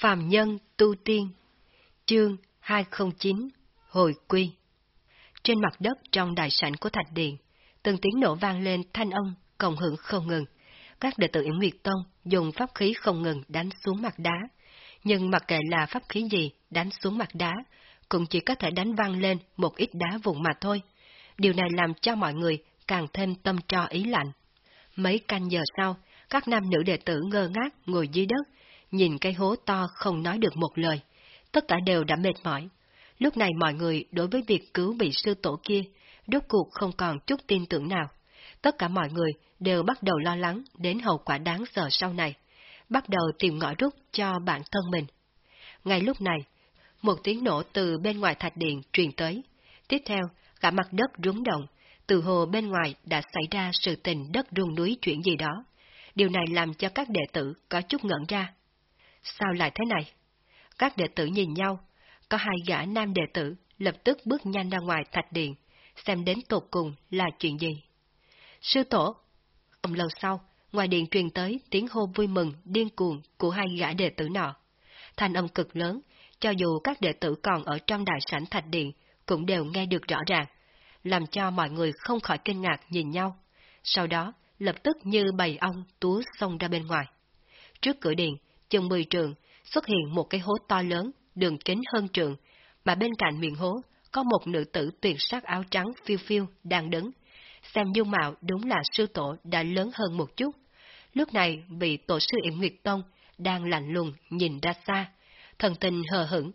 Phàm Nhân Tu Tiên Chương 209 Hồi Quy Trên mặt đất trong đại sảnh của Thạch Điện, từng tiếng nổ vang lên thanh âm, cộng hưởng không ngừng. Các đệ tử Yểm Nguyệt Tông dùng pháp khí không ngừng đánh xuống mặt đá. Nhưng mặc kệ là pháp khí gì đánh xuống mặt đá, cũng chỉ có thể đánh văng lên một ít đá vụn mà thôi. Điều này làm cho mọi người càng thêm tâm cho ý lạnh. Mấy canh giờ sau, các nam nữ đệ tử ngơ ngác ngồi dưới đất, nhìn cái hố to không nói được một lời. Tất cả đều đã mệt mỏi. Lúc này mọi người đối với việc cứu vị sư tổ kia, rốt cuộc không còn chút tin tưởng nào. Tất cả mọi người đều bắt đầu lo lắng đến hậu quả đáng sợ sau này, bắt đầu tìm ngõ rút cho bản thân mình. Ngay lúc này, một tiếng nổ từ bên ngoài thạch điện truyền tới. Tiếp theo, cả mặt đất rúng động, từ hồ bên ngoài đã xảy ra sự tình đất rung núi chuyển gì đó. Điều này làm cho các đệ tử có chút ngẩn ra. Sao lại thế này? Các đệ tử nhìn nhau, có hai gã nam đệ tử lập tức bước nhanh ra ngoài thạch điện, xem đến tột cùng là chuyện gì. Sư tổ! Không lâu sau, ngoài điện truyền tới tiếng hô vui mừng, điên cuồng của hai gã đệ tử nọ. Thanh âm cực lớn, cho dù các đệ tử còn ở trong đại sảnh thạch điện, cũng đều nghe được rõ ràng, làm cho mọi người không khỏi kinh ngạc nhìn nhau. Sau đó, lập tức như bầy ong túa xông ra bên ngoài. Trước cửa điện, chừng mười trường, xuất hiện một cái hố to lớn, đường kính hơn trường, mà bên cạnh miệng hố có một nữ tử tuyệt sắc áo trắng phiêu phiêu đang đứng. Xem dung mạo đúng là sư tổ đã lớn hơn một chút. Lúc này vị tổ sư Yểm Nguyệt Tông đang lạnh lùng nhìn ra xa, thần tình hờ hững.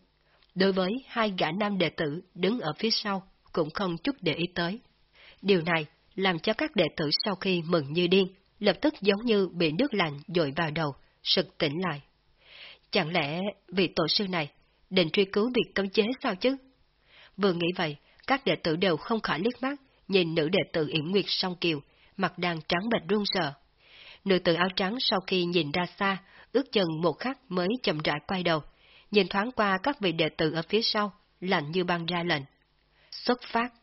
Đối với hai gã nam đệ tử đứng ở phía sau, cũng không chút để ý tới. Điều này làm cho các đệ tử sau khi mừng như điên, lập tức giống như bị nước lạnh dội vào đầu, sực tỉnh lại. Chẳng lẽ vị tổ sư này định truy cứu việc cấm chế sao chứ? Vừa nghĩ vậy, các đệ tử đều không khỏi liếc mắt, nhìn nữ đệ tử Yểm Nguyệt song kiều, mặt đang trắng bệch run sợ. Nữ tử áo trắng sau khi nhìn ra xa, ước chừng một khắc mới chậm rãi quay đầu, nhìn thoáng qua các vị đệ tử ở phía sau, lạnh như băng ra lệnh. Xuất phát.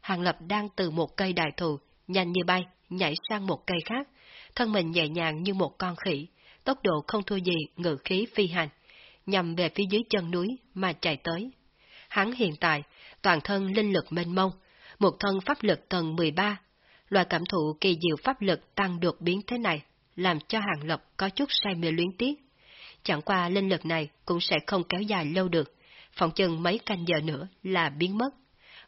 Hàng Lập đang từ một cây đại thụ, nhanh như bay, nhảy sang một cây khác, thân mình nhẹ nhàng như một con khỉ, tốc độ không thua gì ngự khí phi hành, nhằm về phía dưới chân núi mà chạy tới. Hắn hiện tại, toàn thân linh lực mênh mông, một thân pháp lực tầng 13. Loại cảm thụ kỳ diệu pháp lực tăng đột biến thế này, làm cho Hàng Lập có chút say mê luyến tiếc. Chẳng qua linh lực này cũng sẽ không kéo dài lâu được, phòng chừng mấy canh giờ nữa là biến mất.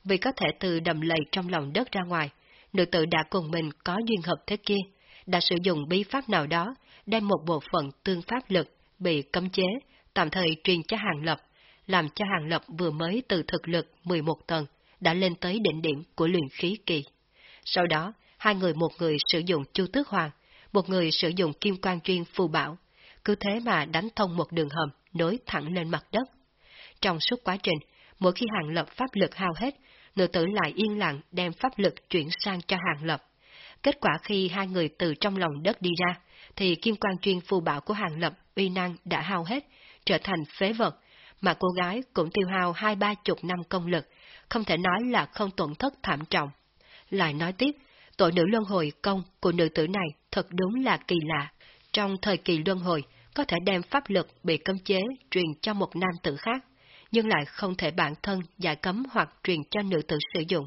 Vì có thể từ đầm lầy trong lòng đất ra ngoài, nữ tử đã cùng mình có duyên hợp thế kia, đã sử dụng bí pháp nào đó, đem một bộ phận tương pháp lực bị cấm chế, tạm thời truyền cho Hàng Lập, làm cho Hàng Lập vừa mới từ thực lực 11 tầng, đã lên tới đỉnh điểm của luyện khí kỳ. Sau đó, hai người một người sử dụng chu tước hoàng, một người sử dụng kim quan chuyên phù bảo, cứ thế mà đánh thông một đường hầm nối thẳng lên mặt đất. Trong suốt quá trình, mỗi khi Hàng Lập pháp lực hao hết, nữ tử lại yên lặng đem pháp lực chuyển sang cho Hàng Lập. Kết quả khi hai người từ trong lòng đất đi ra, thì kim quan chuyên phù bảo của Hàng Lập uy năng đã hao hết, trở thành phế vật, mà cô gái cũng tiêu hao hai ba chục năm công lực, không thể nói là không tổn thất thảm trọng. Lại nói tiếp, tội nữ luân hồi công của nữ tử này thật đúng là kỳ lạ. Trong thời kỳ luân hồi, có thể đem pháp lực bị cấm chế truyền cho một nam tử khác, nhưng lại không thể bản thân giải cấm hoặc truyền cho nữ tử sử dụng.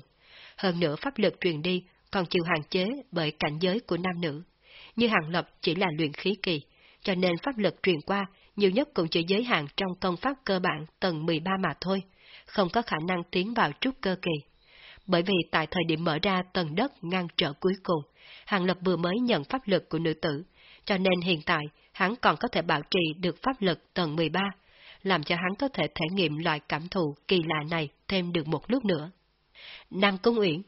Hơn nữa pháp lực truyền đi còn chịu hạn chế bởi cảnh giới của nam nữ. Như hàng lập chỉ là luyện khí kỳ, cho nên pháp lực truyền qua nhiều nhất cũng chỉ giới hạn trong công pháp cơ bản tầng 13 mà thôi, không có khả năng tiến vào trúc cơ kỳ. Bởi vì tại thời điểm mở ra tầng đất ngăn trở cuối cùng, Hàng Lập vừa mới nhận pháp lực của nữ tử, cho nên hiện tại hắn còn có thể bảo trì được pháp lực tầng 13, làm cho hắn có thể thể nghiệm loại cảm thụ kỳ lạ này thêm được một lúc nữa. Nam Cung Uyển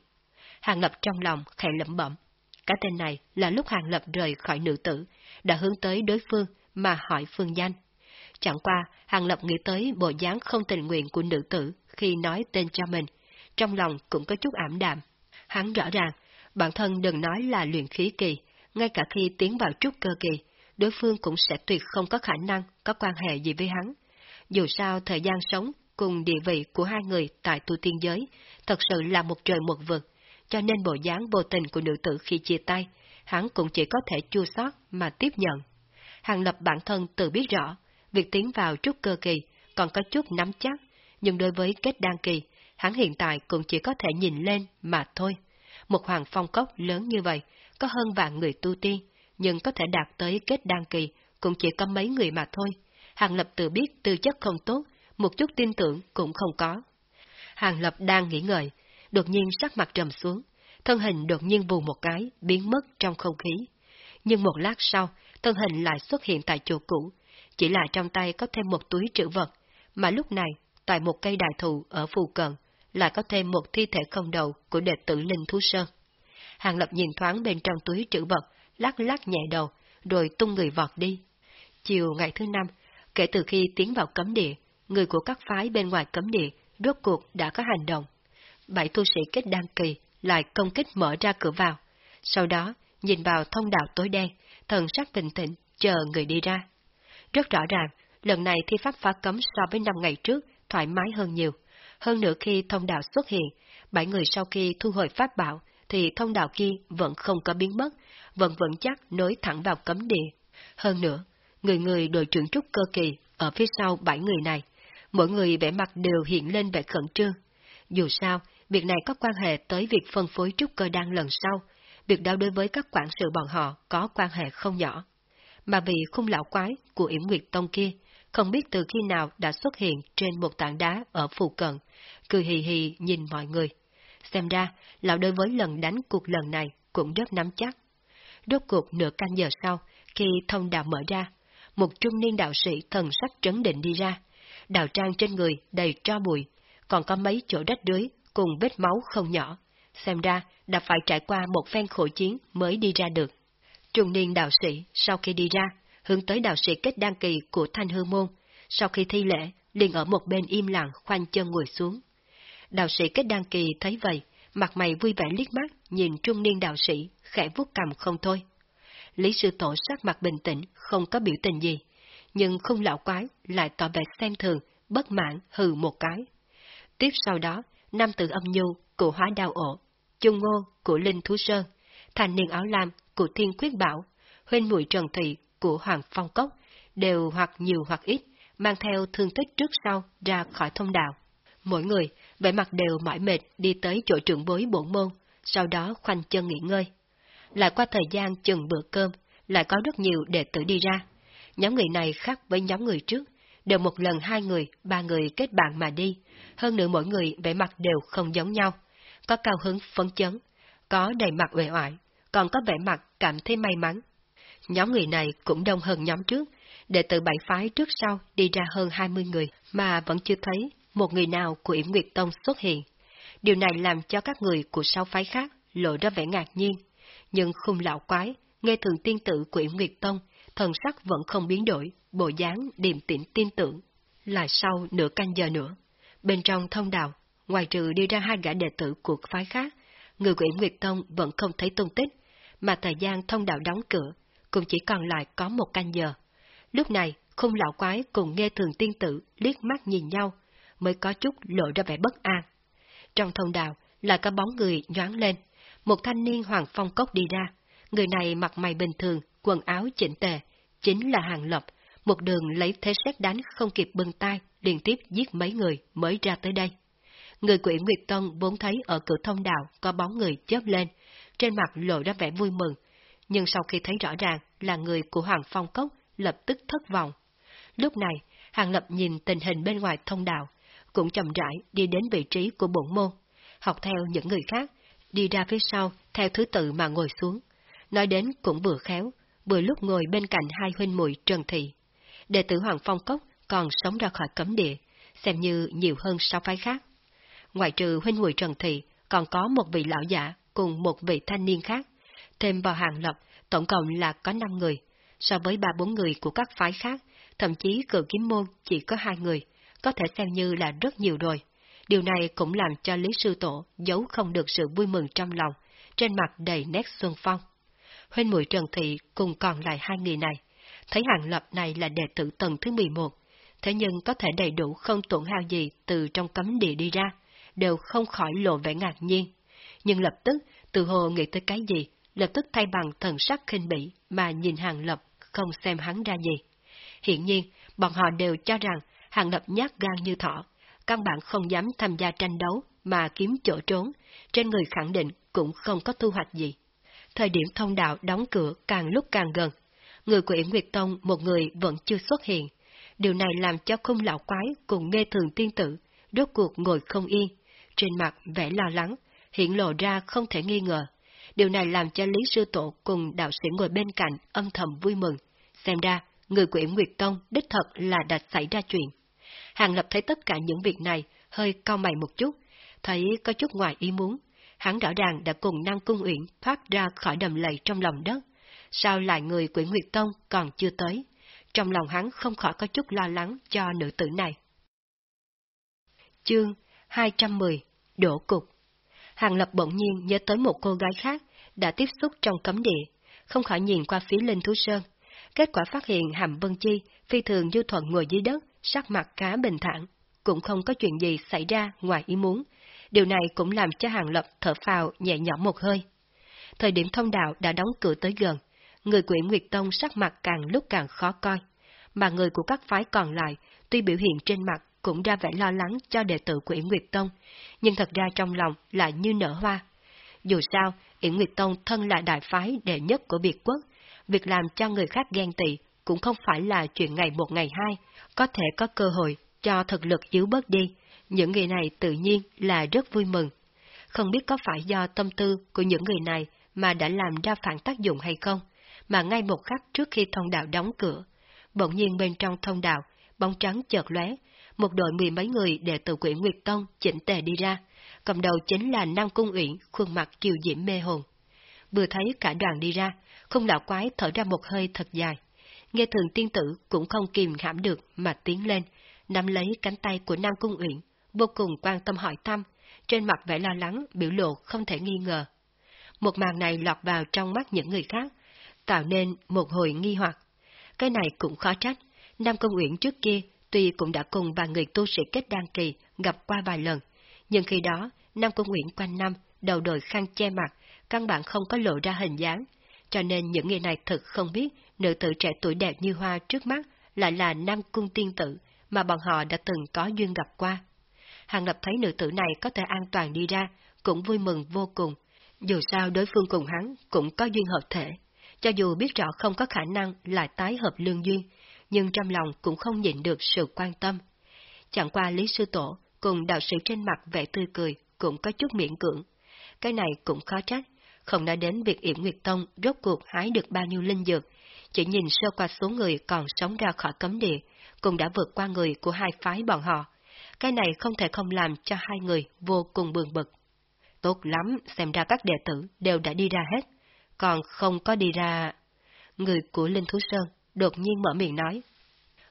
Hàng Lập trong lòng khẽ lẩm bẩm. Cái tên này là lúc Hàng Lập rời khỏi nữ tử, đã hướng tới đối phương mà hỏi phương danh. Chẳng qua, Hàng Lập nghĩ tới bộ dáng không tình nguyện của nữ tử khi nói tên cho mình, trong lòng cũng có chút ảm đạm. Hắn rõ ràng, bản thân đừng nói là luyện khí kỳ, ngay cả khi tiến vào trúc cơ kỳ, đối phương cũng sẽ tuyệt không có khả năng có quan hệ gì với hắn. Dù sao thời gian sống cùng địa vị của hai người tại tu tiên giới thật sự là một trời một vực, cho nên bộ dáng vô tình của nữ tử khi chia tay, hắn cũng chỉ có thể chua xót mà tiếp nhận. Hàng lập bản thân tự biết rõ, việc tiến vào trúc cơ kỳ còn có chút nắm chắc, nhưng đối với kết đan kỳ, hắn hiện tại cũng chỉ có thể nhìn lên mà thôi. Một hoàng phong cốc lớn như vậy, có hơn vạn người tu tiên, nhưng có thể đạt tới kết đan kỳ cũng chỉ có mấy người mà thôi. Hàng Lập tự biết tư chất không tốt, một chút tin tưởng cũng không có. Hàng Lập đang nghĩ ngợi, đột nhiên sắc mặt trầm xuống, thân hình đột nhiên vù một cái, biến mất trong không khí. Nhưng một lát sau, thân hình lại xuất hiện tại chỗ cũ, chỉ là trong tay có thêm một túi trữ vật, mà lúc này, tại một cây đại thụ ở phù cận, lại có thêm một thi thể không đầu của đệ tử Linh Thú Sơn. Hàng Lập nhìn thoáng bên trong túi trữ vật, lắc lắc nhẹ đầu, rồi tung người vọt đi. Chiều ngày thứ năm, kể từ khi tiến vào cấm địa, người của các phái bên ngoài cấm địa rốt cuộc đã có hành động. Bảy tu sĩ kết đăng kỳ lại công kích mở ra cửa vào. Sau đó, nhìn vào thông đạo tối đen, thần sắc bình tĩnh, chờ người đi ra. Rất rõ ràng, lần này thi pháp phá cấm so với năm ngày trước, thoải mái hơn nhiều. Hơn nữa khi thông đạo xuất hiện, bảy người sau khi thu hồi pháp bảo, thì thông đạo kia vẫn không có biến mất, vẫn vẫn chắc nối thẳng vào cấm địa. Hơn nữa, người người đội trưởng trúc cơ kỳ ở phía sau bảy người này, mỗi người vẻ mặt đều hiện lên vẻ khẩn trương. Dù sao, việc này có quan hệ tới việc phân phối trúc cơ đan lần sau, việc đó đối với các quản sự bọn họ có quan hệ không nhỏ. Mà vì khung lão quái của Yểm Nguyệt Tông kia, không biết từ khi nào đã xuất hiện trên một tảng đá ở phù cận, cười hì hì nhìn mọi người. Xem ra, lão đối với lần đánh cuộc lần này cũng rất nắm chắc. Rốt cuộc nửa canh giờ sau, khi thông đạo mở ra, một trung niên đạo sĩ thần sắc trấn định đi ra. Đạo trang trên người đầy tro bụi, còn có mấy chỗ rách rưới cùng vết máu không nhỏ. Xem ra đã phải trải qua một phen khổ chiến mới đi ra được. Trung niên đạo sĩ sau khi đi ra, hướng tới đạo sĩ kết đăng kỳ của Thanh Hư Môn, sau khi thi lễ, liền ở một bên im lặng khoanh chân ngồi xuống. Đạo sĩ kết đăng kỳ thấy vậy, mặt mày vui vẻ liếc mắt, nhìn trung niên đạo sĩ, khẽ vuốt cầm không thôi. Lý sư tổ sắc mặt bình tĩnh, không có biểu tình gì, nhưng không lão quái lại tỏ vẻ xem thường, bất mãn hừ một cái. Tiếp sau đó, nam tử âm nhu của hóa đào ổ, trung ngô của Linh Thú Sơn, thành niên áo lam của Thiên Quyết Bảo, huynh muội Trần Thị của Hoàng Phong Cốc, đều hoặc nhiều hoặc ít, mang theo thương tích trước sau ra khỏi thông đạo. Mỗi người, vẻ mặt đều mỏi mệt đi tới chỗ trưởng bối bổn môn, sau đó khoanh chân nghỉ ngơi. Lại qua thời gian chừng bữa cơm, lại có rất nhiều đệ tử đi ra. Nhóm người này khác với nhóm người trước, đều một lần hai người, ba người kết bạn mà đi, hơn nữa mỗi người vẻ mặt đều không giống nhau. Có cao hứng phấn chấn, có đầy mặt uể oải, còn có vẻ mặt cảm thấy may mắn. Nhóm người này cũng đông hơn nhóm trước, đệ tử bảy phái trước sau đi ra hơn 20 người mà vẫn chưa thấy một người nào của Yểm Nguyệt Tông xuất hiện. Điều này làm cho các người của sáu phái khác lộ ra vẻ ngạc nhiên. Nhưng khung lão quái, nghe thường tiên tử của Yểm Nguyệt Tông, thần sắc vẫn không biến đổi, bộ dáng điềm tĩnh tin tưởng. Lại sau nửa canh giờ nữa, bên trong thông đạo, ngoài trừ đi ra hai gã đệ tử của phái khác, người của Yểm Nguyệt Tông vẫn không thấy tung tích, mà thời gian thông đạo đóng cửa, cũng chỉ còn lại có một canh giờ. Lúc này, khung lão quái cùng nghe thường tiên tử liếc mắt nhìn nhau, mới có chút lộ ra vẻ bất an. Trong thông đạo là có bóng người nhoáng lên, một thanh niên hoàng phong cốc đi ra, người này mặt mày bình thường, quần áo chỉnh tề, chính là Hàng Lập, một đường lấy thế xét đánh không kịp bưng tay, liên tiếp giết mấy người mới ra tới đây. Người quỷ Nguyệt Tông vốn thấy ở cửa thông đạo có bóng người chớp lên, trên mặt lộ ra vẻ vui mừng, nhưng sau khi thấy rõ ràng là người của Hoàng Phong Cốc, lập tức thất vọng. Lúc này, Hàng Lập nhìn tình hình bên ngoài thông đạo, cũng chậm rãi đi đến vị trí của bổn môn, học theo những người khác, đi ra phía sau theo thứ tự mà ngồi xuống. Nói đến cũng vừa khéo, vừa lúc ngồi bên cạnh hai huynh muội Trần Thị. Đệ tử Hoàng Phong Cốc còn sống ra khỏi cấm địa, xem như nhiều hơn sáu phái khác. ngoại trừ huynh muội Trần Thị, còn có một vị lão giả cùng một vị thanh niên khác. Thêm vào hàng lập, tổng cộng là có năm người. So với ba bốn người của các phái khác, thậm chí cử kiếm môn chỉ có hai người, có thể xem như là rất nhiều rồi. Điều này cũng làm cho Lý Sư Tổ giấu không được sự vui mừng trong lòng, trên mặt đầy nét xuân phong. Huynh muội Trần Thị cùng còn lại hai người này, thấy hàng lập này là đệ tử tầng thứ 11, thế nhưng có thể đầy đủ không tổn hao gì từ trong cấm địa đi ra, đều không khỏi lộ vẻ ngạc nhiên. Nhưng lập tức, từ hồ nghĩ tới cái gì, lập tức thay bằng thần sắc khinh bỉ mà nhìn hàng lập, không xem hắn ra gì. Hiện nhiên, Bọn họ đều cho rằng Hàng Lập nhát gan như thỏ, căn bản không dám tham gia tranh đấu mà kiếm chỗ trốn, trên người khẳng định cũng không có thu hoạch gì. Thời điểm thông đạo đóng cửa càng lúc càng gần, người của Yển Nguyệt Tông một người vẫn chưa xuất hiện. Điều này làm cho khung lão quái cùng nghe thường tiên tử, rốt cuộc ngồi không yên, trên mặt vẻ lo lắng, hiện lộ ra không thể nghi ngờ. Điều này làm cho Lý Sư Tổ cùng đạo sĩ ngồi bên cạnh âm thầm vui mừng. Xem ra, người của Yển Nguyệt Tông đích thật là đã xảy ra chuyện. Hàng Lập thấy tất cả những việc này, hơi cao mày một chút, thấy có chút ngoài ý muốn. Hắn rõ ràng đã cùng nam Cung Uyển thoát ra khỏi đầm lầy trong lòng đất. Sao lại người quỷ Nguyệt Tông còn chưa tới? Trong lòng hắn không khỏi có chút lo lắng cho nữ tử này. Chương 210 Đổ Cục Hàng Lập bỗng nhiên nhớ tới một cô gái khác đã tiếp xúc trong cấm địa, không khỏi nhìn qua phía Linh Thú Sơn. Kết quả phát hiện Hàm Vân Chi phi thường du thuận ngồi dưới đất, sắc mặt khá bình thản, cũng không có chuyện gì xảy ra ngoài ý muốn. Điều này cũng làm cho Hàng Lập thở phào nhẹ nhõm một hơi. Thời điểm thông đạo đã đóng cửa tới gần, người quỷ Nguyệt Tông sắc mặt càng lúc càng khó coi, mà người của các phái còn lại tuy biểu hiện trên mặt cũng ra vẻ lo lắng cho đệ tử của Yển Nguyệt Tông, nhưng thật ra trong lòng lại như nở hoa. Dù sao, Yển Nguyệt Tông thân là đại phái đệ nhất của Việt quốc, việc làm cho người khác ghen tị cũng không phải là chuyện ngày một ngày hai, có thể có cơ hội cho thực lực yếu bớt đi, những người này tự nhiên là rất vui mừng. Không biết có phải do tâm tư của những người này mà đã làm ra phản tác dụng hay không, mà ngay một khắc trước khi thông đạo đóng cửa, bỗng nhiên bên trong thông đạo, bóng trắng chợt lóe, một đội mười mấy người đệ tử quỷ Nguyệt Tông chỉnh tề đi ra, cầm đầu chính là Nam Cung Uyển, khuôn mặt kiều diễm mê hồn. Vừa thấy cả đoàn đi ra, không đạo quái thở ra một hơi thật dài. Nghe thường tiên tử cũng không kìm hãm được mà tiến lên, nắm lấy cánh tay của Nam Cung Uyển, vô cùng quan tâm hỏi thăm, trên mặt vẻ lo lắng, biểu lộ không thể nghi ngờ. Một màn này lọt vào trong mắt những người khác, tạo nên một hồi nghi hoặc. Cái này cũng khó trách, Nam Công Uyển trước kia tuy cũng đã cùng vài người tu sĩ kết đan kỳ gặp qua vài lần, nhưng khi đó Nam Công Uyển quanh năm đầu đội khăn che mặt, căn bản không có lộ ra hình dáng, cho nên những người này thật không biết nữ tử trẻ tuổi đẹp như hoa trước mắt lại là Nam Cung Tiên Tử mà bọn họ đã từng có duyên gặp qua. Hàng Lập thấy nữ tử này có thể an toàn đi ra, cũng vui mừng vô cùng. Dù sao đối phương cùng hắn cũng có duyên hợp thể, cho dù biết rõ không có khả năng lại tái hợp lương duyên, nhưng trong lòng cũng không nhịn được sự quan tâm. Chẳng qua Lý Sư Tổ cùng đạo sĩ trên mặt vẻ tươi cười cũng có chút miễn cưỡng. Cái này cũng khó trách, không nói đến việc Yểm Nguyệt Tông rốt cuộc hái được bao nhiêu linh dược, chỉ nhìn sơ qua số người còn sống ra khỏi cấm địa, cũng đã vượt qua người của hai phái bọn họ. Cái này không thể không làm cho hai người vô cùng bường bực. Tốt lắm, xem ra các đệ tử đều đã đi ra hết, còn không có đi ra... Người của Linh Thú Sơn đột nhiên mở miệng nói.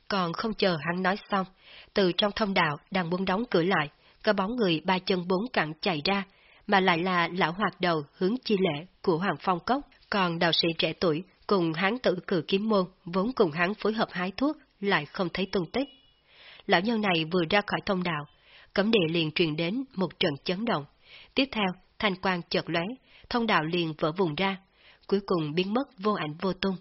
Còn không chờ hắn nói xong, từ trong thông đạo đang muốn đóng cửa lại, có bóng người ba chân bốn cẳng chạy ra, mà lại là lão hoạt đầu hướng chi lễ của Hoàng Phong Cốc, còn đạo sĩ trẻ tuổi cùng hán tử cử kiếm môn vốn cùng hắn phối hợp hái thuốc lại không thấy tung tích. Lão nhân này vừa ra khỏi thông đạo, cấm địa liền truyền đến một trận chấn động. Tiếp theo, thanh quang chợt lóe, thông đạo liền vỡ vùng ra, cuối cùng biến mất vô ảnh vô tung.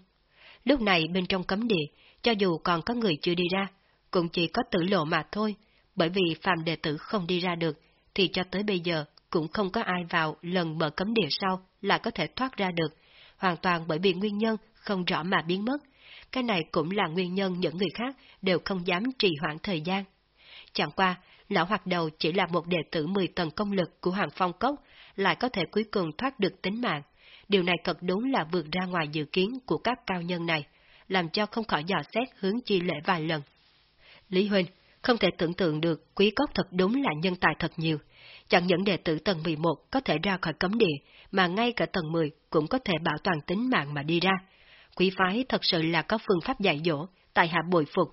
Lúc này bên trong cấm địa, cho dù còn có người chưa đi ra, cũng chỉ có tử lộ mà thôi, bởi vì phàm đệ tử không đi ra được, thì cho tới bây giờ cũng không có ai vào lần mở cấm địa sau là có thể thoát ra được, hoàn toàn bởi vì nguyên nhân không rõ mà biến mất. Cái này cũng là nguyên nhân những người khác đều không dám trì hoãn thời gian. Chẳng qua, lão hoạt đầu chỉ là một đệ tử 10 tầng công lực của Hoàng Phong Cốc, lại có thể cuối cùng thoát được tính mạng. Điều này thật đúng là vượt ra ngoài dự kiến của các cao nhân này, làm cho không khỏi dò xét hướng chi lễ vài lần. Lý Huynh, không thể tưởng tượng được quý cốc thật đúng là nhân tài thật nhiều. Chẳng những đệ tử tầng 11 có thể ra khỏi cấm địa, mà ngay cả tầng 10 cũng có thể bảo toàn tính mạng mà đi ra. Quý phái thật sự là có phương pháp dạy dỗ, tài hạ bồi phục.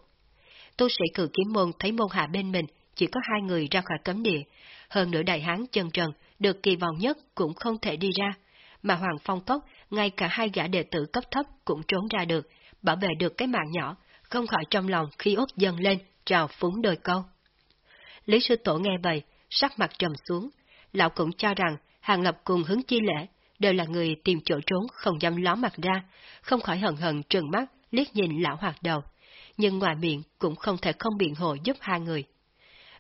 Tu sĩ cử kiếm môn thấy môn hạ bên mình chỉ có hai người ra khỏi cấm địa, hơn nữa đại hán chân trần được kỳ vọng nhất cũng không thể đi ra, mà Hoàng Phong Cốc ngay cả hai gã đệ tử cấp thấp cũng trốn ra được, bảo vệ được cái mạng nhỏ, không khỏi trong lòng khi ốt dâng lên, trào phúng đôi câu. Lý sư tổ nghe vậy, sắc mặt trầm xuống, lão cũng cho rằng Hàng Lập cùng hướng chi lễ đều là người tìm chỗ trốn không dám ló mặt ra, không khỏi hận hận trừng mắt liếc nhìn lão hoạt đầu. nhưng ngoài miệng cũng không thể không biện hộ giúp hai người.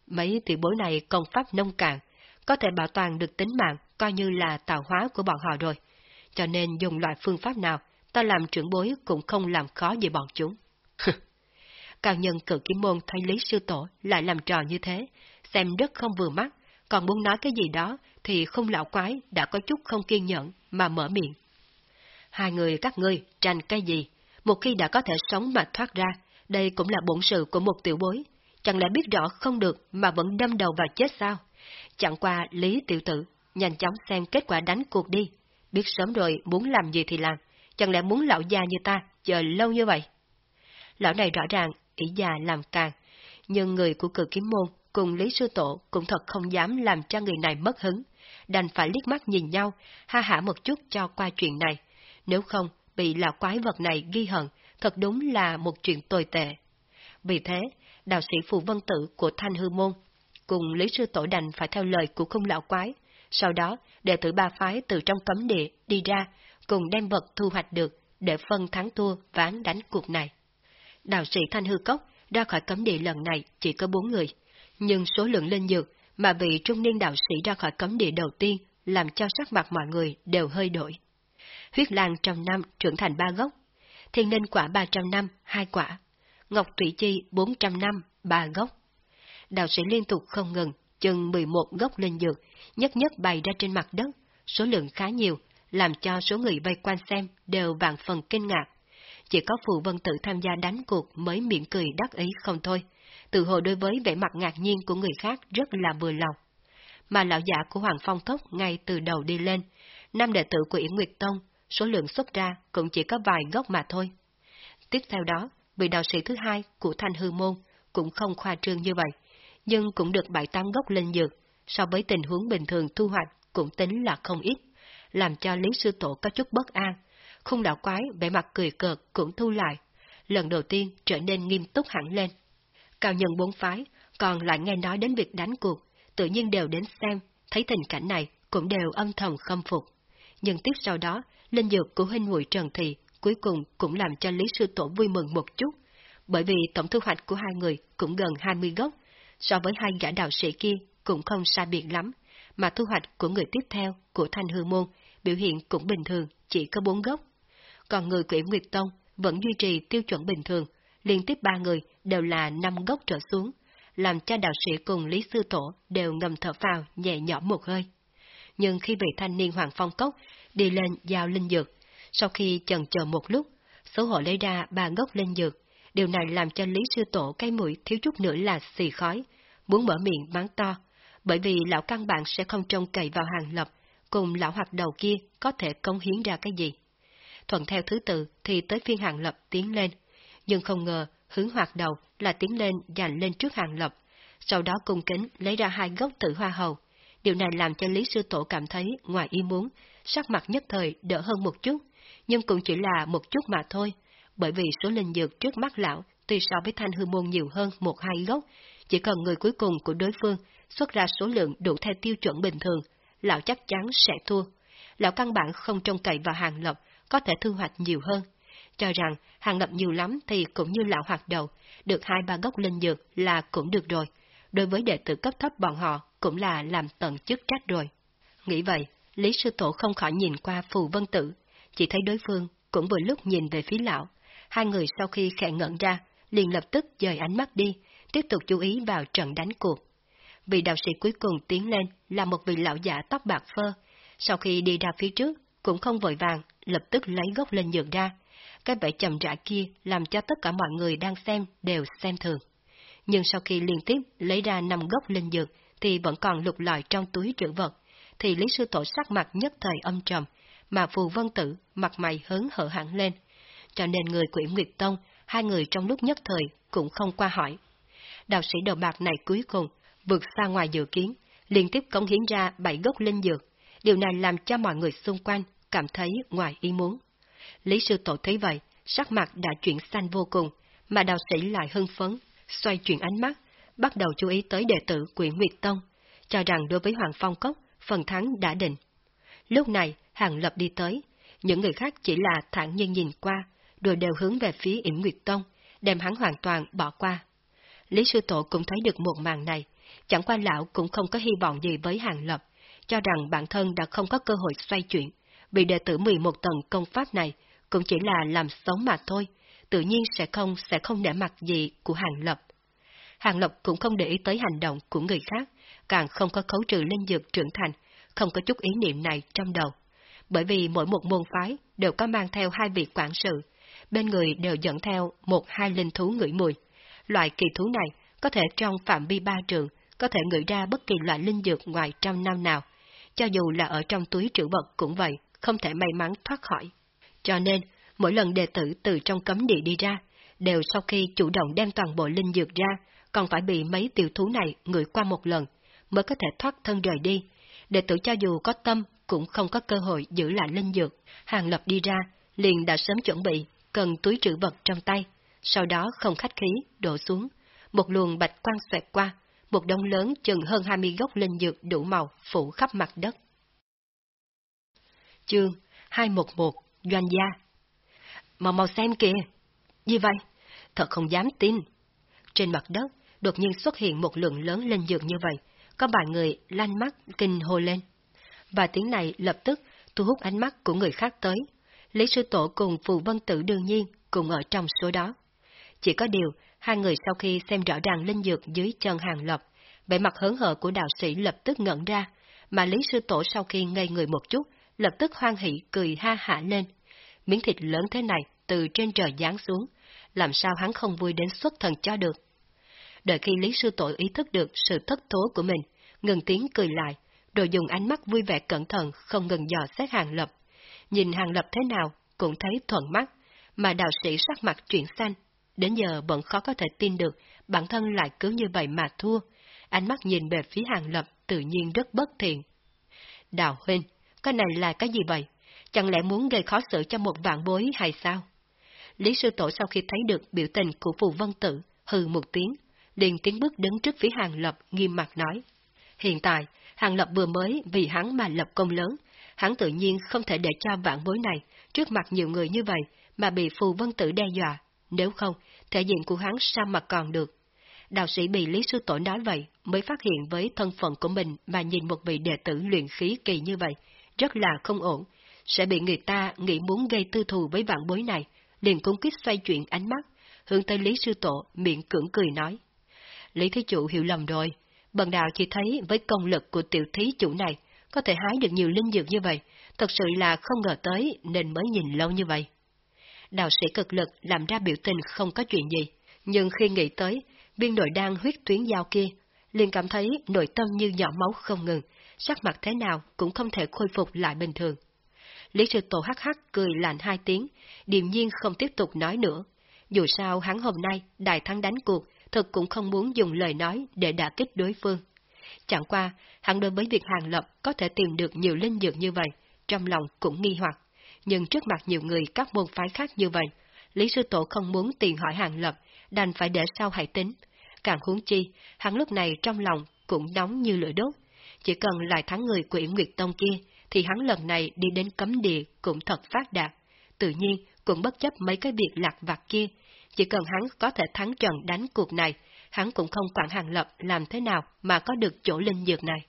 Mấy tiểu bối này công pháp nông cạn, có thể bảo toàn được tính mạng coi như là tạo hóa của bọn họ rồi. Cho nên dùng loại phương pháp nào, ta làm trưởng bối cũng không làm khó gì bọn chúng. Cao nhân cử kiếm môn thấy Lý Sư Tổ lại làm trò như thế, xem rất không vừa mắt, còn muốn nói cái gì đó thì không lão quái đã có chút không kiên nhẫn mà mở miệng. Hai người các ngươi tranh cái gì? Một khi đã có thể sống mà thoát ra, đây cũng là bổn sự của một tiểu bối. Chẳng lẽ biết rõ không được mà vẫn đâm đầu vào chết sao? Chẳng qua Lý tiểu tử, nhanh chóng xem kết quả đánh cuộc đi. Biết sớm rồi muốn làm gì thì làm, chẳng lẽ muốn lão già như ta chờ lâu như vậy? Lão này rõ ràng ý già làm càng, nhưng người của cử kiếm môn cùng Lý Sư Tổ cũng thật không dám làm cho người này mất hứng, đành phải liếc mắt nhìn nhau, ha hả một chút cho qua chuyện này, nếu không bị lão quái vật này ghi hận, thật đúng là một chuyện tồi tệ. Vì thế, đạo sĩ Phù Vân Tử của Thanh Hư Môn cùng Lý Sư Tổ đành phải theo lời của không lão quái, sau đó đệ tử ba phái từ trong cấm địa đi ra, cùng đem vật thu hoạch được để phân thắng thua ván đánh cuộc này. Đạo sĩ Thanh Hư Cốc ra khỏi cấm địa lần này chỉ có bốn người, nhưng số lượng linh dược mà vị trung niên đạo sĩ ra khỏi cấm địa đầu tiên làm cho sắc mặt mọi người đều hơi đổi. Huyết lang trăm năm trưởng thành ba gốc, thiên linh quả ba trăm năm hai quả, ngọc thủy chi bốn trăm năm ba gốc. Đạo sĩ liên tục không ngừng, chừng 11 gốc linh dược, nhất nhất bày ra trên mặt đất, số lượng khá nhiều, làm cho số người vây quanh xem đều vạn phần kinh ngạc. Chỉ có Phù Vân tử tham gia đánh cuộc mới miệng cười đắc ý không thôi, tự hồ đối với vẻ mặt ngạc nhiên của người khác rất là vừa lòng. Mà lão giả của Hoàng Phong Cốc ngay từ đầu đi lên, năm đệ tử của Yến Nguyệt Tông, số lượng xuất ra cũng chỉ có vài gốc mà thôi. Tiếp theo đó, vị đạo sĩ thứ hai của Thanh Hư Môn cũng không khoa trương như vậy, nhưng cũng được bảy tám gốc linh dược, so với tình huống bình thường thu hoạch cũng tính là không ít, làm cho Lý Sư Tổ có chút bất an. Khung đạo quái vẻ mặt cười cợt cũng thu lại, lần đầu tiên trở nên nghiêm túc hẳn lên. Cao nhân bốn phái, còn lại nghe nói đến việc đánh cuộc, tự nhiên đều đến xem, thấy tình cảnh này cũng đều âm thầm khâm phục. Nhưng tiếp sau đó, linh dược của huynh muội Trần Thị cuối cùng cũng làm cho Lý Sư Tổ vui mừng một chút, bởi vì tổng thu hoạch của hai người cũng gần 20 gốc, so với hai gã đạo sĩ kia cũng không xa biệt lắm, mà thu hoạch của người tiếp theo của Thanh Hư Môn biểu hiện cũng bình thường, chỉ có bốn gốc. Còn người quỷ Nguyệt Tông vẫn duy trì tiêu chuẩn bình thường, liên tiếp ba người đều là năm gốc trở xuống, làm cho đạo sĩ cùng Lý Sư Tổ đều ngầm thở vào nhẹ nhõm một hơi. Nhưng khi vị thanh niên Hoàng Phong Cốc đi lên giao linh dược, sau khi chần chờ một lúc, xấu hổ lấy ra ba gốc linh dược, điều này làm cho Lý Sư Tổ cái mũi thiếu chút nữa là xì khói, muốn mở miệng mắng to, bởi vì lão căn bản sẽ không trông cậy vào hàng lập, cùng lão hoạt đầu kia có thể công hiến ra cái gì. Thuận theo thứ tự thì tới phiên hàng lập tiến lên, nhưng không ngờ hướng hoạt đầu là tiến lên giành lên trước hàng lập, sau đó cung kính lấy ra hai gốc tử hoa hầu. Điều này làm cho Lý Sư Tổ cảm thấy ngoài ý muốn, sắc mặt nhất thời đỡ hơn một chút, nhưng cũng chỉ là một chút mà thôi, bởi vì số linh dược trước mắt lão tuy so với thanh hư môn nhiều hơn một hai gốc, chỉ cần người cuối cùng của đối phương xuất ra số lượng đủ theo tiêu chuẩn bình thường, lão chắc chắn sẽ thua. Lão căn bản không trông cậy vào hàng lập có thể thu hoạch nhiều hơn, cho rằng hàng lập nhiều lắm thì cũng như lão hoạt đầu, được hai ba gốc linh dược là cũng được rồi. Đối với đệ tử cấp thấp bọn họ cũng là làm tận chức trách rồi. Nghĩ vậy, Lý Sư Tổ không khỏi nhìn qua Phù Vân Tử, chỉ thấy đối phương cũng vừa lúc nhìn về phía lão. Hai người sau khi khẽ ngẩn ra, liền lập tức dời ánh mắt đi, tiếp tục chú ý vào trận đánh cuộc. Vị đạo sĩ cuối cùng tiến lên là một vị lão giả tóc bạc phơ, sau khi đi ra phía trước, cũng không vội vàng, lập tức lấy gốc lên nhường ra. Cái vẻ chậm rãi kia làm cho tất cả mọi người đang xem đều xem thường. Nhưng sau khi liên tiếp lấy ra năm gốc linh dược thì vẫn còn lục lọi trong túi trữ vật, thì Lý Sư Tổ sắc mặt nhất thời âm trầm, mà Phù Vân Tử mặt mày hớn hở hẳn lên. Cho nên người quỷ Nguyệt Tông, hai người trong lúc nhất thời cũng không qua hỏi. Đạo sĩ đầu bạc này cuối cùng vượt xa ngoài dự kiến, liên tiếp cống hiến ra bảy gốc linh dược. Điều này làm cho mọi người xung quanh cảm thấy ngoài ý muốn. Lý sư tổ thấy vậy, sắc mặt đã chuyển xanh vô cùng, mà đạo sĩ lại hưng phấn, xoay chuyển ánh mắt, bắt đầu chú ý tới đệ tử quỷ Nguyệt Tông, cho rằng đối với Hoàng Phong Cốc, phần thắng đã định. Lúc này, Hàng Lập đi tới, những người khác chỉ là thản nhiên nhìn qua, rồi đều hướng về phía Yểm Nguyệt Tông, đem hắn hoàn toàn bỏ qua. Lý Sư Tổ cũng thấy được một màn này, chẳng qua lão cũng không có hy vọng gì với Hàng Lập, cho rằng bản thân đã không có cơ hội xoay chuyển, bị đệ tử 11 tầng công pháp này cũng chỉ là làm xấu mà thôi, tự nhiên sẽ không sẽ không để mặt gì của Hàng Lập. Hàng Lập cũng không để ý tới hành động của người khác, càng không có khấu trừ linh dược trưởng thành, không có chút ý niệm này trong đầu. Bởi vì mỗi một môn phái đều có mang theo hai vị quản sự, bên người đều dẫn theo một hai linh thú ngửi mùi. Loại kỳ thú này có thể trong phạm vi ba trường, có thể ngửi ra bất kỳ loại linh dược ngoài trăm năm nào. Cho dù là ở trong túi trữ vật cũng vậy, không thể may mắn thoát khỏi. Cho nên, mỗi lần đệ tử từ trong cấm địa đi ra, đều sau khi chủ động đem toàn bộ linh dược ra, còn phải bị mấy tiểu thú này ngửi qua một lần, mới có thể thoát thân rời đi. Đệ tử cho dù có tâm, cũng không có cơ hội giữ lại linh dược. Hàng lập đi ra, liền đã sớm chuẩn bị, cần túi trữ vật trong tay, sau đó không khách khí, đổ xuống. Một luồng bạch quang xoẹt qua, một đống lớn chừng hơn 20 gốc linh dược đủ màu phủ khắp mặt đất. Chương 211 Doanh gia màu màu xem kìa! Như vậy? Thật không dám tin. Trên mặt đất, đột nhiên xuất hiện một lượng lớn linh dược như vậy, có vài người lanh mắt kinh hô lên. Và tiếng này lập tức thu hút ánh mắt của người khác tới. Lý sư tổ cùng Phù Vân Tử đương nhiên cùng ở trong số đó. Chỉ có điều, hai người sau khi xem rõ ràng linh dược dưới chân hàng lập, vẻ mặt hớn hở của đạo sĩ lập tức ngẩn ra, mà Lý sư tổ sau khi ngây người một chút, lập tức hoan hỷ cười ha hả lên. Miếng thịt lớn thế này từ trên trời giáng xuống, làm sao hắn không vui đến xuất thần cho được. Đợi khi Lý sư tổ ý thức được sự thất thố của mình, ngừng tiếng cười lại, rồi dùng ánh mắt vui vẻ cẩn thận không ngừng dò xét hàng lập. Nhìn hàng lập thế nào cũng thấy thuận mắt, mà đạo sĩ sắc mặt chuyển xanh. Đến giờ vẫn khó có thể tin được bản thân lại cứ như vậy mà thua. Ánh mắt nhìn về phía hàng lập tự nhiên rất bất thiện. Đào huynh, cái này là cái gì vậy? Chẳng lẽ muốn gây khó xử cho một vạn bối hay sao? Lý sư tổ sau khi thấy được biểu tình của phù vân tử, hừ một tiếng, liền tiến bước đứng trước phía hàng lập nghiêm mặt nói. Hiện tại, hàng lập vừa mới vì hắn mà lập công lớn, hắn tự nhiên không thể để cho vạn bối này, trước mặt nhiều người như vậy, mà bị phù vân tử đe dọa, nếu không, thể diện của hắn sao mà còn được. Đạo sĩ bị Lý Sư Tổ nói vậy, mới phát hiện với thân phận của mình mà nhìn một vị đệ tử luyện khí kỳ như vậy, rất là không ổn, sẽ bị người ta nghĩ muốn gây tư thù với vạn bối này, liền cung kích xoay chuyển ánh mắt, hướng tới Lý Sư Tổ miệng cưỡng cười nói. Lý Thí Chủ hiểu lầm rồi, bần đạo chỉ thấy với công lực của tiểu thí chủ này, có thể hái được nhiều linh dược như vậy, thật sự là không ngờ tới nên mới nhìn lâu như vậy. Đạo sĩ cực lực làm ra biểu tình không có chuyện gì, nhưng khi nghĩ tới viên nội đang huyết tuyến giao kia, liền cảm thấy nội tâm như nhỏ máu không ngừng, sắc mặt thế nào cũng không thể khôi phục lại bình thường. Lý sư tổ hắc hắc cười lạnh hai tiếng, điềm nhiên không tiếp tục nói nữa. Dù sao hắn hôm nay đại thắng đánh cuộc, thực cũng không muốn dùng lời nói để đả kích đối phương. Chẳng qua, hắn đối với việc hàng lập có thể tìm được nhiều linh dược như vậy, trong lòng cũng nghi hoặc. Nhưng trước mặt nhiều người các môn phái khác như vậy, Lý Sư Tổ không muốn tiền hỏi hàng lập, đành phải để sau hãy tính. Càng huống chi, hắn lúc này trong lòng cũng nóng như lửa đốt. Chỉ cần lại thắng người của Yển Nguyệt Tông kia, thì hắn lần này đi đến cấm địa cũng thật phát đạt. Tự nhiên, cũng bất chấp mấy cái việc lạc vặt kia, chỉ cần hắn có thể thắng trận đánh cuộc này, hắn cũng không quản hàng lập làm thế nào mà có được chỗ linh dược này.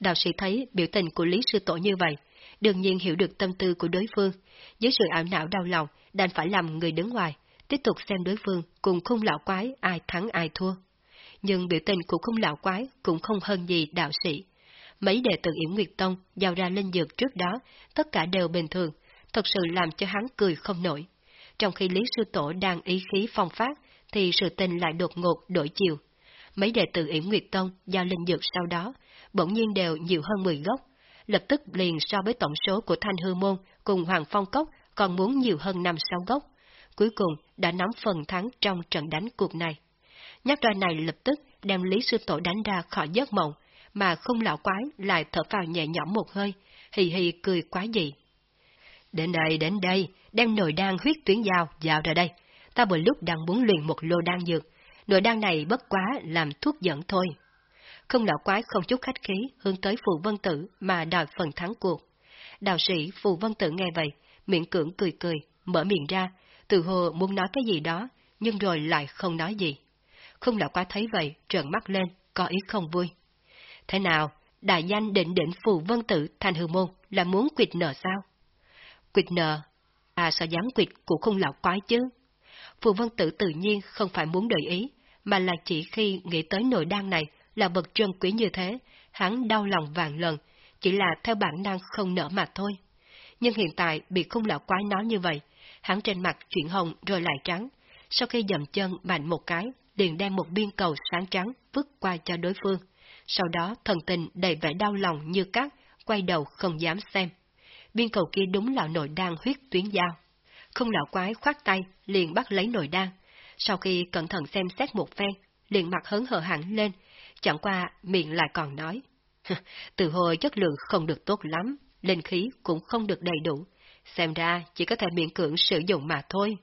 Đạo sĩ thấy biểu tình của Lý Sư Tổ như vậy, đương nhiên hiểu được tâm tư của đối phương, dưới sự ảo não đau lòng, đành phải làm người đứng ngoài, tiếp tục xem đối phương cùng khung lão quái ai thắng ai thua. Nhưng biểu tình của khung lão quái cũng không hơn gì đạo sĩ. Mấy đệ tử Yểm Nguyệt Tông giao ra linh dược trước đó, tất cả đều bình thường, thật sự làm cho hắn cười không nổi. Trong khi Lý Sư Tổ đang ý khí phong phát, thì sự tình lại đột ngột đổi chiều. Mấy đệ tử Yểm Nguyệt Tông giao linh dược sau đó, bỗng nhiên đều nhiều hơn 10 gốc, lập tức liền so với tổng số của Thanh Hư Môn cùng Hoàng Phong Cốc còn muốn nhiều hơn 5-6 gốc, cuối cùng đã nắm phần thắng trong trận đánh cuộc này. Nhắc ra này lập tức đem Lý Sư Tổ đánh ra khỏi giấc mộng, mà không lão quái lại thở vào nhẹ nhõm một hơi, hì hì cười quá dị. Đến đây, đến đây, đem nồi đan huyết tuyến dao, vào ra đây. Ta vừa lúc đang muốn luyện một lô đan dược, nồi đan này bất quá làm thuốc dẫn thôi. Không lão quái không chút khách khí hướng tới Phù Vân Tử mà đòi phần thắng cuộc. Đạo sĩ Phù Vân Tử nghe vậy, miệng cưỡng cười cười, mở miệng ra, từ hồ muốn nói cái gì đó, nhưng rồi lại không nói gì. Không lão quái thấy vậy, trợn mắt lên, có ý không vui. Thế nào, đại danh định định phù vân tử thành hư môn là muốn quyệt nợ sao? Quyệt nợ? À sao dám quyệt của không lão quái chứ? Phù vân tử tự nhiên không phải muốn đợi ý, mà là chỉ khi nghĩ tới nội đan này là vật trân quý như thế, hắn đau lòng vàng lần, chỉ là theo bản năng không nở mặt thôi. Nhưng hiện tại bị khung lão quái nói như vậy, hắn trên mặt chuyển hồng rồi lại trắng, sau khi dầm chân mạnh một cái, liền đem một biên cầu sáng trắng vứt qua cho đối phương. Sau đó thần tình đầy vẻ đau lòng như cát, quay đầu không dám xem. Biên cầu kia đúng là nội đan huyết tuyến dao. Không lão quái khoát tay, liền bắt lấy nội đan. Sau khi cẩn thận xem xét một phen, liền mặt hớn hở hẳn lên, chẳng qua miệng lại còn nói. Từ hồi chất lượng không được tốt lắm, linh khí cũng không được đầy đủ, xem ra chỉ có thể miễn cưỡng sử dụng mà thôi.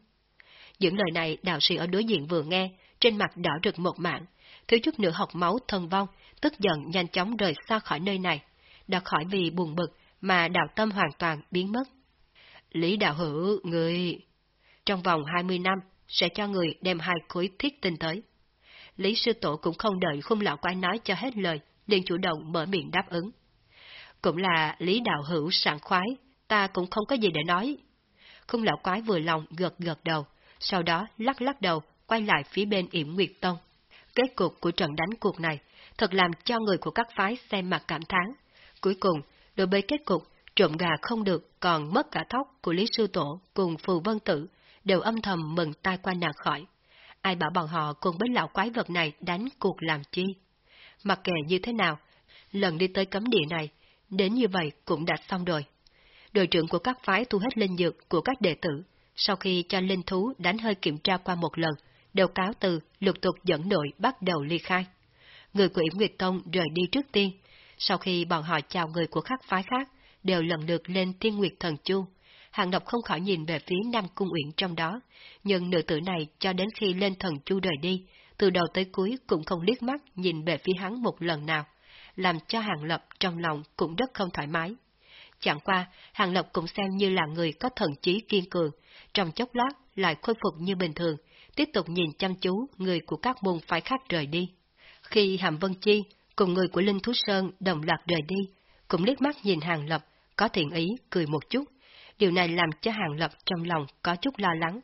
Những lời này đạo sĩ ở đối diện vừa nghe, trên mặt đỏ rực một mạng, thiếu chút nữa học máu thân vong, tức giận nhanh chóng rời xa khỏi nơi này, đã khỏi vì buồn bực mà đạo tâm hoàn toàn biến mất. Lý đạo hữu, người... Trong vòng 20 năm, sẽ cho người đem hai khối thiết tinh tới. Lý sư tổ cũng không đợi khung lão quái nói cho hết lời, liền chủ động mở miệng đáp ứng. Cũng là Lý đạo hữu sảng khoái, ta cũng không có gì để nói. Khung lão quái vừa lòng gật gật đầu, sau đó lắc lắc đầu, quay lại phía bên yểm Nguyệt Tông. Kết cục của trận đánh cuộc này thật làm cho người của các phái xem mặt cảm thán. Cuối cùng, đối với kết cục trộm gà không được còn mất cả tóc của Lý Sư Tổ cùng Phù Vân Tử đều âm thầm mừng tai qua nạn khỏi. Ai bảo bọn họ cùng với lão quái vật này đánh cuộc làm chi? Mặc kệ như thế nào, lần đi tới cấm địa này, đến như vậy cũng đã xong rồi. Đội trưởng của các phái thu hết linh dược của các đệ tử, sau khi cho linh thú đánh hơi kiểm tra qua một lần, đều cáo từ, lục tục dẫn đội bắt đầu ly khai. Người của Yểm Nguyệt Tông rời đi trước tiên, sau khi bọn họ chào người của các phái khác, đều lần lượt lên Thiên Nguyệt Thần Chu. Hàng Độc không khỏi nhìn về phía Nam Cung Uyển trong đó, nhưng nữ tử này cho đến khi lên Thần Chu đời đi, từ đầu tới cuối cũng không liếc mắt nhìn về phía hắn một lần nào, làm cho Hàng Lập trong lòng cũng rất không thoải mái. Chẳng qua, Hàng Lập cũng xem như là người có thần trí kiên cường, trong chốc lát lại khôi phục như bình thường, tiếp tục nhìn chăm chú người của các môn phái khác rời đi. Khi Hàm Vân Chi cùng người của Linh Thú Sơn đồng loạt rời đi, cũng liếc mắt nhìn Hàng Lập, có thiện ý, cười một chút. Điều này làm cho Hàng Lập trong lòng có chút lo lắng.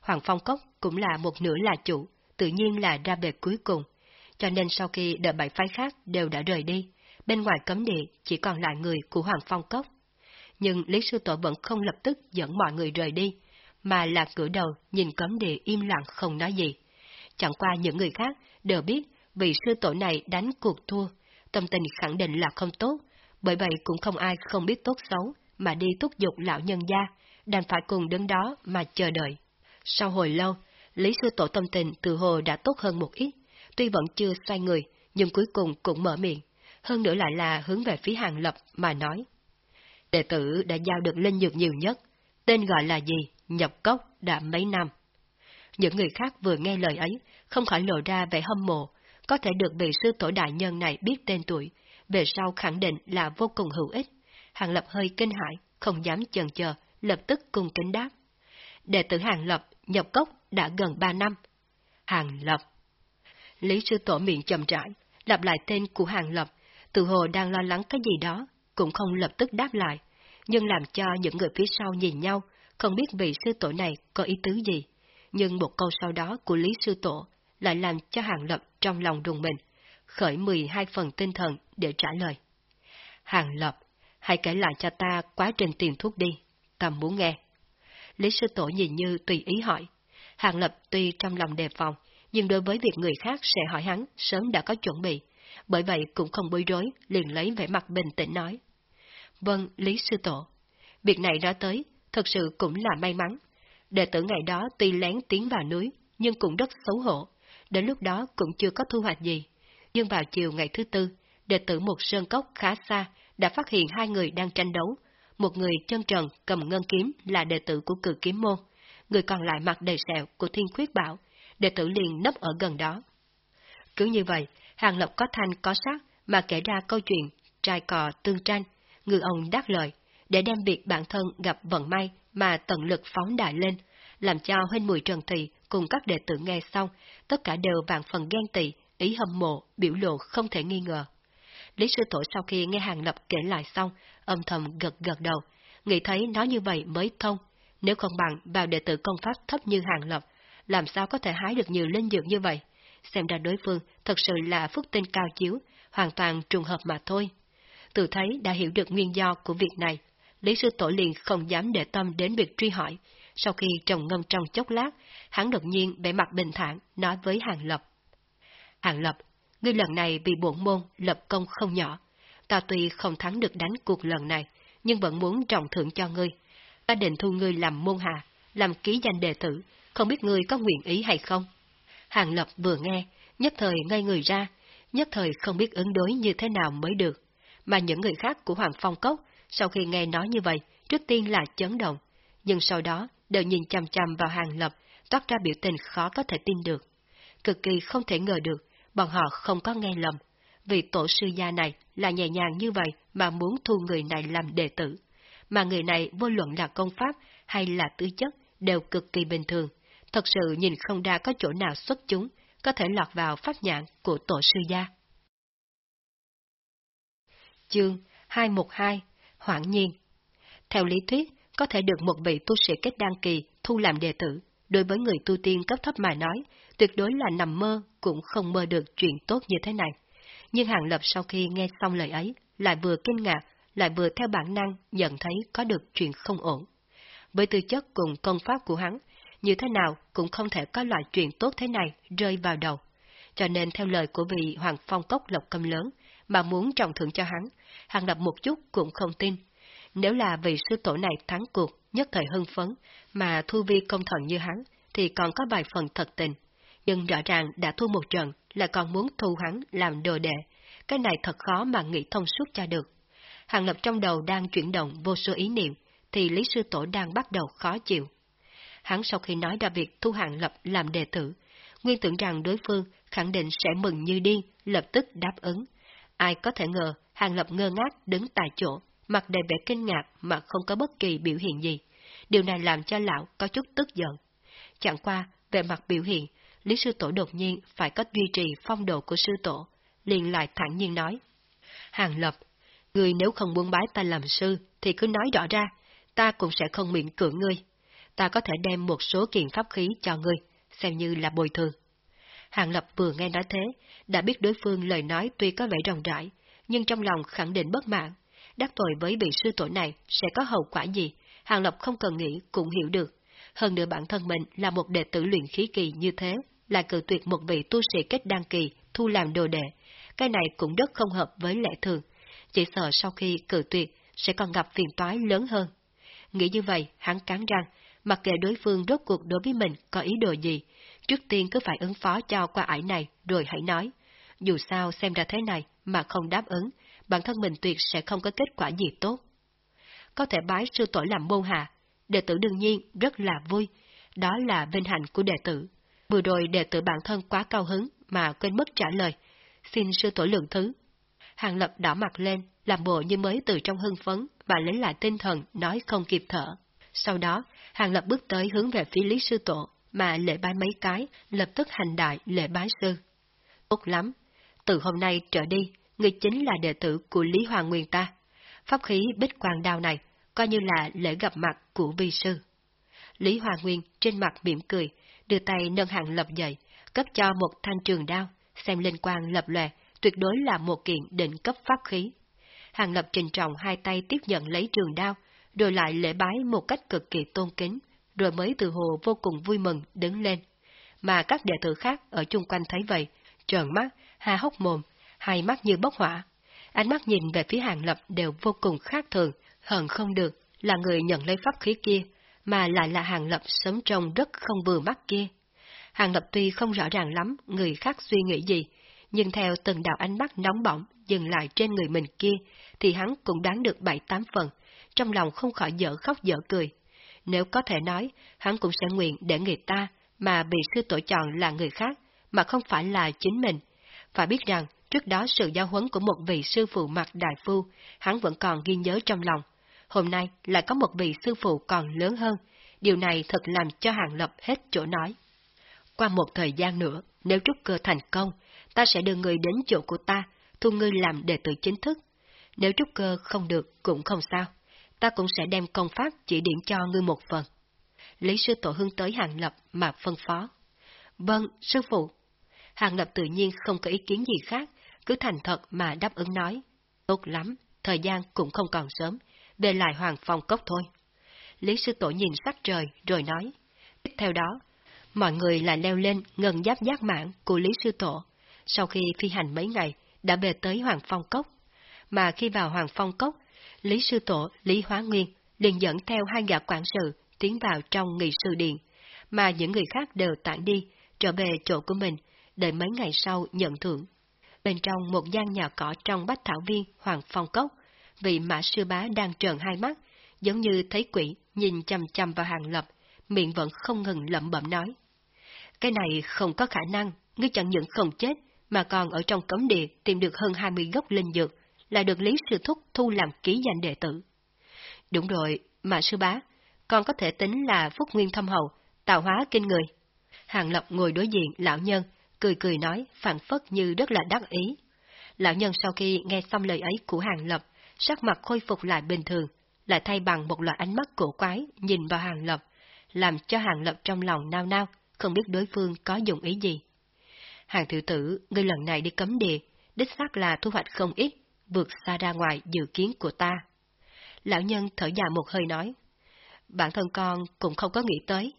Hoàng Phong Cốc cũng là một nửa là chủ, tự nhiên là ra bề cuối cùng. Cho nên sau khi đợi bảy phái khác đều đã rời đi, bên ngoài cấm địa chỉ còn lại người của Hoàng Phong Cốc. Nhưng Lý Sư Tổ vẫn không lập tức dẫn mọi người rời đi, mà là cử đầu nhìn cấm địa im lặng không nói gì. Chẳng qua những người khác đều biết vị sư tổ này đánh cuộc thua, tâm tình khẳng định là không tốt, bởi vậy cũng không ai không biết tốt xấu mà đi thúc giục lão nhân gia, đành phải cùng đứng đó mà chờ đợi. Sau hồi lâu, Lý sư tổ tâm tình từ hồ đã tốt hơn một ít, tuy vẫn chưa xoay người, nhưng cuối cùng cũng mở miệng, hơn nữa lại là hướng về phía hàng lập mà nói. Đệ tử đã giao được linh dược nhiều nhất, tên gọi là gì? Nhập cốc đã mấy năm. Những người khác vừa nghe lời ấy, không khỏi lộ ra vẻ hâm mộ, có thể được vị sư tổ đại nhân này biết tên tuổi, về sau khẳng định là vô cùng hữu ích. Hàng Lập hơi kinh hãi, không dám chần chờ, lập tức cung kính đáp. Đệ tử Hàng Lập nhập cốc đã gần ba năm. Hàng Lập Lý sư tổ miệng chậm rãi, lặp lại tên của Hàng Lập, từ hồ đang lo lắng cái gì đó, cũng không lập tức đáp lại, nhưng làm cho những người phía sau nhìn nhau, không biết vị sư tổ này có ý tứ gì. Nhưng một câu sau đó của Lý sư tổ lại làm cho Hàng Lập trong lòng rùng mình, khởi 12 phần tinh thần để trả lời. Hàng Lập, hãy kể lại cho ta quá trình tiền thuốc đi, ta muốn nghe. Lý sư tổ nhìn như tùy ý hỏi. Hàng Lập tuy trong lòng đề phòng, nhưng đối với việc người khác sẽ hỏi hắn sớm đã có chuẩn bị, bởi vậy cũng không bối rối, liền lấy vẻ mặt bình tĩnh nói. Vâng, Lý sư tổ. Việc này nói tới, thật sự cũng là may mắn. Đệ tử ngày đó tuy lén tiến vào núi, nhưng cũng rất xấu hổ. Đến lúc đó cũng chưa có thu hoạch gì. Nhưng vào chiều ngày thứ tư, đệ tử một sơn cốc khá xa đã phát hiện hai người đang tranh đấu. Một người chân trần cầm ngân kiếm là đệ tử của cử kiếm môn, người còn lại mặc đầy sẹo của thiên khuyết bảo, đệ tử liền nấp ở gần đó. Cứ như vậy, Hàng lộc có thanh có sắc mà kể ra câu chuyện trai cò tương tranh, người ông đáp lời, để đem việc bản thân gặp vận may mà tận lực phóng đại lên, làm cho huynh mùi Trần Thị cùng các đệ tử nghe xong, tất cả đều vạn phần ghen tị, ý hâm mộ, biểu lộ không thể nghi ngờ. Lý sư tổ sau khi nghe Hàng Lập kể lại xong, âm thầm gật gật đầu, nghĩ thấy nói như vậy mới thông. Nếu không bằng vào đệ tử công pháp thấp như Hàng Lập, làm sao có thể hái được nhiều linh dược như vậy? Xem ra đối phương thật sự là phúc tinh cao chiếu, hoàn toàn trùng hợp mà thôi. Tự thấy đã hiểu được nguyên do của việc này, Lý sư tổ liền không dám để tâm đến việc truy hỏi. Sau khi trồng ngâm trong chốc lát, hắn đột nhiên bẻ mặt bình thản nói với Hàng Lập. Hàng Lập, ngươi lần này bị bổn môn lập công không nhỏ. Ta tuy không thắng được đánh cuộc lần này, nhưng vẫn muốn trọng thưởng cho ngươi. Ta định thu ngươi làm môn hạ, làm ký danh đệ tử, không biết ngươi có nguyện ý hay không? Hàng Lập vừa nghe, nhất thời ngay người ra, nhất thời không biết ứng đối như thế nào mới được. Mà những người khác của Hoàng Phong Cốc, sau khi nghe nói như vậy, trước tiên là chấn động, nhưng sau đó đều nhìn chăm chăm vào Hàng Lập, toát ra biểu tình khó có thể tin được. Cực kỳ không thể ngờ được, bọn họ không có nghe lầm. Vì tổ sư gia này là nhẹ nhàng như vậy mà muốn thu người này làm đệ tử. Mà người này vô luận là công pháp hay là tư chất đều cực kỳ bình thường. Thật sự nhìn không ra có chỗ nào xuất chúng, có thể lọt vào pháp nhãn của tổ sư gia. Chương 212 Hoảng nhiên Theo lý thuyết, có thể được một vị tu sĩ kết đăng kỳ thu làm đệ tử, đối với người tu tiên cấp thấp mà nói, tuyệt đối là nằm mơ cũng không mơ được chuyện tốt như thế này. Nhưng Hàng Lập sau khi nghe xong lời ấy, lại vừa kinh ngạc, lại vừa theo bản năng nhận thấy có được chuyện không ổn. Với tư chất cùng công pháp của hắn, như thế nào cũng không thể có loại chuyện tốt thế này rơi vào đầu. Cho nên theo lời của vị Hoàng Phong Cốc Lộc Cầm lớn, mà muốn trọng thưởng cho hắn, Hàng Lập một chút cũng không tin. Nếu là vị sư tổ này thắng cuộc, nhất thời hưng phấn, mà thu vi công thần như hắn, thì còn có vài phần thật tình. Nhưng rõ ràng đã thua một trận, là còn muốn thu hắn làm đồ đệ. Cái này thật khó mà nghĩ thông suốt cho được. Hàng Lập trong đầu đang chuyển động vô số ý niệm, thì Lý Sư Tổ đang bắt đầu khó chịu. Hắn sau khi nói ra việc thu Hàng Lập làm đệ tử, nguyên tưởng rằng đối phương khẳng định sẽ mừng như điên, lập tức đáp ứng. Ai có thể ngờ Hàng Lập ngơ ngác đứng tại chỗ, mặt đầy vẻ kinh ngạc mà không có bất kỳ biểu hiện gì. Điều này làm cho lão có chút tức giận. Chẳng qua, về mặt biểu hiện, Lý Sư Tổ đột nhiên phải có duy trì phong độ của Sư Tổ, liền lại thẳng nhiên nói. Hàng Lập, người nếu không muốn bái ta làm sư, thì cứ nói rõ ra, ta cũng sẽ không miễn cưỡng ngươi. Ta có thể đem một số kiện pháp khí cho ngươi, xem như là bồi thường. Hàng Lập vừa nghe nói thế, đã biết đối phương lời nói tuy có vẻ rộng rãi, nhưng trong lòng khẳng định bất mãn, đắc tội với vị sư tổ này sẽ có hậu quả gì, Hàng Lập không cần nghĩ cũng hiểu được. Hơn nữa bản thân mình là một đệ tử luyện khí kỳ như thế, lại cự tuyệt một vị tu sĩ kết đăng kỳ thu làm đồ đệ. Cái này cũng rất không hợp với lẽ thường, chỉ sợ sau khi cự tuyệt sẽ còn gặp phiền toái lớn hơn. Nghĩ như vậy, hắn cắn răng, mặc kệ đối phương rốt cuộc đối với mình có ý đồ gì, trước tiên cứ phải ứng phó cho qua ải này rồi hãy nói. Dù sao xem ra thế này mà không đáp ứng, bản thân mình tuyệt sẽ không có kết quả gì tốt. Có thể bái sư tổ làm môn hạ, đệ tử đương nhiên rất là vui, đó là vinh hạnh của đệ tử. Vừa rồi đệ tử bản thân quá cao hứng mà quên mất trả lời, xin sư tổ lượng thứ. Hàng lập đỏ mặt lên, làm bộ như mới từ trong hưng phấn và lấy lại tinh thần nói không kịp thở. Sau đó, Hàng lập bước tới hướng về phía Lý Sư Tổ, mà lễ bái mấy cái, lập tức hành đại lễ bái sư. Tốt lắm, từ hôm nay trở đi, người chính là đệ tử của Lý Hoàng Nguyên ta. Pháp khí bích quang đao này, coi như là lễ gặp mặt của vi sư. Lý Hoàng Nguyên trên mặt mỉm cười, đưa tay nâng hàng lập dậy, cấp cho một thanh trường đao, xem lên quang lập lòe, tuyệt đối là một kiện định cấp pháp khí. Hàng lập trình trọng hai tay tiếp nhận lấy trường đao, rồi lại lễ bái một cách cực kỳ tôn kính, rồi mới từ hồ vô cùng vui mừng đứng lên. Mà các đệ tử khác ở chung quanh thấy vậy, trợn mắt, ha hốc mồm, hai mắt như bốc hỏa. Ánh mắt nhìn về phía hàng lập đều vô cùng khác thường, hận không được, là người nhận lấy pháp khí kia, mà lại là hàng lập sớm trông rất không vừa mắt kia. Hàng lập tuy không rõ ràng lắm người khác suy nghĩ gì, nhưng theo từng đạo ánh mắt nóng bỏng dừng lại trên người mình kia, thì hắn cũng đoán được bảy tám phần, trong lòng không khỏi dở khóc dở cười. Nếu có thể nói, hắn cũng sẽ nguyện để người ta, mà bị sư tổ chọn là người khác, mà không phải là chính mình. Phải biết rằng, trước đó sự giao huấn của một vị sư phụ mặt đại phu, hắn vẫn còn ghi nhớ trong lòng. Hôm nay lại có một vị sư phụ còn lớn hơn, điều này thật làm cho Hàng Lập hết chỗ nói. qua một thời gian nữa, nếu trúc cơ thành công, ta sẽ đưa người đến chỗ của ta, thu ngươi làm đệ tử chính thức. Nếu trúc cơ không được cũng không sao, ta cũng sẽ đem công pháp chỉ điểm cho ngươi một phần. Lý sư tổ hương tới Hàng Lập mà phân phó. Vâng, sư phụ. Hàng Lập tự nhiên không có ý kiến gì khác, cứ thành thật mà đáp ứng nói. Tốt lắm, thời gian cũng không còn sớm, về lại Hoàng Phong Cốc thôi. Lý sư tổ nhìn sắc trời rồi nói. Tiếp theo đó, mọi người lại leo lên ngân giáp giác mãn của Lý sư tổ. Sau khi phi hành mấy ngày, đã về tới Hoàng Phong Cốc. Mà khi vào Hoàng Phong Cốc, Lý sư tổ Lý Hóa Nguyên liền dẫn theo hai gã quản sự tiến vào trong nghị sư điện, mà những người khác đều tản đi, trở về chỗ của mình, đợi mấy ngày sau nhận thưởng. Bên trong một gian nhà cỏ trong bách thảo viên Hoàng Phong Cốc, vị mã sư bá đang trợn hai mắt, giống như thấy quỷ, nhìn chăm chăm vào hàng lập, miệng vẫn không ngừng lẩm bẩm nói. Cái này không có khả năng, ngươi chẳng những không chết, mà còn ở trong cấm địa tìm được hơn 20 gốc linh dược, là được Lý Sư Thúc thu làm ký danh đệ tử. Đúng rồi, mà sư bá, còn có thể tính là phúc nguyên thâm hậu, tạo hóa kinh người. Hàng Lập ngồi đối diện lão nhân, cười cười nói, phản phất như rất là đắc ý. Lão nhân sau khi nghe xong lời ấy của Hàng Lập, sắc mặt khôi phục lại bình thường, lại thay bằng một loại ánh mắt cổ quái nhìn vào Hàng Lập, làm cho Hàng Lập trong lòng nao nao, không biết đối phương có dùng ý gì. Hàng tiểu tử, ngươi lần này đi cấm địa, đích xác là thu hoạch không ít, vượt xa ra ngoài dự kiến của ta. Lão nhân thở dài một hơi nói, bản thân con cũng không có nghĩ tới.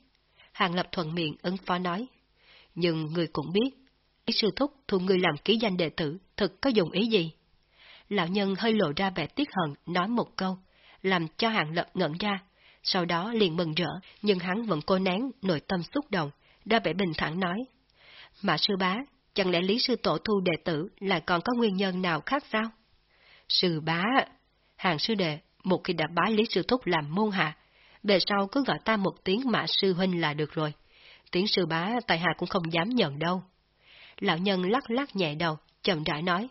Hàng Lập thuận miệng ứng phó nói, nhưng người cũng biết, ý sư thúc thu ngươi làm ký danh đệ tử, thực có dùng ý gì? Lão nhân hơi lộ ra vẻ tiếc hận, nói một câu, làm cho Hàng Lập ngẩn ra, sau đó liền mừng rỡ, nhưng hắn vẫn cố nén nội tâm xúc động, ra vẻ bình thản nói. Mà sư bá, chẳng lẽ lý sư tổ thu đệ tử lại còn có nguyên nhân nào khác sao? Sư bá, hàng sư đệ, một khi đã bái lý sư thúc làm môn hạ, về sau cứ gọi ta một tiếng mã sư huynh là được rồi. Tiếng sư bá tại hạ cũng không dám nhận đâu. Lão nhân lắc lắc nhẹ đầu, chậm rãi nói.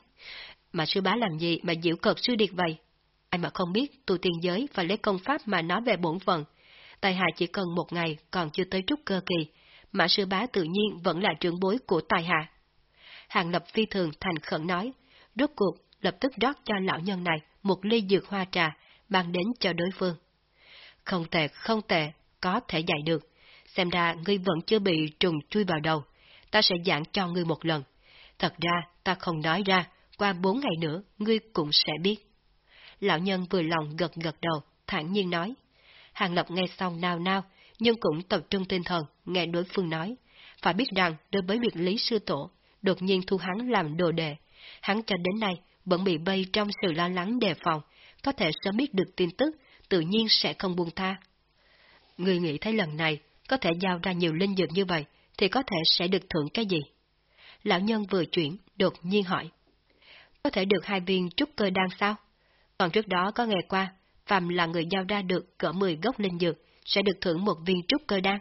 Mà sư bá làm gì mà diệu cợt sư điệt vậy? Ai mà không biết tu tiên giới và lấy công pháp mà nói về bổn phận. Tài hạ chỉ cần một ngày còn chưa tới trúc cơ kỳ, mà sư bá tự nhiên vẫn là trưởng bối của tài hạ. Hàng lập phi thường thành khẩn nói, rốt cuộc lập tức rót cho lão nhân này một ly dược hoa trà, mang đến cho đối phương. Không tệ, không tệ, có thể dạy được. Xem ra ngươi vẫn chưa bị trùng chui vào đầu. Ta sẽ giảng cho ngươi một lần. Thật ra, ta không nói ra, qua bốn ngày nữa, ngươi cũng sẽ biết. Lão nhân vừa lòng gật gật đầu, thản nhiên nói. Hàng Lập nghe xong nao nao, nhưng cũng tập trung tinh thần, nghe đối phương nói. Phải biết rằng, đối với việc Lý Sư Tổ, đột nhiên thu hắn làm đồ đệ, hắn cho đến nay vẫn bị bay trong sự lo lắng đề phòng, có thể sớm biết được tin tức, tự nhiên sẽ không buông tha. Người nghĩ thấy lần này, có thể giao ra nhiều linh dược như vậy, thì có thể sẽ được thưởng cái gì? Lão nhân vừa chuyển, đột nhiên hỏi. Có thể được hai viên trúc cơ đan sao? Còn trước đó có ngày qua, phàm là người giao ra được cỡ 10 gốc linh dược, sẽ được thưởng một viên trúc cơ đan.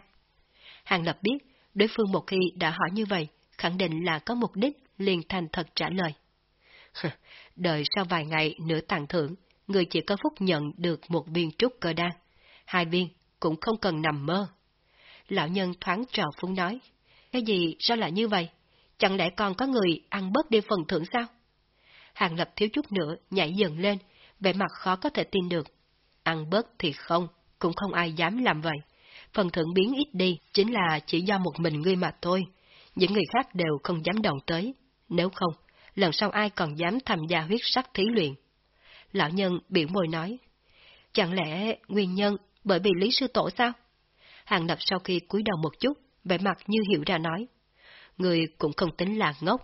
Hàng Lập biết, đối phương một khi đã hỏi như vậy, khẳng định là có mục đích, liền thành thật trả lời. Đợi sau vài ngày nửa tặng thưởng, người chỉ có phúc nhận được một viên trúc cơ đan. Hai viên cũng không cần nằm mơ. Lão nhân thoáng trào phúng nói, cái gì sao lại như vậy? Chẳng lẽ còn có người ăn bớt đi phần thưởng sao? Hàng Lập thiếu chút nữa nhảy dần lên, vẻ mặt khó có thể tin được. Ăn bớt thì không, cũng không ai dám làm vậy. Phần thưởng biến ít đi chính là chỉ do một mình ngươi mà thôi. Những người khác đều không dám động tới. Nếu không, lần sau ai còn dám tham gia huyết sắc thí luyện. Lão nhân biểu môi nói. Chẳng lẽ nguyên nhân bởi vì Lý Sư Tổ sao? Hàng lập sau khi cúi đầu một chút, vẻ mặt như hiểu ra nói. Người cũng không tính là ngốc.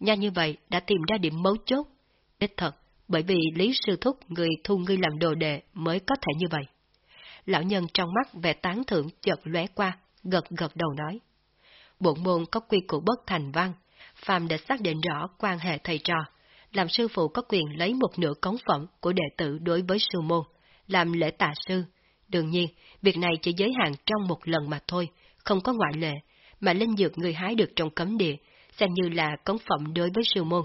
Nhanh như vậy đã tìm ra điểm mấu chốt. Đích thật, bởi vì Lý Sư Thúc người thu ngươi làm đồ đệ mới có thể như vậy. Lão nhân trong mắt vẻ tán thưởng chợt lóe qua, gật gật đầu nói. Bộn môn có quy củ bất thành văn, phàm đã xác định rõ quan hệ thầy trò, làm sư phụ có quyền lấy một nửa cống phẩm của đệ tử đối với sư môn, làm lễ tạ sư. Đương nhiên, việc này chỉ giới hạn trong một lần mà thôi, không có ngoại lệ, mà linh dược người hái được trong cấm địa, xem như là cống phẩm đối với sư môn.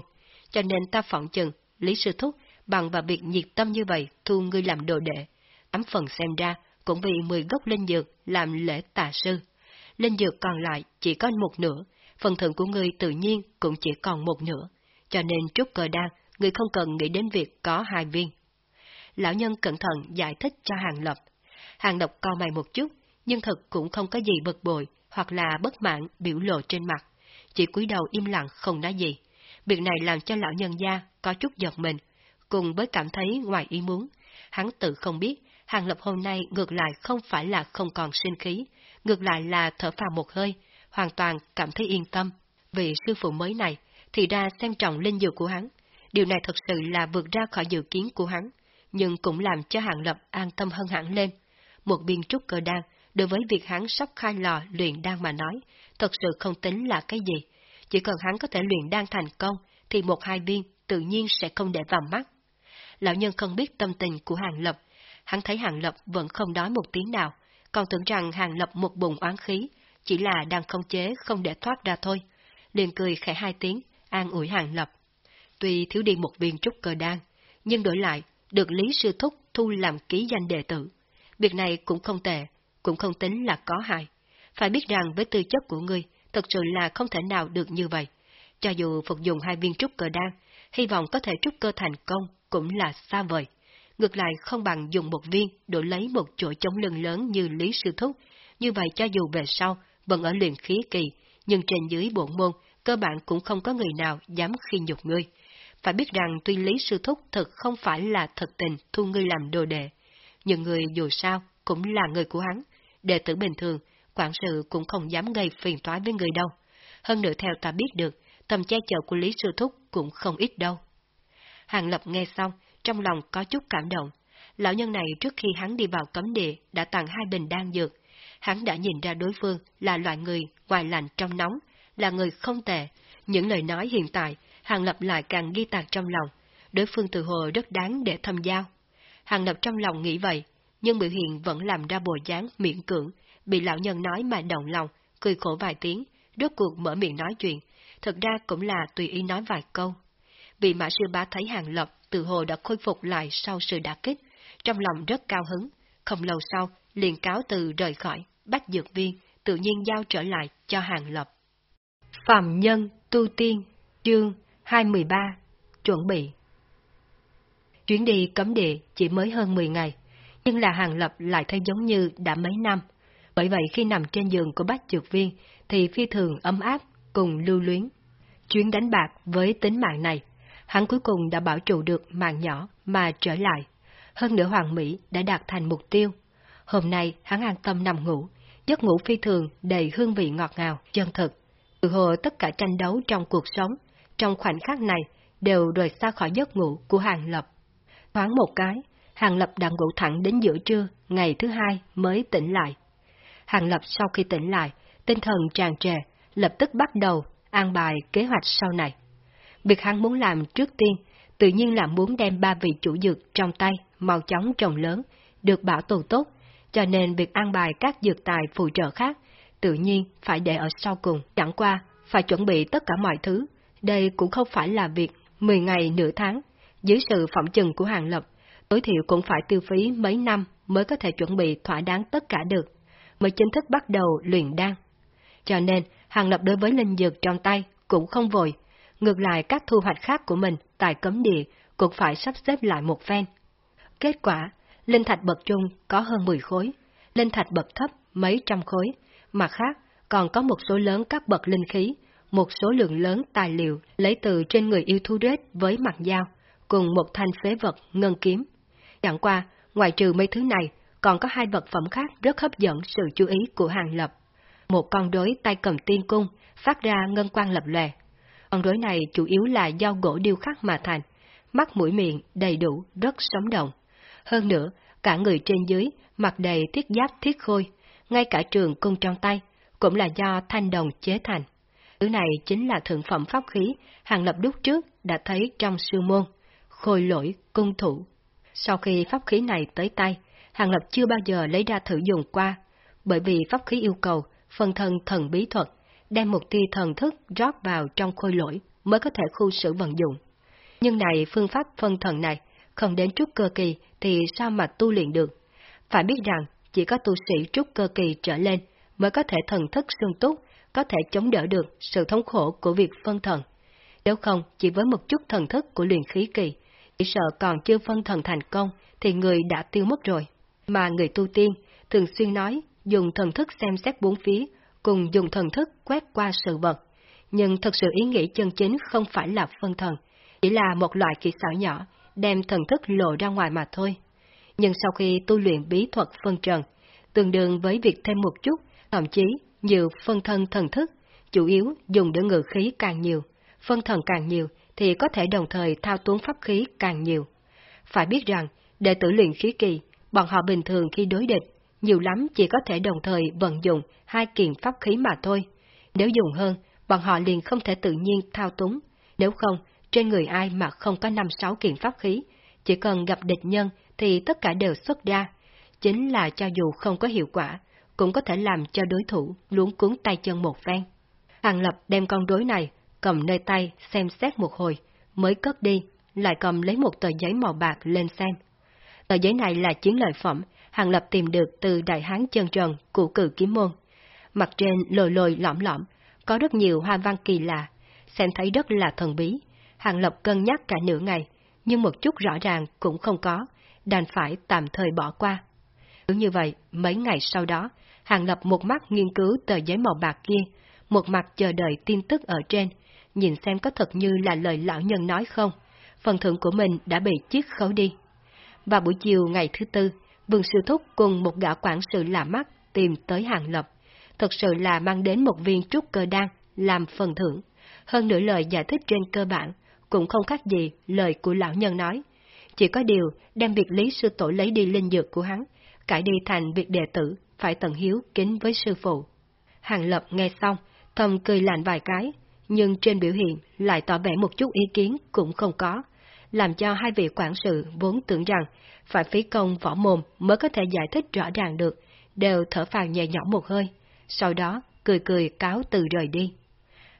Cho nên ta phỏng chừng, Lý Sư Thúc bằng và việc nhiệt tâm như vậy thu ngươi làm đồ đệ, ấm phần xem ra cũng vì 10 gốc linh dược làm lễ tà sư. linh dược còn lại chỉ có một nửa, phần thưởng của ngươi tự nhiên cũng chỉ còn một nửa, cho nên trúc cờ đan, ngươi không cần nghĩ đến việc có hai viên. Lão nhân cẩn thận giải thích cho Hàng Lập. Hàng Lập co mày một chút, nhưng thật cũng không có gì bực bội hoặc là bất mãn biểu lộ trên mặt, chỉ cúi đầu im lặng không nói gì. Việc này làm cho lão nhân gia có chút giật mình, cùng với cảm thấy ngoài ý muốn. Hắn tự không biết, Hàng Lập hôm nay ngược lại không phải là không còn sinh khí, ngược lại là thở phào một hơi, hoàn toàn cảm thấy yên tâm. Vì sư phụ mới này, thì ra xem trọng linh dược của hắn. Điều này thật sự là vượt ra khỏi dự kiến của hắn, nhưng cũng làm cho Hàng Lập an tâm hơn hẳn lên. Một biên trúc cơ đan, đối với việc hắn sắp khai lò luyện đan mà nói, thật sự không tính là cái gì. Chỉ cần hắn có thể luyện đan thành công, thì một hai viên tự nhiên sẽ không để vào mắt. Lão nhân không biết tâm tình của Hàng Lập, hắn thấy Hàng Lập vẫn không nói một tiếng nào, còn tưởng rằng Hàng Lập một bụng oán khí, chỉ là đang không chế không để thoát ra thôi. liền cười khẽ hai tiếng, an ủi Hàng Lập. Tuy thiếu đi một viên trúc cờ đan, nhưng đổi lại, được Lý Sư Thúc thu làm ký danh đệ tử. Việc này cũng không tệ, cũng không tính là có hại. Phải biết rằng với tư chất của ngươi, thật sự là không thể nào được như vậy. Cho dù phục dùng hai viên trúc cờ đan, hy vọng có thể trúc cơ thành công cũng là xa vời. Ngược lại không bằng dùng một viên đổi lấy một chỗ chống lưng lớn như Lý Sư Thúc, như vậy cho dù về sau vẫn ở luyện khí kỳ, nhưng trên dưới bổn môn, cơ bản cũng không có người nào dám khi nhục ngươi. Phải biết rằng tuy Lý Sư Thúc thực không phải là thật tình thu ngươi làm đồ đệ, nhưng người dù sao cũng là người của hắn, đệ tử bình thường, quản sự cũng không dám gây phiền toái với người đâu. Hơn nữa theo ta biết được, tầm che chở của Lý Sư Thúc cũng không ít đâu. Hàng Lập nghe xong, trong lòng có chút cảm động. Lão nhân này trước khi hắn đi vào cấm địa đã tặng hai bình đan dược. Hắn đã nhìn ra đối phương là loại người ngoài lạnh trong nóng, là người không tệ. Những lời nói hiện tại, Hàng Lập lại càng ghi tạc trong lòng. Đối phương từ hồ rất đáng để thâm giao. Hàng Lập trong lòng nghĩ vậy, nhưng biểu hiện vẫn làm ra bồi dáng miễn cưỡng, bị lão nhân nói mà động lòng, cười khổ vài tiếng, rốt cuộc mở miệng nói chuyện, thật ra cũng là tùy ý nói vài câu. Vị mã sư bá thấy hàng lập từ hồ đã khôi phục lại sau sự đả kích, trong lòng rất cao hứng, không lâu sau liền cáo từ rời khỏi, bắt dược viên, tự nhiên giao trở lại cho hàng lập. Phạm Nhân Tu Tiên, chương 213, chuẩn bị. Chuyến đi cấm địa chỉ mới hơn 10 ngày, nhưng là hàng lập lại thấy giống như đã mấy năm. Bởi vậy khi nằm trên giường của bác dược viên thì phi thường ấm áp cùng lưu luyến. Chuyến đánh bạc với tính mạng này, hắn cuối cùng đã bảo trụ được mạng nhỏ mà trở lại. Hơn nữa Hoàng Mỹ đã đạt thành mục tiêu. Hôm nay hắn an tâm nằm ngủ, giấc ngủ phi thường đầy hương vị ngọt ngào, chân thực. Từ hồ tất cả tranh đấu trong cuộc sống, trong khoảnh khắc này đều rời xa khỏi giấc ngủ của Hàng Lập. Thoáng một cái, Hàng Lập đã ngủ thẳng đến giữa trưa, ngày thứ hai mới tỉnh lại. Hàng Lập sau khi tỉnh lại, tinh thần tràn trề, lập tức bắt đầu an bài kế hoạch sau này. Việc hắn muốn làm trước tiên, tự nhiên là muốn đem ba vị chủ dược trong tay, mau chóng trồng lớn, được bảo tồn tốt, cho nên việc an bài các dược tài phụ trợ khác, tự nhiên phải để ở sau cùng. Chẳng qua, phải chuẩn bị tất cả mọi thứ, đây cũng không phải là việc 10 ngày nửa tháng. Dưới sự phỏng chừng của Hàng Lập, tối thiểu cũng phải tiêu phí mấy năm mới có thể chuẩn bị thỏa đáng tất cả được, mới chính thức bắt đầu luyện đan. Cho nên, Hàng Lập đối với linh dược trong tay cũng không vội, ngược lại các thu hoạch khác của mình tại cấm địa cũng phải sắp xếp lại một phen. Kết quả, linh thạch bậc trung có hơn 10 khối, linh thạch bậc thấp mấy trăm khối, mặt khác còn có một số lớn các bậc linh khí, một số lượng lớn tài liệu lấy từ trên người yêu thu rết với mặt dao, cùng một thanh phế vật ngân kiếm. Chẳng qua, ngoài trừ mấy thứ này, còn có hai vật phẩm khác rất hấp dẫn sự chú ý của Hàng Lập. Một con rối tay cầm tiên cung, phát ra ngân quang lập lòe. Con rối này chủ yếu là do gỗ điêu khắc mà thành, mắt mũi miệng đầy đủ, rất sống động. Hơn nữa, cả người trên dưới, mặt đầy thiết giáp thiết khôi, ngay cả trường cung trong tay, cũng là do thanh đồng chế thành. Thứ này chính là thượng phẩm pháp khí, hàng lập đúc trước đã thấy trong sư môn, khôi lỗi, cung thủ. Sau khi pháp khí này tới tay, hàng lập chưa bao giờ lấy ra thử dùng qua, bởi vì pháp khí yêu cầu phân thân thần bí thuật, đem một tia thần thức rót vào trong khôi lỗi mới có thể khu xử vận dụng. Nhưng này phương pháp phân thần này, không đến trúc cơ kỳ thì sao mà tu luyện được? Phải biết rằng, chỉ có tu sĩ trúc cơ kỳ trở lên mới có thể thần thức xương túc, có thể chống đỡ được sự thống khổ của việc phân thần. Nếu không, chỉ với một chút thần thức của luyện khí kỳ, chỉ sợ còn chưa phân thần thành công, thì người đã tiêu mất rồi. Mà người tu tiên thường xuyên nói dùng thần thức xem xét bốn phía, cùng dùng thần thức quét qua sự vật. Nhưng thật sự ý nghĩ chân chính không phải là phân thần, chỉ là một loại kỹ xảo nhỏ, đem thần thức lộ ra ngoài mà thôi. Nhưng sau khi tu luyện bí thuật phân trần, tương đương với việc thêm một chút, thậm chí nhiều phân thân thần thức, chủ yếu dùng để ngự khí càng nhiều, phân thần càng nhiều thì có thể đồng thời thao túng pháp khí càng nhiều. Phải biết rằng, đệ tử luyện khí kỳ, bọn họ bình thường khi đối địch, nhiều lắm chỉ có thể đồng thời vận dụng hai kiện pháp khí mà thôi. Nếu dùng hơn, bọn họ liền không thể tự nhiên thao túng. Nếu không, trên người ai mà không có năm sáu kiện pháp khí, chỉ cần gặp địch nhân thì tất cả đều xuất ra. Chính là cho dù không có hiệu quả, cũng có thể làm cho đối thủ luống cuốn tay chân một phen. Hàng Lập đem con rối này, cầm nơi tay xem xét một hồi, mới cất đi, lại cầm lấy một tờ giấy màu bạc lên xem. Tờ giấy này là chiến lợi phẩm, Hàng Lập tìm được từ Đại Hán Chân Trần của cử kiếm môn. Mặt trên lồi lồi lõm lõm, có rất nhiều hoa văn kỳ lạ, xem thấy rất là thần bí. Hàng Lập cân nhắc cả nửa ngày, nhưng một chút rõ ràng cũng không có, đành phải tạm thời bỏ qua. Cứ như vậy, mấy ngày sau đó, Hàng Lập một mắt nghiên cứu tờ giấy màu bạc kia, một mặt chờ đợi tin tức ở trên, nhìn xem có thật như là lời lão nhân nói không. Phần thưởng của mình đã bị chiếc khấu đi. Và buổi chiều ngày thứ tư, Vương Sư Thúc cùng một gã quản sự lạ mắt tìm tới Hàng Lập. Thật sự là mang đến một viên trúc cơ đan làm phần thưởng. Hơn nữa lời giải thích trên cơ bản, cũng không khác gì lời của lão nhân nói. Chỉ có điều đem việc Lý Sư Tổ lấy đi linh dược của hắn, cải đi thành việc đệ tử phải tận hiếu kính với sư phụ. Hàng Lập nghe xong, thầm cười lạnh vài cái, nhưng trên biểu hiện lại tỏ vẻ một chút ý kiến cũng không có, làm cho hai vị quản sự vốn tưởng rằng phải phí công võ mồm mới có thể giải thích rõ ràng được, đều thở phào nhẹ nhõm một hơi, sau đó cười cười cáo từ rời đi.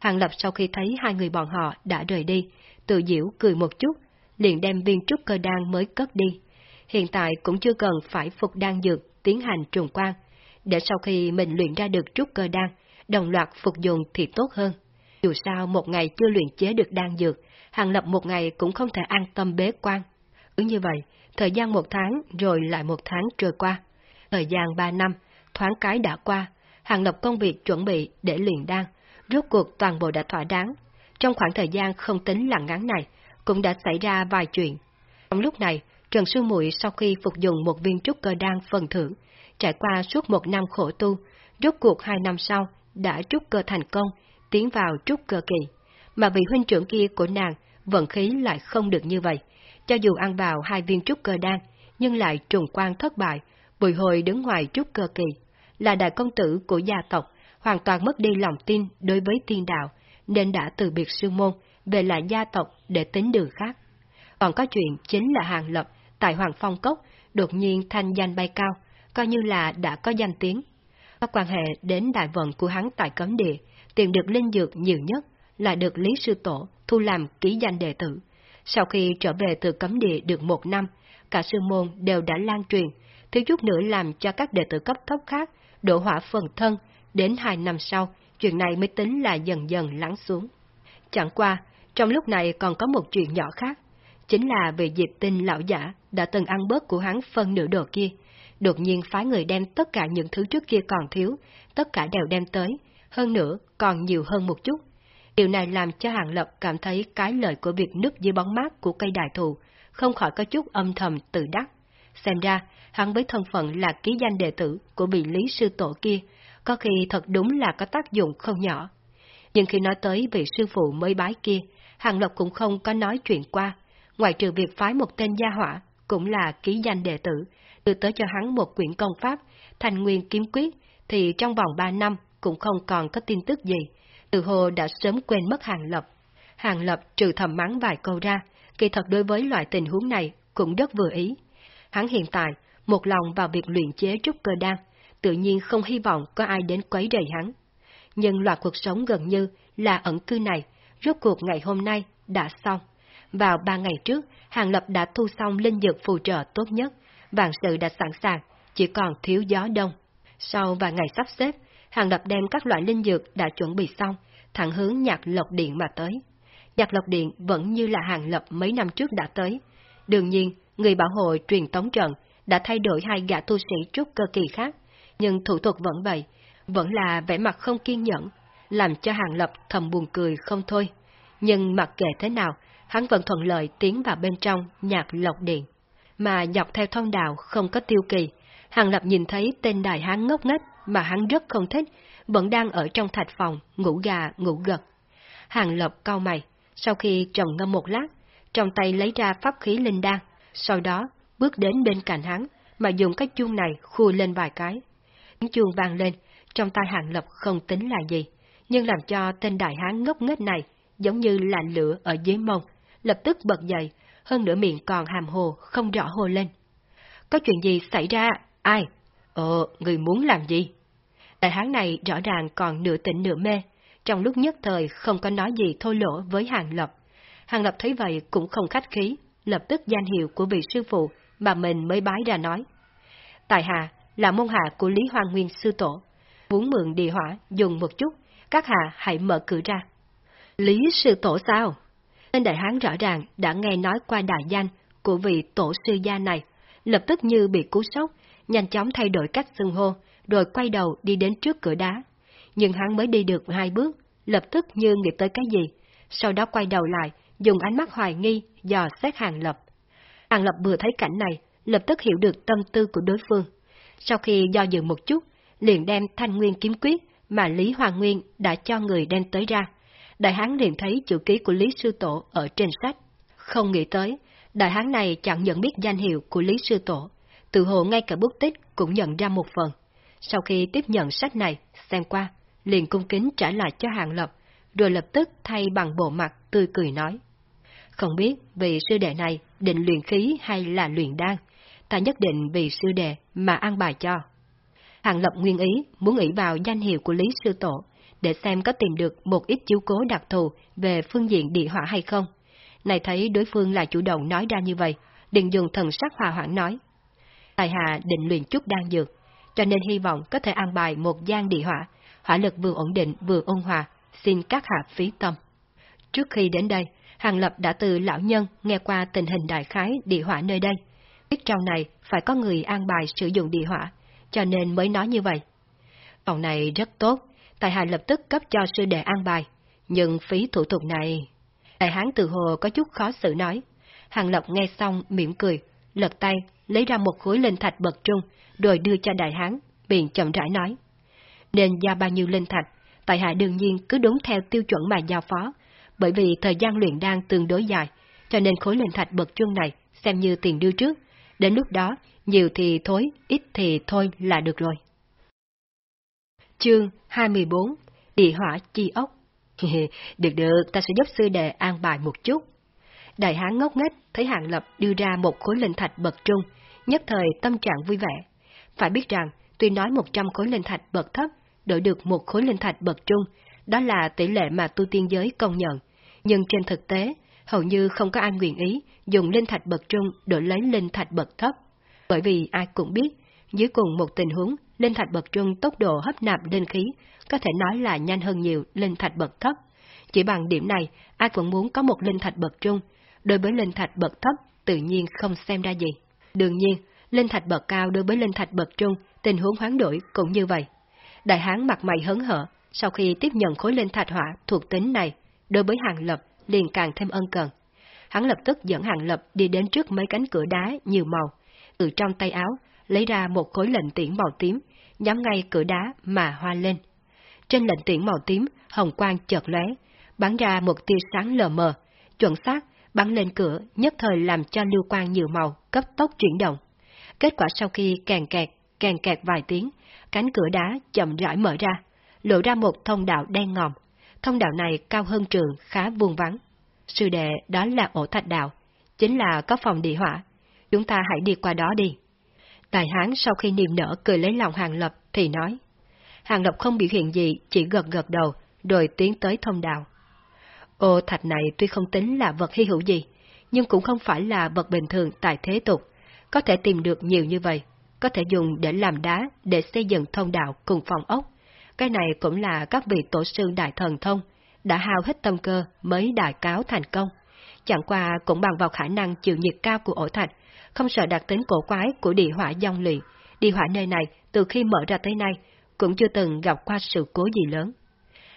Hàng Lập sau khi thấy hai người bọn họ đã rời đi, tự diễu cười một chút, liền đem viên trúc cơ đan mới cất đi. Hiện tại cũng chưa cần phải phục đan dược, tiến hành trùng quan, để sau khi mình luyện ra được trúc cơ đan, đồng loạt phục dụng thì tốt hơn. Dù sao một ngày chưa luyện chế được đan dược, Hàng Lập một ngày cũng không thể an tâm bế quan. Cứ như vậy, thời gian một tháng rồi lại một tháng trôi qua. Thời gian ba năm, thoáng cái đã qua, Hàng Lập công việc chuẩn bị để luyện đan, rốt cuộc toàn bộ đã thỏa đáng. Trong khoảng thời gian không tính là ngắn này, cũng đã xảy ra vài chuyện. Trong lúc này, Trần Sư Muội sau khi phục dụng một viên trúc cơ đan phần thưởng, trải qua suốt một năm khổ tu, rốt cuộc hai năm sau đã trúc cơ thành công, tiến vào trúc cơ kỳ. Mà vị huynh trưởng kia của nàng, vận khí lại không được như vậy. Cho dù ăn vào hai viên trúc cơ đan, nhưng lại trùng quan thất bại, bùi hồi đứng ngoài trúc cơ kỳ. Là đại công tử của gia tộc, hoàn toàn mất đi lòng tin đối với tiên đạo, nên đã từ biệt sư môn, về lại gia tộc để tính đường khác. Còn có chuyện chính là hàng lập tại Hoàng Phong Cốc, đột nhiên thanh danh bay cao, coi như là đã có danh tiếng. Có quan hệ đến đại vận của hắn tại cấm địa, tìm được linh dược nhiều nhất là được Lý Sư Tổ thu làm ký danh đệ tử. Sau khi trở về từ cấm địa được một năm, cả sư môn đều đã lan truyền, thiếu chút nữa làm cho các đệ tử cấp thấp khác đổ hỏa phần thân, đến hai năm sau, chuyện này mới tính là dần dần lắng xuống. Chẳng qua, trong lúc này còn có một chuyện nhỏ khác, chính là về dịp tinh lão giả đã từng ăn bớt của hắn phân nửa đồ kia, đột nhiên phái người đem tất cả những thứ trước kia còn thiếu, tất cả đều đem tới, hơn nữa còn nhiều hơn một chút. Điều này làm cho Hàng Lập cảm thấy cái lợi của việc núp dưới bóng mát của cây đại thụ, không khỏi có chút âm thầm tự đắc. Xem ra, hắn với thân phận là ký danh đệ tử của vị lý sư tổ kia, có khi thật đúng là có tác dụng không nhỏ. Nhưng khi nói tới vị sư phụ mới bái kia, Hàng Lập cũng không có nói chuyện qua, ngoại trừ việc phái một tên gia hỏa, cũng là ký danh đệ tử, đưa tới cho hắn một quyển công pháp, thành nguyên kiếm quyết, thì trong vòng ba năm cũng không còn có tin tức gì, từ hồ đã sớm quên mất Hàng Lập. Hàng Lập trừ thầm mắng vài câu ra, kỳ thật đối với loại tình huống này cũng rất vừa ý. Hắn hiện tại một lòng vào việc luyện chế trúc cơ đan, tự nhiên không hy vọng có ai đến quấy rầy hắn. Nhưng loại cuộc sống gần như là ẩn cư này, rốt cuộc ngày hôm nay đã xong. Vào ba ngày trước, Hàng Lập đã thu xong linh dược phù trợ tốt nhất, vạn sự đã sẵn sàng, chỉ còn thiếu gió đông. Sau vài ngày sắp xếp, Hàng Lập đem các loại linh dược đã chuẩn bị xong, thẳng hướng nhạc lộc điện mà tới. Nhạc lộc điện vẫn như là Hàng Lập mấy năm trước đã tới. Đương nhiên, người bảo hộ truyền tống trận đã thay đổi hai gã tu sĩ trúc cơ kỳ khác, nhưng thủ thuật vẫn vậy, vẫn là vẻ mặt không kiên nhẫn, làm cho Hàng Lập thầm buồn cười không thôi. Nhưng mặc kệ thế nào, hắn vẫn thuận lợi tiến vào bên trong nhạc lộc điện. Mà dọc theo thông đạo không có tiêu kỳ, Hàng Lập nhìn thấy tên đại hán ngốc nghếch mà hắn rất không thích, vẫn đang ở trong thạch phòng, ngủ gà, ngủ gật. Hàng Lập cau mày, sau khi trầm ngâm một lát, trong tay lấy ra pháp khí linh đan, sau đó bước đến bên cạnh hắn, mà dùng cái chuông này khui lên vài cái. Những chuông vang lên, trong tay Hàng Lập không tính là gì, nhưng làm cho tên đại hán ngốc nghếch này giống như là lửa ở dưới mông, lập tức bật dậy, hơn nữa miệng còn hàm hồ, không rõ hồ lên. Có chuyện gì xảy ra? Ai? Ờ, người muốn làm gì? Đại hán này rõ ràng còn nửa tỉnh nửa mê, trong lúc nhất thời không có nói gì thô lỗ với Hàng Lập. Hàng Lập thấy vậy cũng không khách khí, lập tức danh hiệu của vị sư phụ mà mình mới bái ra nói. Tài hạ là môn hạ của Lý Hoàng Nguyên sư tổ, muốn mượn địa hỏa dùng một chút, các hạ hãy mở cửa ra. Lý sư tổ sao? Tên đại hán rõ ràng đã nghe nói qua đại danh của vị tổ sư gia này, lập tức như bị cú sốc, nhanh chóng thay đổi cách xưng hô, rồi quay đầu đi đến trước cửa đá. Nhưng hắn mới đi được hai bước, lập tức như nghĩ tới cái gì, sau đó quay đầu lại, dùng ánh mắt hoài nghi, dò xét Hàng Lập. Hàng Lập vừa thấy cảnh này, lập tức hiểu được tâm tư của đối phương. Sau khi do dự một chút, liền đem thanh nguyên kiếm quyết mà Lý Hoàng Nguyên đã cho người đem tới ra. Đại hán liền thấy chữ ký của Lý Sư Tổ ở trên sách. Không nghĩ tới, đại hán này chẳng nhận biết danh hiệu của Lý Sư Tổ, tự hồ ngay cả bút tích cũng nhận ra một phần. Sau khi tiếp nhận sách này, xem qua, liền cung kính trả lại cho Hàng Lập, rồi lập tức thay bằng bộ mặt tươi cười nói. Không biết vị sư đệ này định luyện khí hay là luyện đan, ta nhất định vì sư đệ mà ăn bài cho. Hàng Lập nguyên ý muốn nghĩ vào danh hiệu của Lý Sư Tổ, để xem có tìm được một ít chiếu cố đặc thù về phương diện địa hỏa hay không. Này thấy đối phương là chủ động nói ra như vậy, định dùng thần sắc hòa hoãn nói. Tài hạ định luyện chút đan dược, cho nên hy vọng có thể an bài một gian địa hỏa, hỏa lực vừa ổn định vừa ôn hòa, xin các hạ phí tâm. Trước khi đến đây, Hàng Lập đã từ lão nhân nghe qua tình hình đại khái địa hỏa nơi đây. Biết trong này phải có người an bài sử dụng địa hỏa, cho nên mới nói như vậy. Phòng này rất tốt, Tài Hạ lập tức cấp cho sư đệ an bài, nhưng phí thủ tục này... Đại hán từ hồ có chút khó xử nói. Hàng Lập nghe xong mỉm cười, lật tay, lấy ra một khối linh thạch bậc trung, rồi đưa cho đại hán, biện chậm rãi nói. Nên giao bao nhiêu linh thạch, tại hạ đương nhiên cứ đúng theo tiêu chuẩn mà giao phó, bởi vì thời gian luyện đan tương đối dài, cho nên khối linh thạch bậc trung này xem như tiền đưa trước, đến lúc đó, nhiều thì thối, ít thì thôi là được rồi. Chương 24 Địa hỏa chi ốc Được được, ta sẽ giúp sư đệ an bài một chút. Đại hán ngốc nghếch thấy Hàng Lập đưa ra một khối linh thạch bậc trung, nhất thời tâm trạng vui vẻ. Phải biết rằng, tuy nói 100 khối linh thạch bậc thấp, đổi được một khối linh thạch bậc trung, đó là tỷ lệ mà tu tiên giới công nhận. Nhưng trên thực tế, hầu như không có ai nguyện ý dùng linh thạch bậc trung đổi lấy linh thạch bậc thấp. Bởi vì ai cũng biết, dưới cùng một tình huống, linh thạch bậc trung tốc độ hấp nạp linh khí có thể nói là nhanh hơn nhiều linh thạch bậc thấp. Chỉ bằng điểm này, ai cũng muốn có một linh thạch bậc trung, đối với linh thạch bậc thấp tự nhiên không xem ra gì. Đương nhiên, linh thạch bậc cao đối với linh thạch bậc trung, tình huống hoán đổi cũng như vậy. Đại hán mặt mày hớn hở, sau khi tiếp nhận khối linh thạch hỏa thuộc tính này, đối với hàng lập liền càng thêm ân cần. Hắn lập tức dẫn hàng lập đi đến trước mấy cánh cửa đá nhiều màu, từ trong tay áo lấy ra một khối lệnh tiễn màu tím, nhắm ngay cửa đá mà hoa lên. Trên lệnh tiễn màu tím, hồng quang chợt lóe, bắn ra một tia sáng lờ mờ, chuẩn xác bắn lên cửa, nhất thời làm cho lưu quang nhiều màu cấp tốc chuyển động. Kết quả sau khi càng kẹt, càng kẹt vài tiếng, cánh cửa đá chậm rãi mở ra, lộ ra một thông đạo đen ngòm. Thông đạo này cao hơn trường, khá vuông vắng. Sư đệ đó là ổ thạch đạo, chính là có phòng địa hỏa. Chúng ta hãy đi qua đó đi. Tài hán sau khi niềm nở cười lấy lòng Hàng Lập thì nói. Hàng Lập không biểu hiện gì, chỉ gật gật đầu, rồi tiến tới thông đạo. Ô thạch này tuy không tính là vật hy hữu gì, nhưng cũng không phải là vật bình thường tại thế tục, có thể tìm được nhiều như vậy, có thể dùng để làm đá để xây dựng thông đạo cùng phòng ốc, Cái này cũng là các vị tổ sư đại thần thông, đã hao hết tâm cơ mới đại cáo thành công. Chẳng qua cũng bằng vào khả năng chịu nhiệt cao của ổ thạch, không sợ đặc tính cổ quái của địa hỏa dòng luyện. Địa hỏa nơi này từ khi mở ra tới nay cũng chưa từng gặp qua sự cố gì lớn.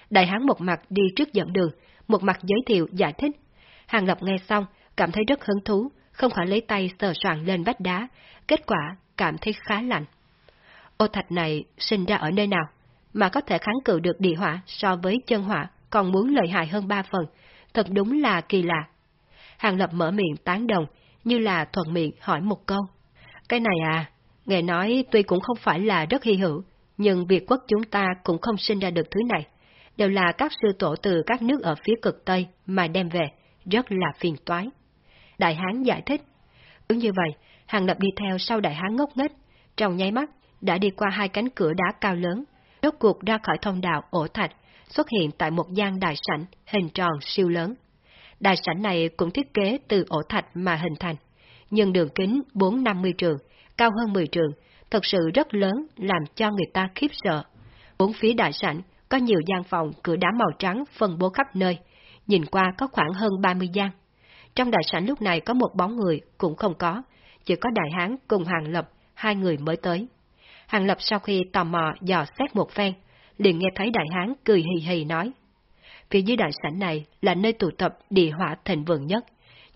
Đại hán một mặt đi trước dẫn đường, một mặt giới thiệu giải thích. Hàng Lập nghe xong, cảm thấy rất hứng thú, không khỏi lấy tay sờ soạn lên vách đá, kết quả cảm thấy khá lạnh. Ô thạch này sinh ra ở nơi nào, mà có thể kháng cự được địa hỏa so với chân hỏa, còn muốn lợi hại hơn ba phần, thật đúng là kỳ lạ. Hàng Lập mở miệng tán đồng, như là thuận miệng hỏi một câu. Cái này à, nghe nói tuy cũng không phải là rất hy hữu, nhưng Việt quốc chúng ta cũng không sinh ra được thứ này. Đều là các sư tổ từ các nước ở phía cực Tây mà đem về, rất là phiền toái. Đại Hán giải thích. Ứng như vậy, Hàng Lập đi theo sau Đại Hán ngốc nghếch, trong nháy mắt đã đi qua hai cánh cửa đá cao lớn, rốt cuộc ra khỏi thông đạo ổ thạch, xuất hiện tại một gian đại sảnh hình tròn siêu lớn. Đại sảnh này cũng thiết kế từ ổ thạch mà hình thành, nhưng đường kính 4-50 trường, cao hơn 10 trường, thật sự rất lớn làm cho người ta khiếp sợ. Bốn phía đại sảnh có nhiều gian phòng cửa đá màu trắng phân bố khắp nơi, nhìn qua có khoảng hơn 30 gian. Trong đại sảnh lúc này có một bóng người cũng không có, chỉ có đại hán cùng Hàng Lập, hai người mới tới. Hàng Lập sau khi tò mò dò xét một phen, liền nghe thấy đại hán cười hì hì nói. Phía dưới đại sảnh này là nơi tụ tập địa hỏa thịnh vượng nhất,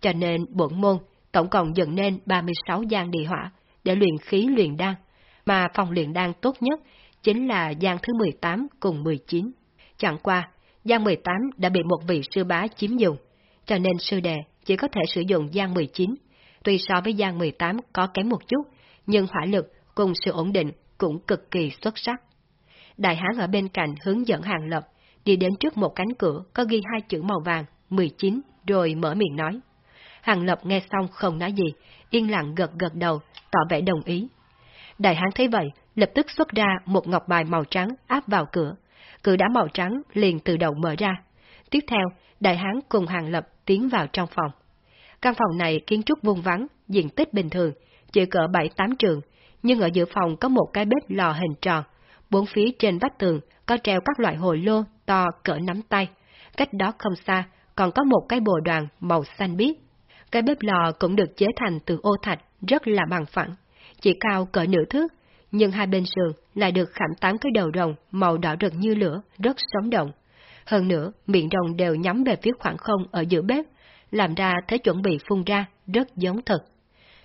cho nên bổn môn tổng cộng dựng nên 36 gian địa hỏa để luyện khí luyện đan, mà phòng luyện đan tốt nhất chính là gian thứ 18 cùng 19. Chẳng qua, gian 18 đã bị một vị sư bá chiếm dùng, cho nên sư đệ chỉ có thể sử dụng gian 19. Tuy so với gian 18 có kém một chút, nhưng hỏa lực cùng sự ổn định cũng cực kỳ xuất sắc. Đại hán ở bên cạnh hướng dẫn hàng lập, đi đến trước một cánh cửa có ghi hai chữ màu vàng, 19, rồi mở miệng nói. Hàng lập nghe xong không nói gì, yên lặng gật gật đầu, tỏ vẻ đồng ý. Đại hán thấy vậy, lập tức xuất ra một ngọc bài màu trắng áp vào cửa. Cửa đá màu trắng liền từ đầu mở ra. Tiếp theo, đại hán cùng hàng lập tiến vào trong phòng. Căn phòng này kiến trúc vuông vắn, diện tích bình thường, chỉ cỡ 7-8 trường, nhưng ở giữa phòng có một cái bếp lò hình tròn. Bốn phía trên vách tường có treo các loại hồ lô to cỡ nắm tay. Cách đó không xa còn có một cái bồ đoàn màu xanh biếc. Cái bếp lò cũng được chế thành từ ô thạch, rất là bằng phẳng, chỉ cao cỡ nửa thước, nhưng hai bên sườn lại được khảm tám cái đầu rồng màu đỏ rực như lửa, rất sống động. Hơn nữa, miệng rồng đều nhắm về phía khoảng không ở giữa bếp, làm ra thế chuẩn bị phun ra, rất giống thật.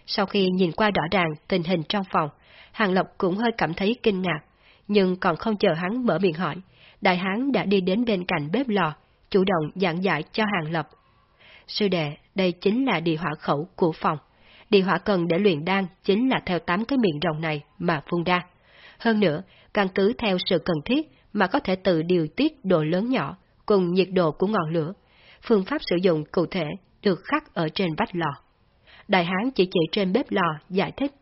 Sau khi nhìn qua rõ ràng tình hình trong phòng, Hàng Lộc cũng hơi cảm thấy kinh ngạc, nhưng còn không chờ hắn mở miệng hỏi, đại hán đã đi đến bên cạnh bếp lò, chủ động giảng giải cho Hàng lộc Sư đệ, đây chính là địa hỏa khẩu của phòng. Địa hỏa cần để luyện đan chính là theo tám cái miệng rồng này mà phun ra. Hơn nữa, căn cứ theo sự cần thiết mà có thể tự điều tiết độ lớn nhỏ cùng nhiệt độ của ngọn lửa. Phương pháp sử dụng cụ thể được khắc ở trên vách lò. Đại hán chỉ chỉ trên bếp lò giải thích.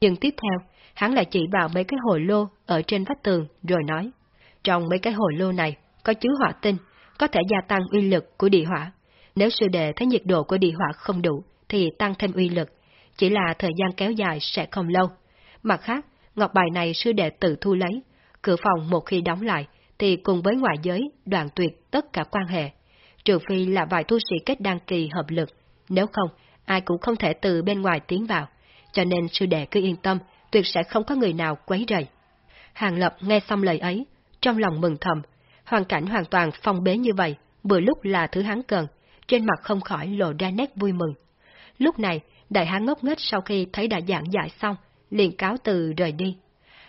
Nhưng tiếp theo, hắn lại chỉ vào mấy cái hồ lô ở trên vách tường rồi nói. Trong mấy cái hồ lô này có chứa hỏa tinh, có thể gia tăng uy lực của địa hỏa. Nếu sư đệ thấy nhiệt độ của địa hỏa không đủ, thì tăng thêm uy lực, chỉ là thời gian kéo dài sẽ không lâu. Mặt khác, ngọc bài này sư đệ tự thu lấy, cửa phòng một khi đóng lại, thì cùng với ngoại giới đoạn tuyệt tất cả quan hệ. Trừ phi là vài tu sĩ kết đăng kỳ hợp lực, nếu không, ai cũng không thể từ bên ngoài tiến vào, cho nên sư đệ cứ yên tâm, tuyệt sẽ không có người nào quấy rầy. Hàng Lập nghe xong lời ấy, trong lòng mừng thầm, hoàn cảnh hoàn toàn phong bế như vậy, vừa lúc là thứ hắn cần, trên mặt không khỏi lộ ra nét vui mừng. Lúc này, đại hán ngốc nghếch sau khi thấy đã giảng giải xong, liền cáo từ rời đi.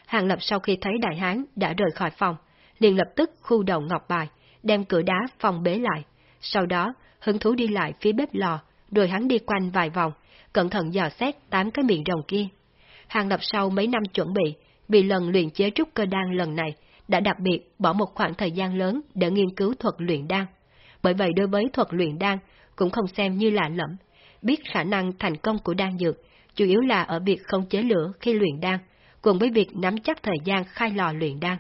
Hàng Lập sau khi thấy đại hán đã rời khỏi phòng, liền lập tức khu đầu ngọc bài, đem cửa đá phòng bế lại, sau đó hứng thú đi lại phía bếp lò, rồi hắn đi quanh vài vòng, cẩn thận dò xét tám cái miệng rồng kia. Hàng Lập sau mấy năm chuẩn bị, vì lần luyện chế trúc cơ đan lần này, đã đặc biệt bỏ một khoảng thời gian lớn để nghiên cứu thuật luyện đan. Bởi vậy đối với thuật luyện đan cũng không xem như lạ lẫm, biết khả năng thành công của đan dược, chủ yếu là ở việc không chế lửa khi luyện đan, cùng với việc nắm chắc thời gian khai lò luyện đan.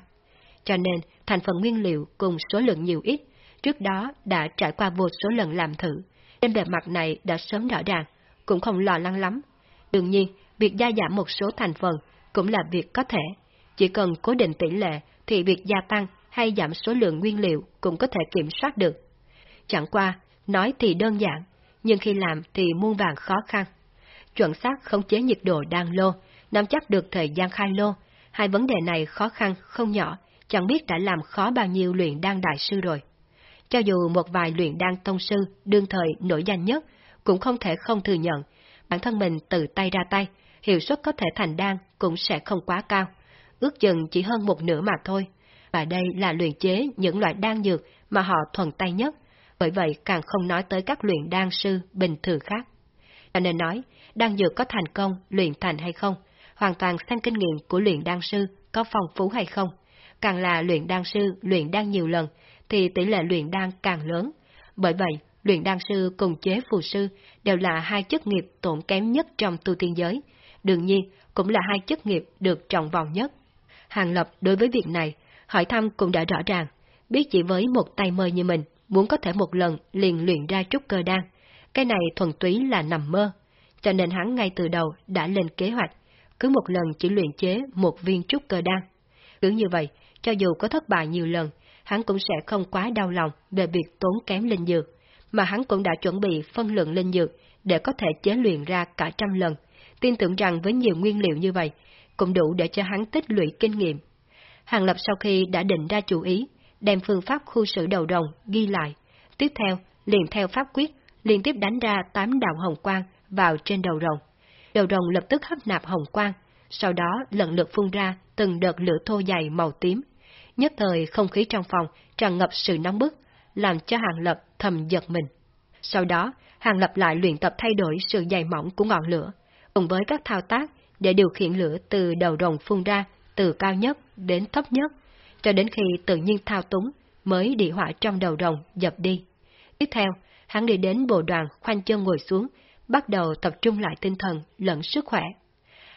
Cho nên, thành phần nguyên liệu cùng số lượng nhiều ít, trước đó đã trải qua vô số lần làm thử, trên bề mặt này đã sớm rõ ràng, cũng không lo lắng lắm. Đương nhiên, việc gia giảm một số thành phần cũng là việc có thể, chỉ cần cố định tỷ lệ thì việc gia tăng hay giảm số lượng nguyên liệu cũng có thể kiểm soát được. Chẳng qua, nói thì đơn giản, nhưng khi làm thì muôn vàng khó khăn. Chuẩn xác khống chế nhiệt độ đang lô, nắm chắc được thời gian khai lô, hai vấn đề này khó khăn không nhỏ, chẳng biết đã làm khó bao nhiêu luyện đan đại sư rồi. Cho dù một vài luyện đan tông sư đương thời nổi danh nhất, cũng không thể không thừa nhận, bản thân mình tự tay ra tay, hiệu suất có thể thành đan cũng sẽ không quá cao, ước chừng chỉ hơn một nửa mà thôi. Và đây là luyện chế những loại đan dược mà họ thuần tay nhất, bởi vậy càng không nói tới các luyện đan sư bình thường khác. Cho nên nói, đan dược có thành công luyện thành hay không, hoàn toàn xem kinh nghiệm của luyện đan sư có phong phú hay không. Càng là luyện đan sư luyện đan nhiều lần, thì tỷ lệ luyện đan càng lớn. Bởi vậy, luyện đan sư cùng chế phù sư đều là hai chức nghiệp tổn kém nhất trong tu tiên giới. Đương nhiên, cũng là hai chức nghiệp được trọng vọng nhất. Hàng Lập đối với việc này, hỏi thăm cũng đã rõ ràng, biết chỉ với một tay mơ như mình, muốn có thể một lần liền luyện ra trúc cơ đan. Cái này thuần túy là nằm mơ, cho nên hắn ngay từ đầu đã lên kế hoạch, cứ một lần chỉ luyện chế một viên trúc cơ đan. Cứ như vậy, cho dù có thất bại nhiều lần, hắn cũng sẽ không quá đau lòng về việc tốn kém linh dược, mà hắn cũng đã chuẩn bị phân lượng linh dược để có thể chế luyện ra cả trăm lần, tin tưởng rằng với nhiều nguyên liệu như vậy, cũng đủ để cho hắn tích lũy kinh nghiệm. Hàng Lập sau khi đã định ra chủ ý, đem phương pháp khu sự đầu đồng ghi lại, tiếp theo liền theo pháp quyết, liên tiếp đánh ra tám đạo hồng quang vào trên đầu rồng. Đầu rồng lập tức hấp nạp hồng quang, sau đó lần lượt phun ra từng đợt lửa thô dày màu tím. Nhất thời không khí trong phòng tràn ngập sự nóng bức, làm cho Hàng Lập thầm giật mình. Sau đó, Hàng Lập lại luyện tập thay đổi sự dày mỏng của ngọn lửa, cùng với các thao tác để điều khiển lửa từ đầu rồng phun ra, từ cao nhất đến thấp nhất, cho đến khi tự nhiên thao túng mới địa hỏa trong đầu rồng dập đi. Tiếp theo, hắn đi đến bộ đoàn khoanh chân ngồi xuống, bắt đầu tập trung lại tinh thần lẫn sức khỏe.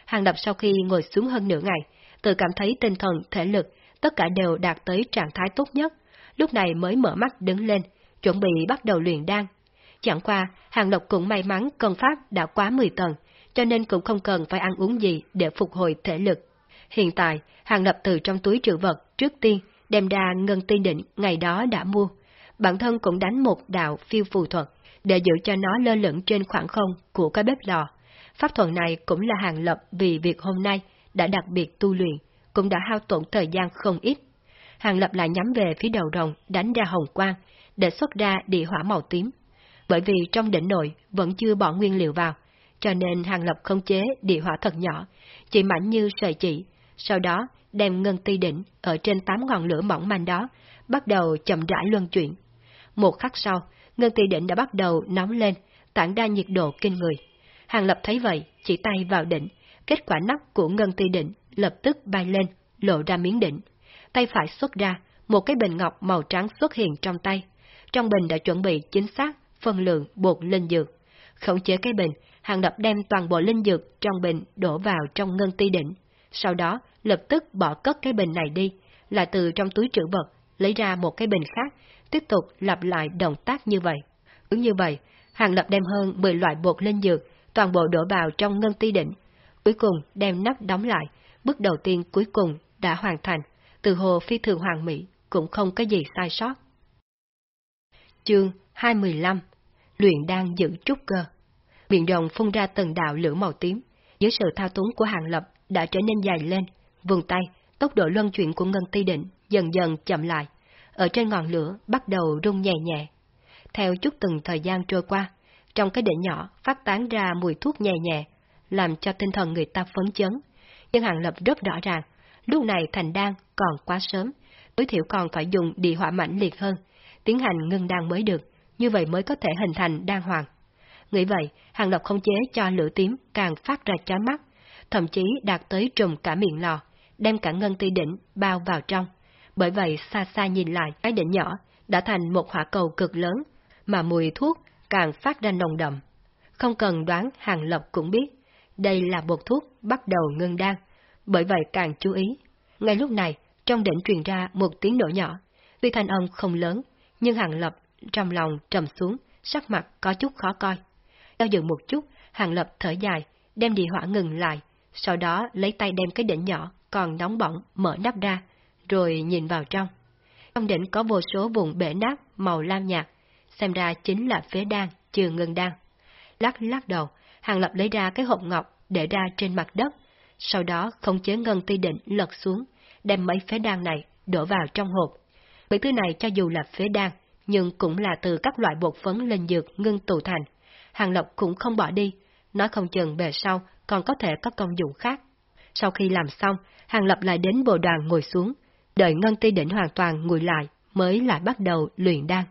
Hàng Lập sau khi ngồi xuống hơn nửa ngày, tự cảm thấy tinh thần, thể lực, tất cả đều đạt tới trạng thái tốt nhất, lúc này mới mở mắt đứng lên, chuẩn bị bắt đầu luyện đan. Chẳng qua, Hàng Lộc cũng may mắn cân pháp đã quá 10 tầng, cho nên cũng không cần phải ăn uống gì để phục hồi thể lực. Hiện tại, Hàng Lập từ trong túi trữ vật trước tiên đem ra ngân tiên định ngày đó đã mua. Bản thân cũng đánh một đạo phiêu phù thuật để giữ cho nó lơ lửng trên khoảng không của cái bếp lò. Pháp thuật này cũng là Hàng Lập vì việc hôm nay đã đặc biệt tu luyện, cũng đã hao tổn thời gian không ít. Hàng Lập lại nhắm về phía đầu rồng đánh ra hồng quang, để xuất ra địa hỏa màu tím. Bởi vì trong đỉnh nội vẫn chưa bỏ nguyên liệu vào, cho nên Hàng Lập không chế địa hỏa thật nhỏ, chỉ mảnh như sợi chỉ, sau đó đem ngân ti đỉnh ở trên tám ngọn lửa mỏng manh đó, bắt đầu chậm rãi luân chuyển. Một khắc sau, ngân ti đỉnh đã bắt đầu nóng lên, tản ra nhiệt độ kinh người. Hàng Lập thấy vậy, chỉ tay vào đỉnh, kết quả nắp của ngân ti đỉnh lập tức bay lên, lộ ra miếng đỉnh. Tay phải xuất ra, một cái bình ngọc màu trắng xuất hiện trong tay. Trong bình đã chuẩn bị chính xác phân lượng bột linh dược. Khống chế cái bình, Hàng Lập đem toàn bộ linh dược trong bình đổ vào trong ngân ti đỉnh. Sau đó, lập tức bỏ cất cái bình này đi, là từ trong túi trữ vật, lấy ra một cái bình khác, tiếp tục lặp lại động tác như vậy. Cứ như vậy, Hàng Lập đem hơn 10 loại bột lên dược, toàn bộ đổ vào trong ngân ti đỉnh. Cuối cùng đem nắp đóng lại, bước đầu tiên cuối cùng đã hoàn thành, từ hồ phi thường hoàng mỹ, cũng không có gì sai sót. Chương 215 Luyện đang giữ trúc cơ Biển rồng phun ra từng đạo lửa màu tím, dưới sự thao túng của hàng lập đã trở nên dài lên, vùng tay, tốc độ luân chuyển của ngân ti định dần dần chậm lại, ở trên ngọn lửa bắt đầu rung nhẹ nhẹ. Theo chút từng thời gian trôi qua, trong cái đỉnh nhỏ phát tán ra mùi thuốc nhẹ nhẹ, làm cho tinh thần người ta phấn chấn. Nhưng hàng lập rất rõ ràng, lúc này thành đan còn quá sớm, tối thiểu còn phải dùng địa hỏa mãnh liệt hơn, tiến hành ngưng đan mới được, như vậy mới có thể hình thành đan hoàng. Nghĩ vậy, hàng lập không chế cho lửa tím càng phát ra chói mắt, thậm chí đạt tới trùm cả miệng lò, đem cả ngân ti đỉnh bao vào trong. Bởi vậy xa xa nhìn lại cái đỉnh nhỏ đã thành một hỏa cầu cực lớn, mà mùi thuốc càng phát ra nồng đậm. Không cần đoán hàng lập cũng biết, đây là bột thuốc bắt đầu ngưng đan, bởi vậy càng chú ý. Ngay lúc này, trong đỉnh truyền ra một tiếng nổ nhỏ, vì thanh âm không lớn, nhưng hàng lập trong lòng trầm xuống, sắc mặt có chút khó coi. đau dự một chút, hàng lập thở dài, đem địa hỏa ngừng lại, sau đó lấy tay đem cái đỉnh nhỏ còn nóng bỏng mở nắp ra, rồi nhìn vào trong. trong đỉnh có vô số vùng bể nát màu lam nhạt, xem ra chính là phế đan, chưa ngưng đan. Lắc lắc đầu, Hàng Lập lấy ra cái hộp ngọc để ra trên mặt đất, sau đó không chế ngân ti định lật xuống, đem mấy phế đan này đổ vào trong hộp. Mấy thứ này cho dù là phế đan, nhưng cũng là từ các loại bột phấn linh dược ngưng tụ thành. Hàng Lập cũng không bỏ đi, nói không chừng về sau còn có thể có công dụng khác. Sau khi làm xong, Hàng Lập lại đến bộ đoàn ngồi xuống, đợi Ngân Ti Đỉnh hoàn toàn nguội lại mới lại bắt đầu luyện đan.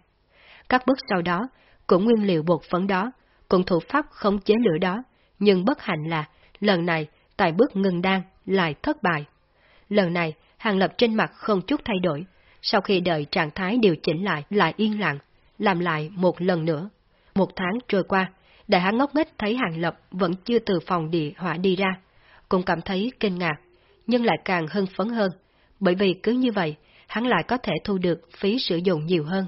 Các bước sau đó, cũng nguyên liệu bột phấn đó, cũng thủ pháp khống chế lửa đó, nhưng bất hạnh là, lần này, tại bước ngừng đan lại thất bại. Lần này, Hàng Lập trên mặt không chút thay đổi, sau khi đợi trạng thái điều chỉnh lại lại yên lặng, làm lại một lần nữa. Một tháng trôi qua, đại hán ngốc nghếch thấy Hàng Lập vẫn chưa từ phòng địa hỏa đi ra, cũng cảm thấy kinh ngạc, nhưng lại càng hưng phấn hơn, bởi vì cứ như vậy, hắn lại có thể thu được phí sử dụng nhiều hơn.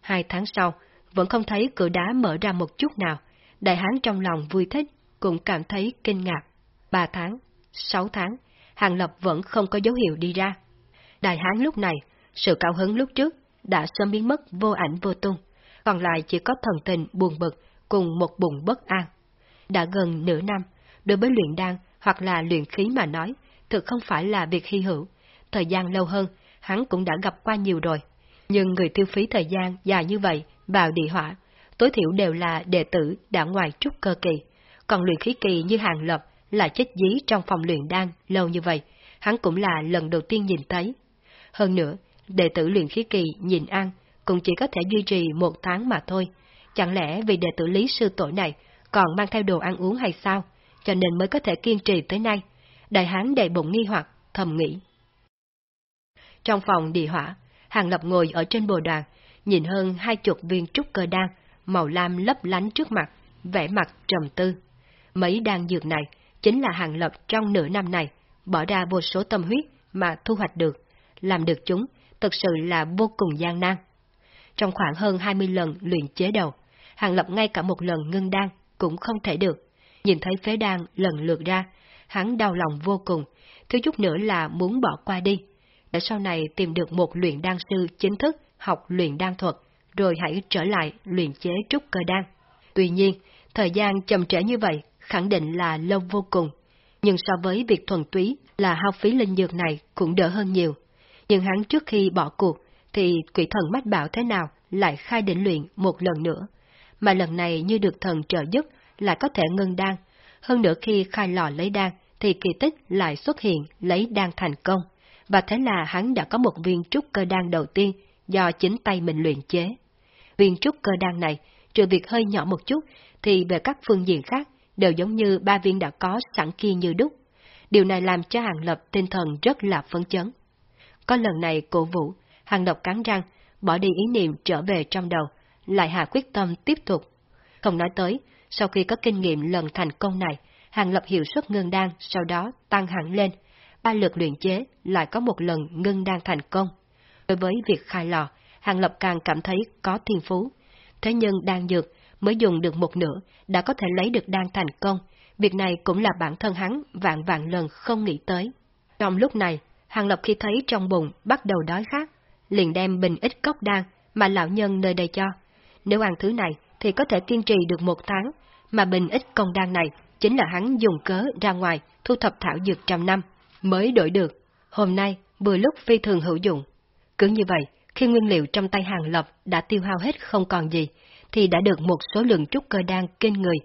Hai tháng sau, vẫn không thấy cửa đá mở ra một chút nào, đại hán trong lòng vui thích, cũng cảm thấy kinh ngạc. Ba tháng, sáu tháng, Hàng Lập vẫn không có dấu hiệu đi ra. Đại hán lúc này, sự cao hứng lúc trước đã sớm biến mất vô ảnh vô tung, còn lại chỉ có thần tình buồn bực cùng một bụng bất an. Đã gần nửa năm, đối với luyện đan hoặc là luyện khí mà nói, thực không phải là việc hy hữu. Thời gian lâu hơn, hắn cũng đã gặp qua nhiều rồi. Nhưng người tiêu phí thời gian dài như vậy vào địa hỏa, tối thiểu đều là đệ tử đã ngoài trúc cơ kỳ. Còn luyện khí kỳ như hàng lập là chết dí trong phòng luyện đan lâu như vậy, hắn cũng là lần đầu tiên nhìn thấy. Hơn nữa, đệ tử luyện khí kỳ nhìn ăn cũng chỉ có thể duy trì một tháng mà thôi. Chẳng lẽ vì đệ tử lý sư tổ này còn mang theo đồ ăn uống hay sao, cho nên mới có thể kiên trì tới nay? Đại hán đầy bụng nghi hoặc, thầm nghĩ. Trong phòng địa hỏa, Hàng Lập ngồi ở trên bồ đoàn, nhìn hơn hai chục viên trúc cơ đan, màu lam lấp lánh trước mặt, vẻ mặt trầm tư. Mấy đan dược này chính là Hàng Lập trong nửa năm này, bỏ ra vô số tâm huyết mà thu hoạch được. Làm được chúng, thực sự là vô cùng gian nan. Trong khoảng hơn 20 lần luyện chế đầu, Hàng Lập ngay cả một lần ngưng đan cũng không thể được. Nhìn thấy phế đan lần lượt ra, hắn đau lòng vô cùng, thiếu chút nữa là muốn bỏ qua đi. Để sau này tìm được một luyện đan sư chính thức học luyện đan thuật, rồi hãy trở lại luyện chế trúc cơ đan. Tuy nhiên, thời gian chậm trễ như vậy khẳng định là lâu vô cùng, nhưng so với việc thuần túy là hao phí linh dược này cũng đỡ hơn nhiều. Nhưng hắn trước khi bỏ cuộc, thì quỷ thần mách bảo thế nào lại khai định luyện một lần nữa, mà lần này như được thần trợ giúp lại có thể ngưng đan, hơn nữa khi khai lò lấy đan thì kỳ tích lại xuất hiện lấy đan thành công, và thế là hắn đã có một viên trúc cơ đan đầu tiên do chính tay mình luyện chế. Viên trúc cơ đan này, trừ việc hơi nhỏ một chút, thì về các phương diện khác đều giống như ba viên đã có sẵn kia như đúc. Điều này làm cho Hàng Lập tinh thần rất là phấn chấn. Có lần này cổ vũ, Hàng Lập cắn răng, bỏ đi ý niệm trở về trong đầu, lại hạ quyết tâm tiếp tục. Không nói tới, sau khi có kinh nghiệm lần thành công này, Hàng Lập hiệu suất ngưng đan sau đó tăng hẳn lên, ba lượt luyện chế lại có một lần ngưng đan thành công. Đối với việc khai lò, Hàng Lập càng cảm thấy có thiên phú. Thế nhưng đan dược mới dùng được một nửa đã có thể lấy được đan thành công, việc này cũng là bản thân hắn vạn vạn lần không nghĩ tới. Trong lúc này, Hàng Lập khi thấy trong bụng bắt đầu đói khát, liền đem bình ít cốc đan mà lão nhân nơi đây cho. Nếu ăn thứ này thì có thể kiên trì được một tháng, mà bình ít công đan này chính là hắn dùng cớ ra ngoài thu thập thảo dược trăm năm, mới đổi được. Hôm nay, vừa lúc phi thường hữu dụng. Cứ như vậy, khi nguyên liệu trong tay hàng lập đã tiêu hao hết không còn gì, thì đã được một số lượng trúc cơ đan kinh người.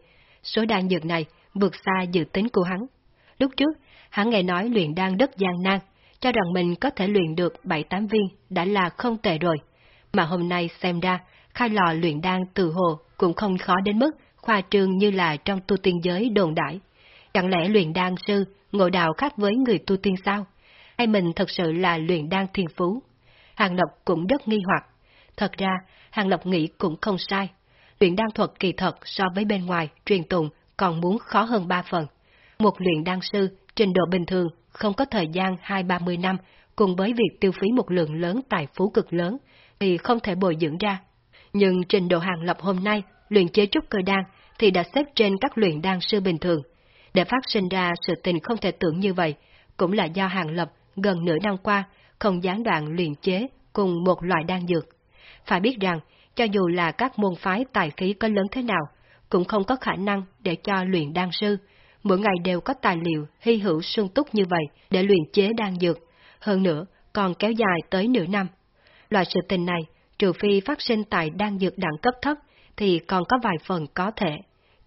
Số đan dược này vượt xa dự tính của hắn. Lúc trước, hắn nghe nói luyện đan đất gian nan, cho rằng mình có thể luyện được 7-8 viên đã là không tệ rồi. Mà hôm nay xem ra, khai lò luyện đan từ hồ cũng không khó đến mức khoa trương như là trong tu tiên giới đồn đại. Chẳng lẽ luyện đan sư ngộ đạo khác với người tu tiên sao? Hay mình thật sự là luyện đan thiên phú? Hàng Lộc cũng rất nghi hoặc. Thật ra, Hàng Lộc nghĩ cũng không sai. Luyện đan thuật kỳ thật so với bên ngoài truyền tụng còn muốn khó hơn ba phần. Một luyện đan sư trình độ bình thường không có thời gian hai ba mươi năm cùng với việc tiêu phí một lượng lớn tài phú cực lớn thì không thể bồi dưỡng ra. Nhưng trình độ hàng lập hôm nay luyện chế trúc cơ đan thì đã xếp trên các luyện đan sư bình thường. Để phát sinh ra sự tình không thể tưởng như vậy, cũng là do hàng lập gần nửa năm qua không gián đoạn luyện chế cùng một loại đan dược. Phải biết rằng, cho dù là các môn phái tài khí có lớn thế nào, cũng không có khả năng để cho luyện đan sư, mỗi ngày đều có tài liệu hy hữu sung túc như vậy để luyện chế đan dược, hơn nữa còn kéo dài tới nửa năm. Loại sự tình này, trừ phi phát sinh tại đan dược đẳng cấp thấp, thì còn có vài phần có thể.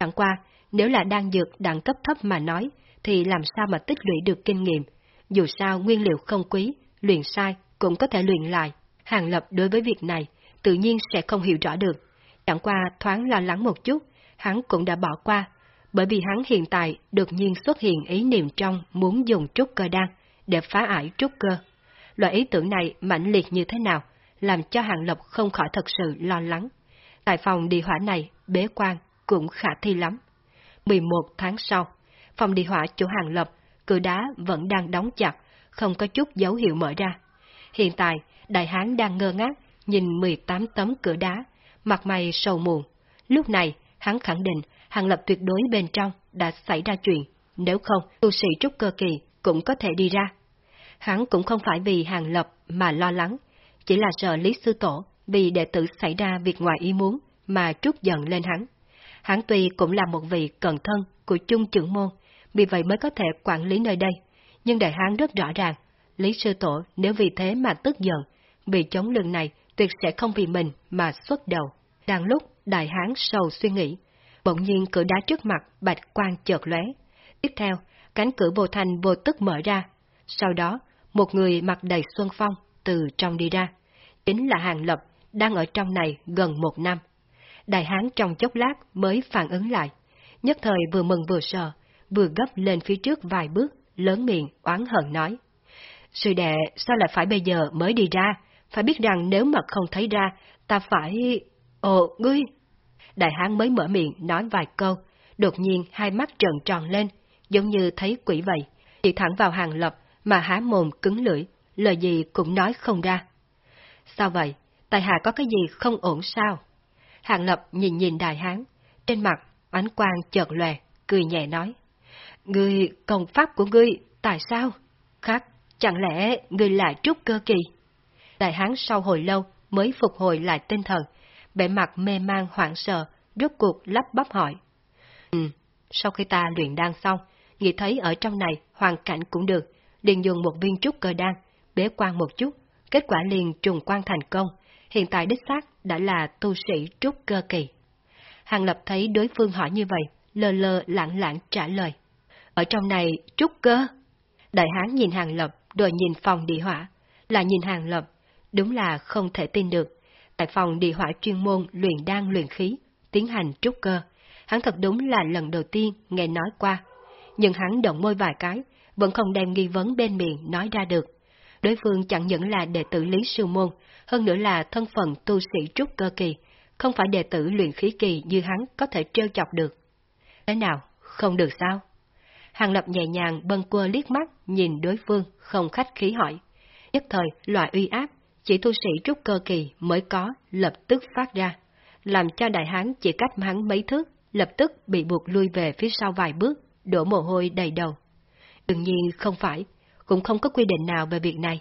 Chẳng qua, nếu là đang dược đẳng cấp thấp mà nói, thì làm sao mà tích lũy được kinh nghiệm. Dù sao nguyên liệu không quý, luyện sai cũng có thể luyện lại. Hàng Lập đối với việc này, tự nhiên sẽ không hiểu rõ được. Chẳng qua thoáng lo lắng một chút, hắn cũng đã bỏ qua, bởi vì hắn hiện tại đột nhiên xuất hiện ý niệm trong muốn dùng trúc cơ đan để phá ải trúc cơ. Loại ý tưởng này mạnh liệt như thế nào, làm cho Hàng Lập không khỏi thật sự lo lắng. Tại phòng đi hỏa này, bế quan cũng khả thi lắm. 11 tháng sau, phòng đi hỏa chỗ Hàng Lập, cửa đá vẫn đang đóng chặt, không có chút dấu hiệu mở ra. Hiện tại, đại hán đang ngơ ngác, nhìn 18 tấm cửa đá, mặt mày sầu muộn. Lúc này, hắn khẳng định Hàng Lập tuyệt đối bên trong đã xảy ra chuyện, nếu không, tu sĩ trúc cơ kỳ cũng có thể đi ra. Hắn cũng không phải vì Hàng Lập mà lo lắng, chỉ là sợ Lý Sư Tổ vì đệ tử xảy ra việc ngoài ý muốn mà trút giận lên hắn. Hắn tuy cũng là một vị cận thân của chung trưởng môn, vì vậy mới có thể quản lý nơi đây, nhưng đại hán rất rõ ràng, Lý Sư Tổ nếu vì thế mà tức giận, bị chống lưng này tuyệt sẽ không vì mình mà xuất đầu. Đang lúc đại hán sầu suy nghĩ, bỗng nhiên cửa đá trước mặt bạch quang chợt lóe. Tiếp theo, cánh cửa vô thành vô tức mở ra. Sau đó, một người mặc đầy xuân phong từ trong đi ra. Chính là Hàng Lập, đang ở trong này gần một năm. Đại hán trong chốc lát mới phản ứng lại. Nhất thời vừa mừng vừa sợ, vừa gấp lên phía trước vài bước, lớn miệng, oán hận nói. Sư đệ, sao lại phải bây giờ mới đi ra? Phải biết rằng nếu mà không thấy ra, ta phải... Ồ, ngươi! Đại hán mới mở miệng nói vài câu, đột nhiên hai mắt trợn tròn lên, giống như thấy quỷ vậy, chỉ thẳng vào hàng lập mà há mồm cứng lưỡi, lời gì cũng nói không ra. Sao vậy? Tài hạ có cái gì không ổn sao? Hàng lập nhìn nhìn đại hán, trên mặt ánh quang chợt lòe, cười nhẹ nói. Ngươi, công pháp của ngươi, tại sao? Khác, chẳng lẽ ngươi lại trúc cơ kỳ? Đại hán sau hồi lâu mới phục hồi lại tinh thần, bể mặt mê mang hoảng sợ, rốt cuộc lắp bắp hỏi. Ừ, sau khi ta luyện đan xong, nghĩ thấy ở trong này hoàn cảnh cũng được, liền dùng một viên trúc cơ đan, bế quan một chút, kết quả liền trùng quan thành công, hiện tại đích xác đã là tu sĩ trúc cơ kỳ. Hàng Lập thấy đối phương hỏi như vậy, lơ lơ lãng lãng trả lời. Ở trong này, trúc cơ. Đại hán nhìn Hàng Lập, rồi nhìn phòng địa hỏa, là nhìn Hàng Lập, đúng là không thể tin được. Tại phòng địa hỏa chuyên môn luyện đan luyện khí, tiến hành trúc cơ, hắn thật đúng là lần đầu tiên nghe nói qua. Nhưng hắn động môi vài cái, vẫn không đem nghi vấn bên miệng nói ra được. Đối phương chẳng những là đệ tử Lý Sư Môn, hơn nữa là thân phận tu sĩ trúc cơ kỳ, không phải đệ tử luyện khí kỳ như hắn có thể trêu chọc được. Thế nào, không được sao? Hàng Lập nhẹ nhàng bâng quơ liếc mắt, nhìn đối phương, không khách khí hỏi. Nhất thời, loại uy áp, chỉ tu sĩ trúc cơ kỳ mới có, lập tức phát ra, làm cho đại hán chỉ cách hắn mấy thước, lập tức bị buộc lui về phía sau vài bước, đổ mồ hôi đầy đầu. Đương nhiên không phải, cũng không có quy định nào về việc này.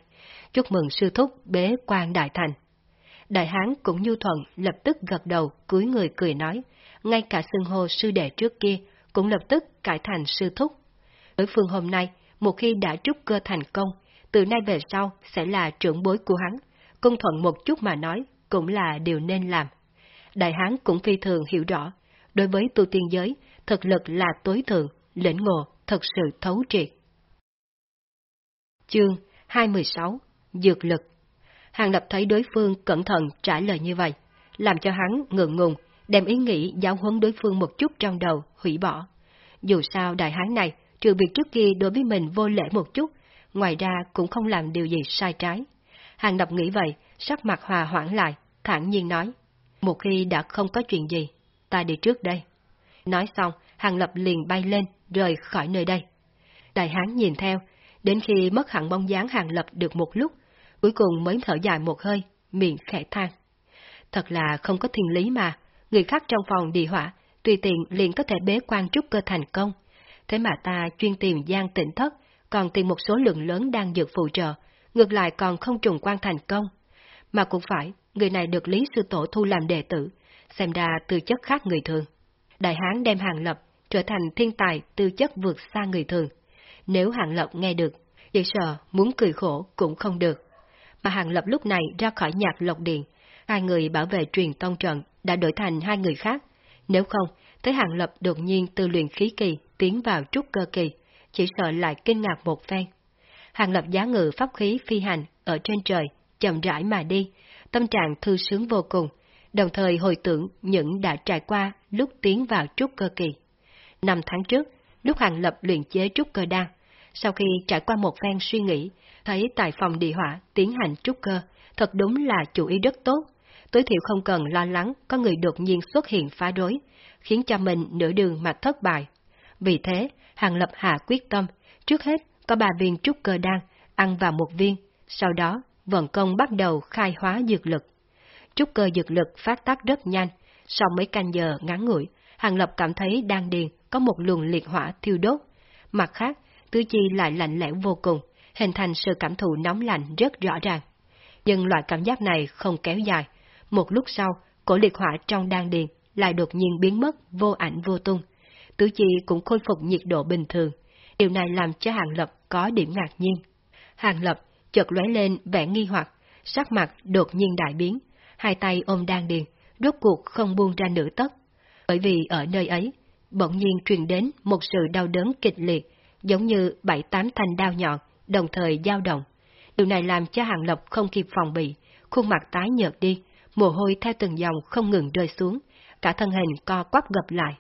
Chúc mừng sư thúc bế quan đại thành. Đại hán cũng nhu thuận lập tức gật đầu, cúi người cười nói, ngay cả xưng hô sư đệ trước kia cũng lập tức cải thành sư thúc. Đối phương hôm nay, một khi đã trúc cơ thành công, từ nay về sau sẽ là trưởng bối của hắn, cung thuận một chút mà nói, cũng là điều nên làm. Đại hán cũng phi thường hiểu rõ, đối với tu tiên giới, thực lực là tối thượng, lĩnh ngộ, thật sự thấu triệt. Chương 216 Dược lực Hàng Lập thấy đối phương cẩn thận trả lời như vậy, làm cho hắn ngượng ngùng, đem ý nghĩ giáo huấn đối phương một chút trong đầu, hủy bỏ. Dù sao đại hán này, trừ việc trước kia đối với mình vô lễ một chút, ngoài ra cũng không làm điều gì sai trái. Hàng Lập nghĩ vậy, sắc mặt hòa hoãn lại, thản nhiên nói, một khi đã không có chuyện gì, ta đi trước đây. Nói xong, Hàng Lập liền bay lên, rời khỏi nơi đây. Đại hán nhìn theo, đến khi mất hẳn bóng dáng Hàng Lập được một lúc, cuối cùng mới thở dài một hơi, miệng khẽ than. Thật là không có thiên lý mà, người khác trong phòng địa hỏa, tùy tiện liền có thể bế quan trúc cơ thành công. Thế mà ta chuyên tìm gian tịnh thất, còn tìm một số lượng lớn đang dược phụ trợ, ngược lại còn không trùng quan thành công. mà cũng phải, người này được Lý Sư Tổ thu làm đệ tử, xem ra tư chất khác người thường. Đại Hán đem Hàng Lập trở thành thiên tài tư chất vượt xa người thường. Nếu Hàng Lập nghe được, chỉ sợ muốn cười khổ cũng không được. Mà Hàng Lập lúc này ra khỏi nhạc lộc điện, hai người bảo vệ truyền tông trận đã đổi thành hai người khác. Nếu không, thấy Hàng Lập đột nhiên từ luyện khí kỳ tiến vào trúc cơ kỳ, chỉ sợ lại kinh ngạc một phen. Hàng Lập giá ngự pháp khí phi hành ở trên trời, chậm rãi mà đi, tâm trạng thư sướng vô cùng, đồng thời hồi tưởng những đã trải qua lúc tiến vào trúc cơ kỳ. Năm tháng trước, lúc Hàng Lập luyện chế trúc cơ đan, sau khi trải qua một phen suy nghĩ, thấy tại phòng địa hỏa tiến hành trúc cơ, thật đúng là chủ ý rất tốt. Tối thiểu không cần lo lắng có người đột nhiên xuất hiện phá rối, khiến cho mình nửa đường mà thất bại. Vì thế, Hàng Lập hạ quyết tâm, trước hết có ba viên trúc cơ đan, ăn vào một viên, sau đó vận công bắt đầu khai hóa dược lực. Trúc cơ dược lực phát tác rất nhanh, sau mấy canh giờ ngắn ngủi, Hàng Lập cảm thấy đan điền có một luồng liệt hỏa thiêu đốt. Mặt khác, tứ chi lại lạnh lẽo vô cùng, hình thành sự cảm thụ nóng lạnh rất rõ ràng. Nhưng loại cảm giác này không kéo dài. Một lúc sau, cổ liệt hỏa trong đan điền lại đột nhiên biến mất vô ảnh vô tung. Tứ chi cũng khôi phục nhiệt độ bình thường. Điều này làm cho Hàng Lập có điểm ngạc nhiên. Hàng Lập chợt lóe lên vẻ nghi hoặc, sắc mặt đột nhiên đại biến, hai tay ôm đan điền, rốt cuộc không buông ra nửa tấc. Bởi vì ở nơi ấy, bỗng nhiên truyền đến một sự đau đớn kịch liệt, giống như bảy tám thanh đao nhọn, đồng thời dao động. Điều này làm cho Hàng Lập không kịp phòng bị, khuôn mặt tái nhợt đi, mồ hôi theo từng dòng không ngừng rơi xuống, cả thân hình co quắp gập lại.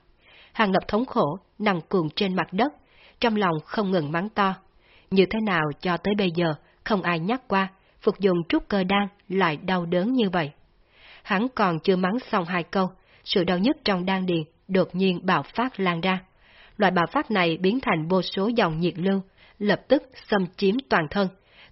Hàng Lập thống khổ, nằm cuồng trên mặt đất, trong lòng không ngừng mắng to. Như thế nào cho tới bây giờ, không ai nhắc qua, phục dụng trúc cơ đan lại đau đớn như vậy. Hắn còn chưa mắng xong hai câu, sự đau nhức trong đan điền đột nhiên bạo phát lan ra. Loại bạo phát này biến thành vô số dòng nhiệt lưu, lập tức xâm chiếm toàn thân,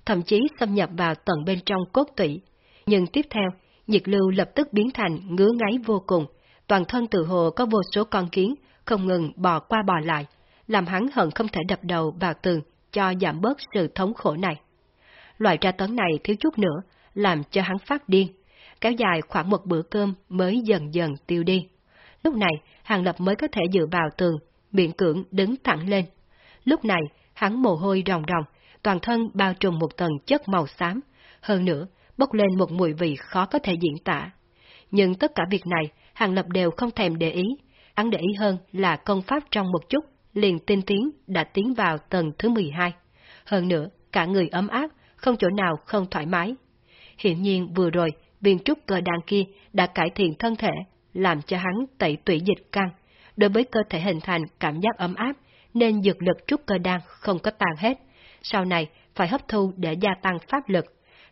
thậm chí xâm nhập vào tận bên trong cốt tủy. Nhưng tiếp theo, nhiệt lưu lập tức biến thành ngứa ngáy vô cùng, toàn thân tự hồ có vô số con kiến, không ngừng bò qua bò lại, làm hắn hận không thể đập đầu vào tường cho giảm bớt sự thống khổ này. Loại tra tấn này thiếu chút nữa, làm cho hắn phát điên, kéo dài khoảng một bữa cơm mới dần dần tiêu đi. Lúc này, Hàng Lập mới có thể dựa vào tường, miệng cưỡng đứng thẳng lên. Lúc này, hắn mồ hôi ròng ròng, toàn thân bao trùm một tầng chất màu xám, hơn nữa, bốc lên một mùi vị khó có thể diễn tả. Nhưng tất cả việc này, Hàng Lập đều không thèm để ý, hắn để ý hơn là công pháp trong một chút, liền tinh tiến đã tiến vào tầng thứ 12. Hơn nữa, cả người ấm áp, không chỗ nào không thoải mái. Hiện nhiên vừa rồi, viên trúc cơ đan kia đã cải thiện thân thể, làm cho hắn tẩy tủy dịch căng. Đối với cơ thể hình thành cảm giác ấm áp, nên dược lực trúc cơ đan không có tan hết. Sau này phải hấp thu để gia tăng pháp lực.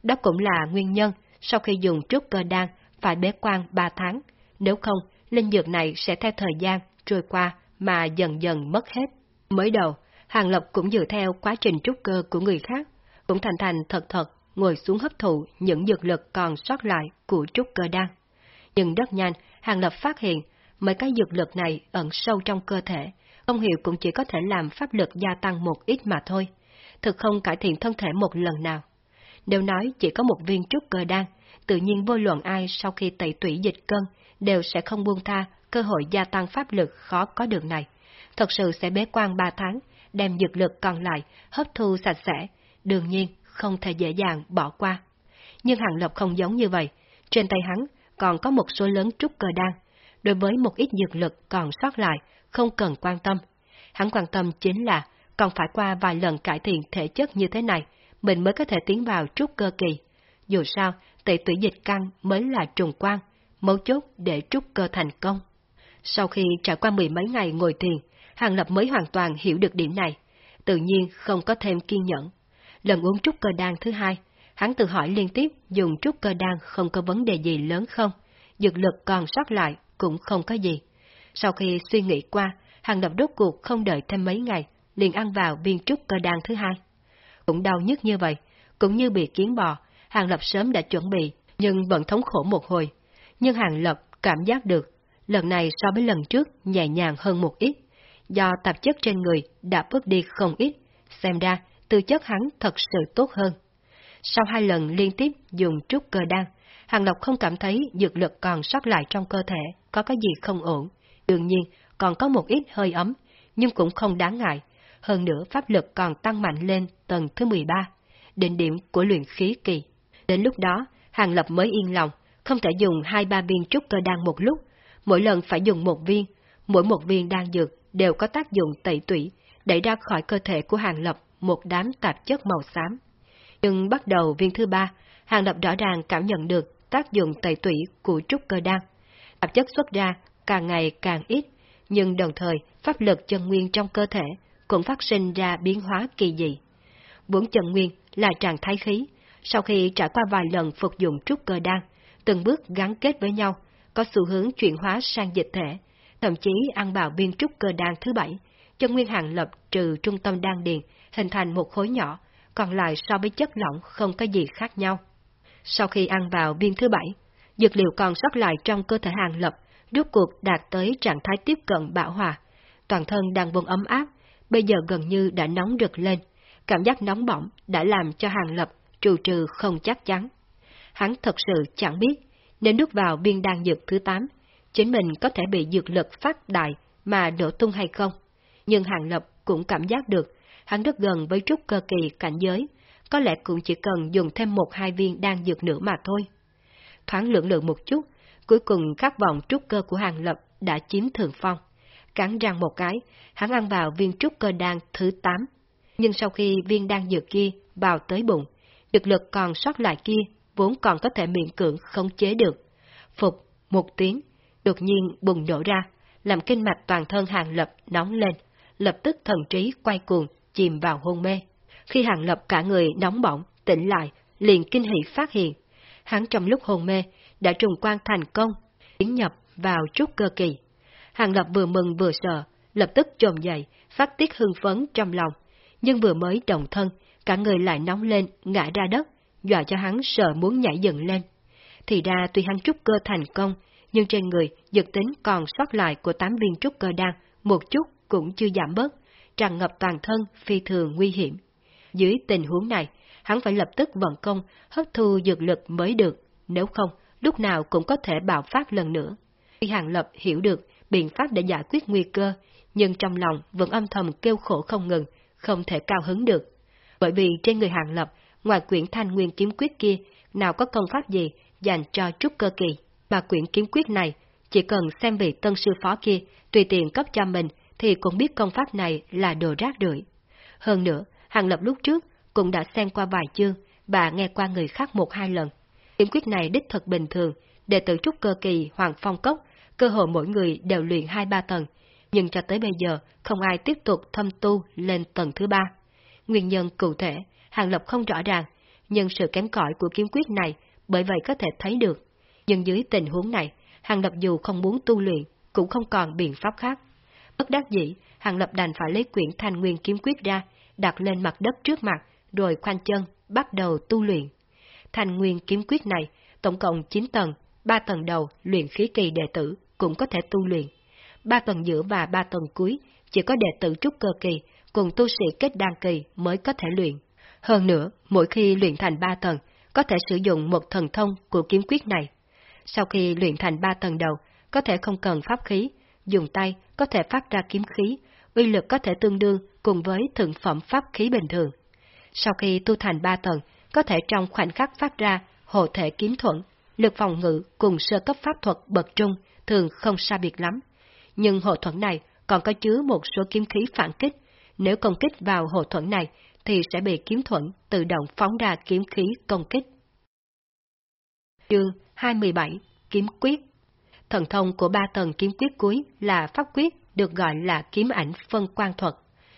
Đó cũng là nguyên nhân sau khi dùng trúc cơ đan phải bế quan 3 tháng. Nếu không, linh dược này sẽ theo thời gian trôi qua mà dần dần mất hết. Mới đầu, Hàng Lập cũng dựa theo quá trình trúc cơ của người khác, cũng thành thành thật thật ngồi xuống hấp thụ những dược lực còn sót lại của trúc cơ đan. Nhưng rất nhanh, Hàng Lập phát hiện mấy cái dược lực này ẩn sâu trong cơ thể, ông hiểu cũng chỉ có thể làm pháp lực gia tăng một ít mà thôi, thực không cải thiện thân thể một lần nào. Nếu nói chỉ có một viên trúc cơ đan, tự nhiên vô luận ai sau khi tẩy tủy dịch cân đều sẽ không buông tha cơ hội gia tăng pháp lực khó có được này. Thật sự sẽ bế quan ba tháng, đem dược lực còn lại hấp thu sạch sẽ, đương nhiên không thể dễ dàng bỏ qua. Nhưng Hàng Lập không giống như vậy, trên tay hắn còn có một số lớn trúc cơ đan, đối với một ít dược lực còn sót lại, không cần quan tâm. Hắn quan tâm chính là còn phải qua vài lần cải thiện thể chất như thế này, mình mới có thể tiến vào trúc cơ kỳ. Dù sao, tệ tủy dịch căng mới là trùng quan, mấu chốt để trúc cơ thành công. Sau khi trải qua mười mấy ngày ngồi thiền, Hàng Lập mới hoàn toàn hiểu được điểm này, tự nhiên không có thêm kiên nhẫn. Lần uống trúc cơ đan thứ hai, hắn tự hỏi liên tiếp dùng trúc cơ đan không có vấn đề gì lớn không, dược lực còn sót lại cũng không có gì. Sau khi suy nghĩ qua, Hàng Lập đốt cuộc không đợi thêm mấy ngày, liền ăn vào viên trúc cơ đan thứ hai. Cũng đau nhức như vậy, cũng như bị kiến bò, Hàng Lập sớm đã chuẩn bị, nhưng vẫn thống khổ một hồi. Nhưng Hàng Lập cảm giác được, lần này so với lần trước nhẹ nhàng hơn một ít, do tạp chất trên người đã bớt đi không ít, xem ra tư chất hắn thật sự tốt hơn. Sau hai lần liên tiếp dùng trúc cơ đan, Hàng Lộc không cảm thấy dược lực còn sót lại trong cơ thể có cái gì không ổn. Đương nhiên, còn có một ít hơi ấm, nhưng cũng không đáng ngại. Hơn nữa pháp lực còn tăng mạnh lên tầng thứ 13, đỉnh điểm của luyện khí kỳ. Đến lúc đó, Hàng Lập mới yên lòng, không thể dùng hai ba viên trúc cơ đan một lúc, mỗi lần phải dùng một viên, mỗi một viên đan dược đều có tác dụng tẩy tủy, đẩy ra khỏi cơ thể của Hàng Lập một đám tạp chất màu xám. Nhưng bắt đầu viên thứ ba, Hàng Lập rõ ràng cảm nhận được tác dụng tẩy tủy của trúc cơ đan. Tạp chất xuất ra càng ngày càng ít, nhưng đồng thời pháp lực chân nguyên trong cơ thể cũng phát sinh ra biến hóa kỳ dị. Bốn chân nguyên là trạng thái khí, sau khi trải qua vài lần phục dụng trúc cơ đan, từng bước gắn kết với nhau, có xu hướng chuyển hóa sang dịch thể, thậm chí ăn vào viên trúc cơ đan thứ bảy, chân nguyên hàng lập trừ trung tâm đan điền, hình thành một khối nhỏ, còn lại so với chất lỏng không có gì khác nhau. Sau khi ăn vào viên thứ bảy, dược liệu còn sót lại trong cơ thể hàng lập, rốt cuộc đạt tới trạng thái tiếp cận bão hòa. Toàn thân đang vốn ấm áp, bây giờ gần như đã nóng rực lên. Cảm giác nóng bỏng đã làm cho hàng lập trù trừ không chắc chắn. Hắn thật sự chẳng biết, nếu đút vào viên đan dược thứ 8, chính mình có thể bị dược lực phát đại mà đổ tung hay không. Nhưng hàng lập cũng cảm giác được, hắn rất gần với trúc cơ kỳ cảnh giới, có lẽ cũng chỉ cần dùng thêm một hai viên đan dược nữa mà thôi. Thoáng lượng lượng một chút, cuối cùng khát vọng trúc cơ của hàng lập đã chiếm thượng phong. Cắn răng một cái, hắn ăn vào viên trúc cơ đan thứ 8. Nhưng sau khi viên đan dược kia vào tới bụng, lực lực còn sót lại kia vốn còn có thể miễn cưỡng khống chế được. Phục, một tiếng, đột nhiên bùng nổ ra, làm kinh mạch toàn thân hàng lập nóng lên, lập tức thần trí quay cuồng, chìm vào hôn mê. Khi hàng lập cả người nóng bỏng, tỉnh lại, liền kinh hỉ phát hiện. Hắn trong lúc hồn mê, đã trùng quan thành công, tiến nhập vào trúc cơ kỳ. Hàng lập vừa mừng vừa sợ, lập tức trồm dậy, phát tiết hưng phấn trong lòng. Nhưng vừa mới động thân, cả người lại nóng lên, ngã ra đất, dọa cho hắn sợ muốn nhảy dựng lên. Thì ra tuy hắn trúc cơ thành công, nhưng trên người dược tính còn sót lại của tám viên trúc cơ đan một chút cũng chưa giảm bớt, tràn ngập toàn thân phi thường nguy hiểm. Dưới tình huống này, hắn phải lập tức vận công hấp thu dược lực mới được, nếu không, lúc nào cũng có thể bạo phát lần nữa. Khi Hàng Lập hiểu được biện pháp để giải quyết nguy cơ, nhưng trong lòng vẫn âm thầm kêu khổ không ngừng, không thể cao hứng được. Bởi vì trên người Hàng Lập, ngoài quyển thanh nguyên kiếm quyết kia, nào có công pháp gì dành cho trúc cơ kỳ, mà quyển kiếm quyết này, chỉ cần xem vị tân sư phó kia, tùy tiện cấp cho mình, thì cũng biết công pháp này là đồ rác rưởi. Hơn nữa, Hàng Lập lúc trước cũng đã xem qua vài chương, và nghe qua người khác một hai lần. Kiếm quyết này đích thật bình thường, đệ tử trúc cơ kỳ Hoàng Phong Cốc, cơ hội mỗi người đều luyện hai ba tầng, nhưng cho tới bây giờ không ai tiếp tục thâm tu lên tầng thứ ba. Nguyên nhân cụ thể, Hàng Lập không rõ ràng, nhưng sự kém cỏi của kiếm quyết này bởi vậy có thể thấy được. Nhưng dưới tình huống này, Hàng Lập dù không muốn tu luyện, cũng không còn biện pháp khác. Bất đắc dĩ, Hàng Lập đành phải lấy quyển thanh nguyên kiếm quyết ra, đặt lên mặt đất trước mặt, rồi khoanh chân, bắt đầu tu luyện. thành nguyên kiếm quyết này, tổng cộng 9 tầng, 3 tầng đầu luyện khí kỳ đệ tử cũng có thể tu luyện. 3 tầng giữa và 3 tầng cuối chỉ có đệ tử trúc cơ kỳ cùng tu sĩ kết đan kỳ mới có thể luyện. Hơn nữa, mỗi khi luyện thành 3 tầng, có thể sử dụng một thần thông của kiếm quyết này. Sau khi luyện thành 3 tầng đầu, có thể không cần pháp khí, dùng tay có thể phát ra kiếm khí, uy lực có thể tương đương cùng với thượng phẩm pháp khí bình thường. Sau khi tu thành ba tầng, có thể trong khoảnh khắc phát ra hộ thể kiếm thuận, lực phòng ngự cùng sơ cấp pháp thuật bậc trung thường không xa biệt lắm. Nhưng hộ thuẫn này còn có chứa một số kiếm khí phản kích, nếu công kích vào hộ thuẫn này thì sẽ bị kiếm thuẫn tự động phóng ra kiếm khí công kích. Chương 27 Kiếm Quyết Thần thông của ba tầng kiếm quyết cuối là pháp quyết được gọi là kiếm ảnh phân quan thuật.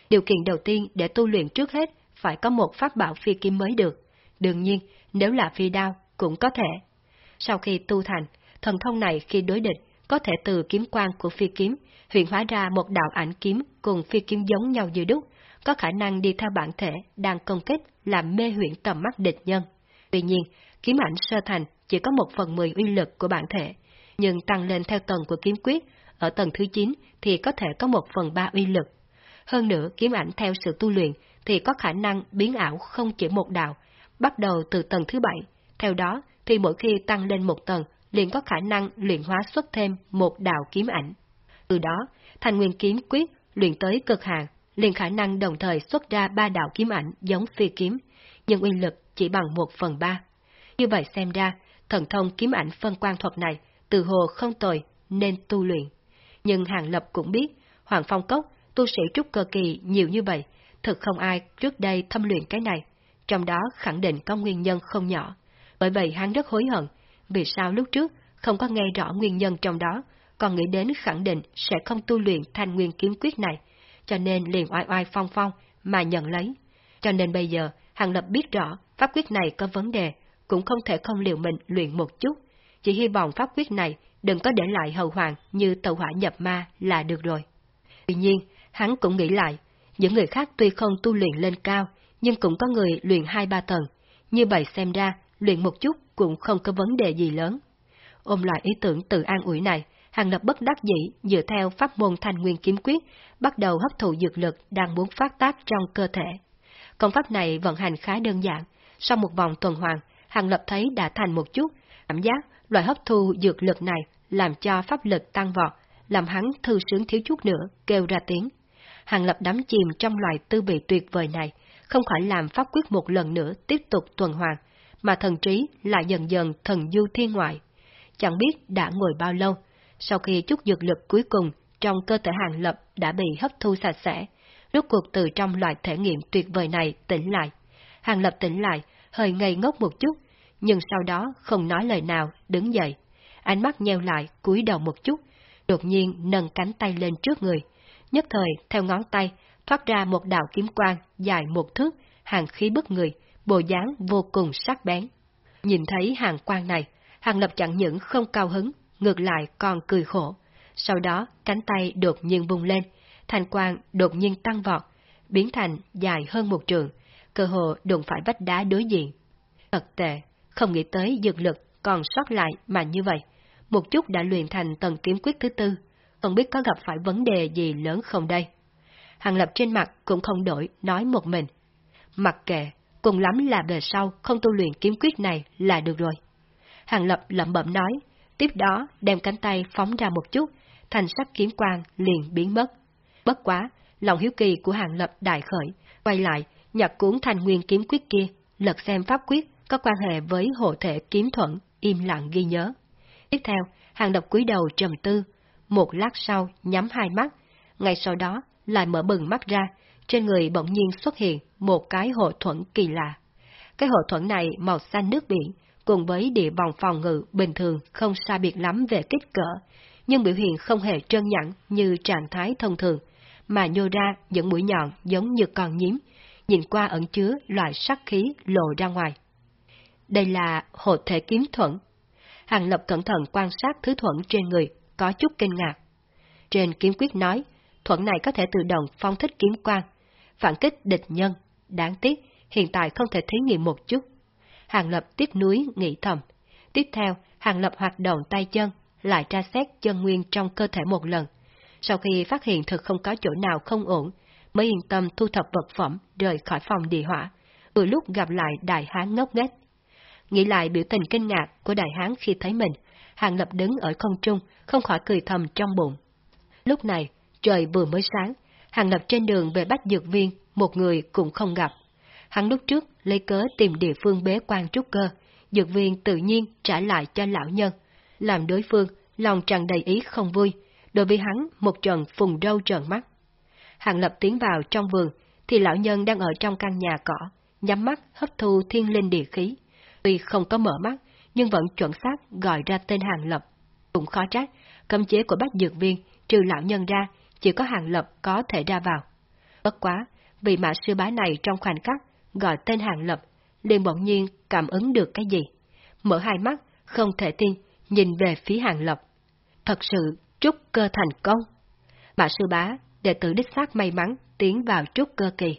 Điều kiện đầu tiên để tu luyện trước hết phải có một pháp bảo phi kiếm mới được. Đương nhiên, nếu là phi đao, cũng có thể. Sau khi tu thành, thần thông này khi đối địch có thể từ kiếm quang của phi kiếm hiện hóa ra một đạo ảnh kiếm cùng phi kiếm giống nhau như đúc, có khả năng đi theo bản thể đang công kích làm mê huyễn tầm mắt địch nhân. Tuy nhiên, kiếm ảnh sơ thành chỉ có một phần mười uy lực của bản thể, nhưng tăng lên theo tầng của kiếm quyết, ở tầng thứ 9 thì có thể có một phần ba uy lực. Hơn nữa, kiếm ảnh theo sự tu luyện thì có khả năng biến ảo không chỉ một đạo, bắt đầu từ tầng thứ bảy, theo đó thì mỗi khi tăng lên một tầng, liền có khả năng luyện hóa xuất thêm một đạo kiếm ảnh. Từ đó, thành nguyên kiếm quyết luyện tới cực hạn, liền khả năng đồng thời xuất ra ba đạo kiếm ảnh giống phi kiếm, nhưng uy lực chỉ bằng một phần ba. Như vậy xem ra, thần thông kiếm ảnh phân quan thuật này từ hồ không tồi nên tu luyện. Nhưng Hàng Lập cũng biết, Hoàng Phong Cốc, tu sĩ trúc cơ kỳ nhiều như vậy, thực không ai trước đây thâm luyện cái này, trong đó khẳng định có nguyên nhân không nhỏ. Bởi vậy hắn rất hối hận, vì sao lúc trước không có nghe rõ nguyên nhân trong đó, còn nghĩ đến khẳng định sẽ không tu luyện thanh nguyên kiếm quyết này, cho nên liền oai oai phong phong mà nhận lấy. Cho nên bây giờ, Hàng Lập biết rõ pháp quyết này có vấn đề, cũng không thể không liều mình luyện một chút, chỉ hy vọng pháp quyết này đừng có để lại hậu hoàng như tàu hỏa nhập ma là được rồi. Tuy nhiên, hắn cũng nghĩ lại, những người khác tuy không tu luyện lên cao, nhưng cũng có người luyện hai ba tầng, như vậy xem ra, luyện một chút cũng không có vấn đề gì lớn. Ôm loại ý tưởng tự an ủi này, Hàng Lập bất đắc dĩ dựa theo pháp môn thanh nguyên kiếm quyết, bắt đầu hấp thụ dược lực đang muốn phát tác trong cơ thể. Công pháp này vận hành khá đơn giản, sau một vòng tuần hoàn, Hàng Lập thấy đã thành một chút, cảm giác loại hấp thu dược lực này làm cho pháp lực tăng vọt, làm hắn thư sướng thiếu chút nữa, kêu ra tiếng. Hàng Lập đắm chìm trong loài tư bị tuyệt vời này, không khỏi làm pháp quyết một lần nữa tiếp tục tuần hoàn, mà thần trí lại dần dần thần du thiên ngoại. Chẳng biết đã ngồi bao lâu, sau khi chút dược lực cuối cùng trong cơ thể Hàng Lập đã bị hấp thu sạch sẽ, rốt cuộc từ trong loại thể nghiệm tuyệt vời này tỉnh lại. Hàng Lập tỉnh lại, hơi ngây ngốc một chút, nhưng sau đó không nói lời nào, đứng dậy. Ánh mắt nheo lại, cúi đầu một chút, đột nhiên nâng cánh tay lên trước người. Nhất thời, theo ngón tay, thoát ra một đạo kiếm quang dài một thước, hàng khí bức người, bộ dáng vô cùng sắc bén. Nhìn thấy hàng quang này, hàng lập chẳng những không cao hứng, ngược lại còn cười khổ. Sau đó, cánh tay đột nhiên bung lên, thành quang đột nhiên tăng vọt, biến thành dài hơn một trường, cơ hồ đụng phải vách đá đối diện. Thật tệ, không nghĩ tới dược lực còn sót lại mà như vậy. Một chút đã luyện thành tầng kiếm quyết thứ tư, không biết có gặp phải vấn đề gì lớn không đây. Hàng lập trên mặt cũng không đổi, nói một mình. Mặc kệ, cùng lắm là về sau không tu luyện kiếm quyết này là được rồi. Hàng lập lẩm bẩm nói, tiếp đó đem cánh tay phóng ra một chút, thành sắc kiếm quang liền biến mất. Bất quá, lòng hiếu kỳ của hàng lập đại khởi, quay lại, nhặt cuốn thành nguyên kiếm quyết kia, lật xem pháp quyết có quan hệ với hộ thể kiếm thuận, im lặng ghi nhớ. Tiếp theo, hàng lập cúi đầu trầm tư, một lát sau nhắm hai mắt, ngay sau đó lại mở bừng mắt ra, trên người bỗng nhiên xuất hiện một cái hộ thuẫn kỳ lạ. Cái hộ thuẫn này màu xanh nước biển, cùng với địa vòng phòng ngự bình thường không xa biệt lắm về kích cỡ, nhưng biểu hiện không hề trơn nhẵn như trạng thái thông thường, mà nhô ra những mũi nhọn giống như con nhím, nhìn qua ẩn chứa loại sắc khí lộ ra ngoài. Đây là hộ thể kiếm thuẫn. Hàng Lập cẩn thận quan sát thứ thuẫn trên người, có chút kinh ngạc. Trên kiếm quyết nói, thuẫn này có thể tự động phong thích kiếm quang, phản kích địch nhân. Đáng tiếc, hiện tại không thể thí nghiệm một chút. Hàng Lập tiếc núi nghĩ thầm. Tiếp theo, Hàng Lập hoạt động tay chân, lại tra xét chân nguyên trong cơ thể một lần. Sau khi phát hiện thực không có chỗ nào không ổn, mới yên tâm thu thập vật phẩm rời khỏi phòng địa hỏa, vừa lúc gặp lại đại hán ngốc nghếch. Nghĩ lại biểu tình kinh ngạc của đại hán khi thấy mình, Hàng Lập đứng ở không trung, không khỏi cười thầm trong bụng. Lúc này, trời vừa mới sáng, Hàng Lập trên đường về Bách Dược Viên, một người cũng không gặp. Hắn lúc trước lấy cớ tìm địa phương bế quan trúc cơ, Dược Viên tự nhiên trả lại cho lão nhân, làm đối phương lòng tràn đầy ý không vui, đối với hắn một trận phùng râu trợn mắt. Hàng Lập tiến vào trong vườn, thì lão nhân đang ở trong căn nhà cỏ, nhắm mắt hấp thu thiên linh địa khí. Tuy không có mở mắt, nhưng vẫn chuẩn xác gọi ra tên Hàng Lập. Cũng khó trách, cấm chế của bách dược viên, trừ lão nhân ra, chỉ có Hàng Lập có thể ra vào. Bất quá, vị mã sư bá này trong khoảnh khắc gọi tên Hàng Lập, liền bỗng nhiên cảm ứng được cái gì. Mở hai mắt, không thể tin, nhìn về phía Hàng Lập. Thật sự, trúc cơ thành công. Mã sư bá, đệ tử đích xác may mắn, tiến vào trúc cơ kỳ.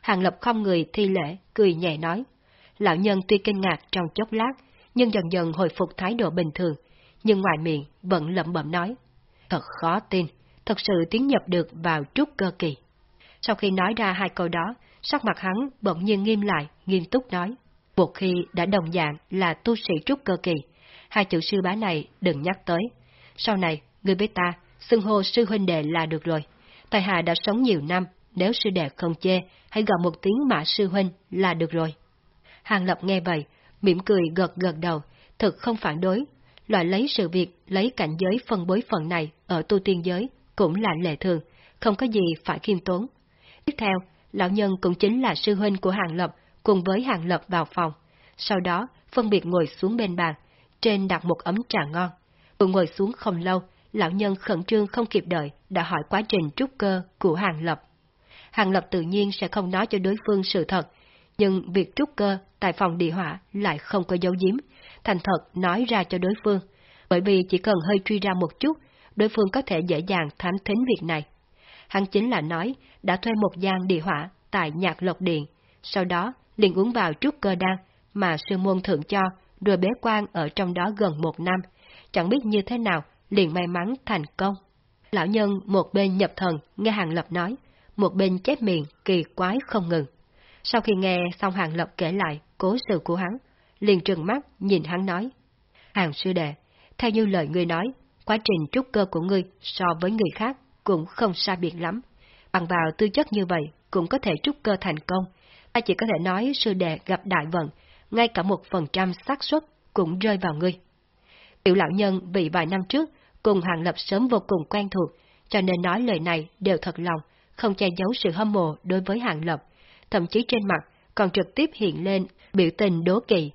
Hàng Lập không người thi lễ, cười nhẹ nói. Lão nhân tuy kinh ngạc trong chốc lát, nhưng dần dần hồi phục thái độ bình thường, nhưng ngoài miệng vẫn lẩm bẩm nói. Thật khó tin, thật sự tiến nhập được vào trúc cơ kỳ. Sau khi nói ra hai câu đó, sắc mặt hắn bỗng nhiên nghiêm lại, nghiêm túc nói. Một khi đã đồng dạng là tu sĩ trúc cơ kỳ, hai chữ sư bá này đừng nhắc tới. Sau này, người với ta, xưng hô sư huynh đệ là được rồi. Tài hạ đã sống nhiều năm, nếu sư đệ không chê, hãy gọi một tiếng mã sư huynh là được rồi. Hàng Lập nghe vậy, mỉm cười gật gật đầu, thực không phản đối. Loại lấy sự việc, lấy cảnh giới phân bối phần này ở tu tiên giới cũng là lệ thường, không có gì phải khiêm tốn. Tiếp theo, lão nhân cũng chính là sư huynh của Hàng Lập cùng với Hàng Lập vào phòng. Sau đó, phân biệt ngồi xuống bên bàn, trên đặt một ấm trà ngon. Vừa ngồi xuống không lâu, lão nhân khẩn trương không kịp đợi đã hỏi quá trình trúc cơ của Hàng Lập. Hàng Lập tự nhiên sẽ không nói cho đối phương sự thật, nhưng việc trúc cơ tại phòng địa hỏa lại không có dấu giếm, thành thật nói ra cho đối phương, bởi vì chỉ cần hơi truy ra một chút, đối phương có thể dễ dàng thám thính việc này. Hắn chính là nói đã thuê một gian địa hỏa tại nhạc lộc điện, sau đó liền uống vào chút cơ đan mà sư môn thượng cho, rồi bế quan ở trong đó gần một năm, chẳng biết như thế nào, liền may mắn thành công. Lão nhân một bên nhập thần, nghe Hàng Lập nói, một bên chép miệng, kỳ quái không ngừng. Sau khi nghe xong Hàng Lập kể lại cố sự của hắn, liền trừng mắt nhìn hắn nói. Hàng sư đệ, theo như lời ngươi nói, quá trình trúc cơ của ngươi so với người khác cũng không xa biệt lắm. Bằng vào tư chất như vậy cũng có thể trúc cơ thành công. Ta chỉ có thể nói sư đệ gặp đại vận, ngay cả một phần trăm xác suất cũng rơi vào ngươi. Tiểu lão nhân bị vài năm trước cùng Hàng Lập sớm vô cùng quen thuộc, cho nên nói lời này đều thật lòng, không che giấu sự hâm mộ đối với Hàng Lập, thậm chí trên mặt còn trực tiếp hiện lên biểu tình đố kỵ.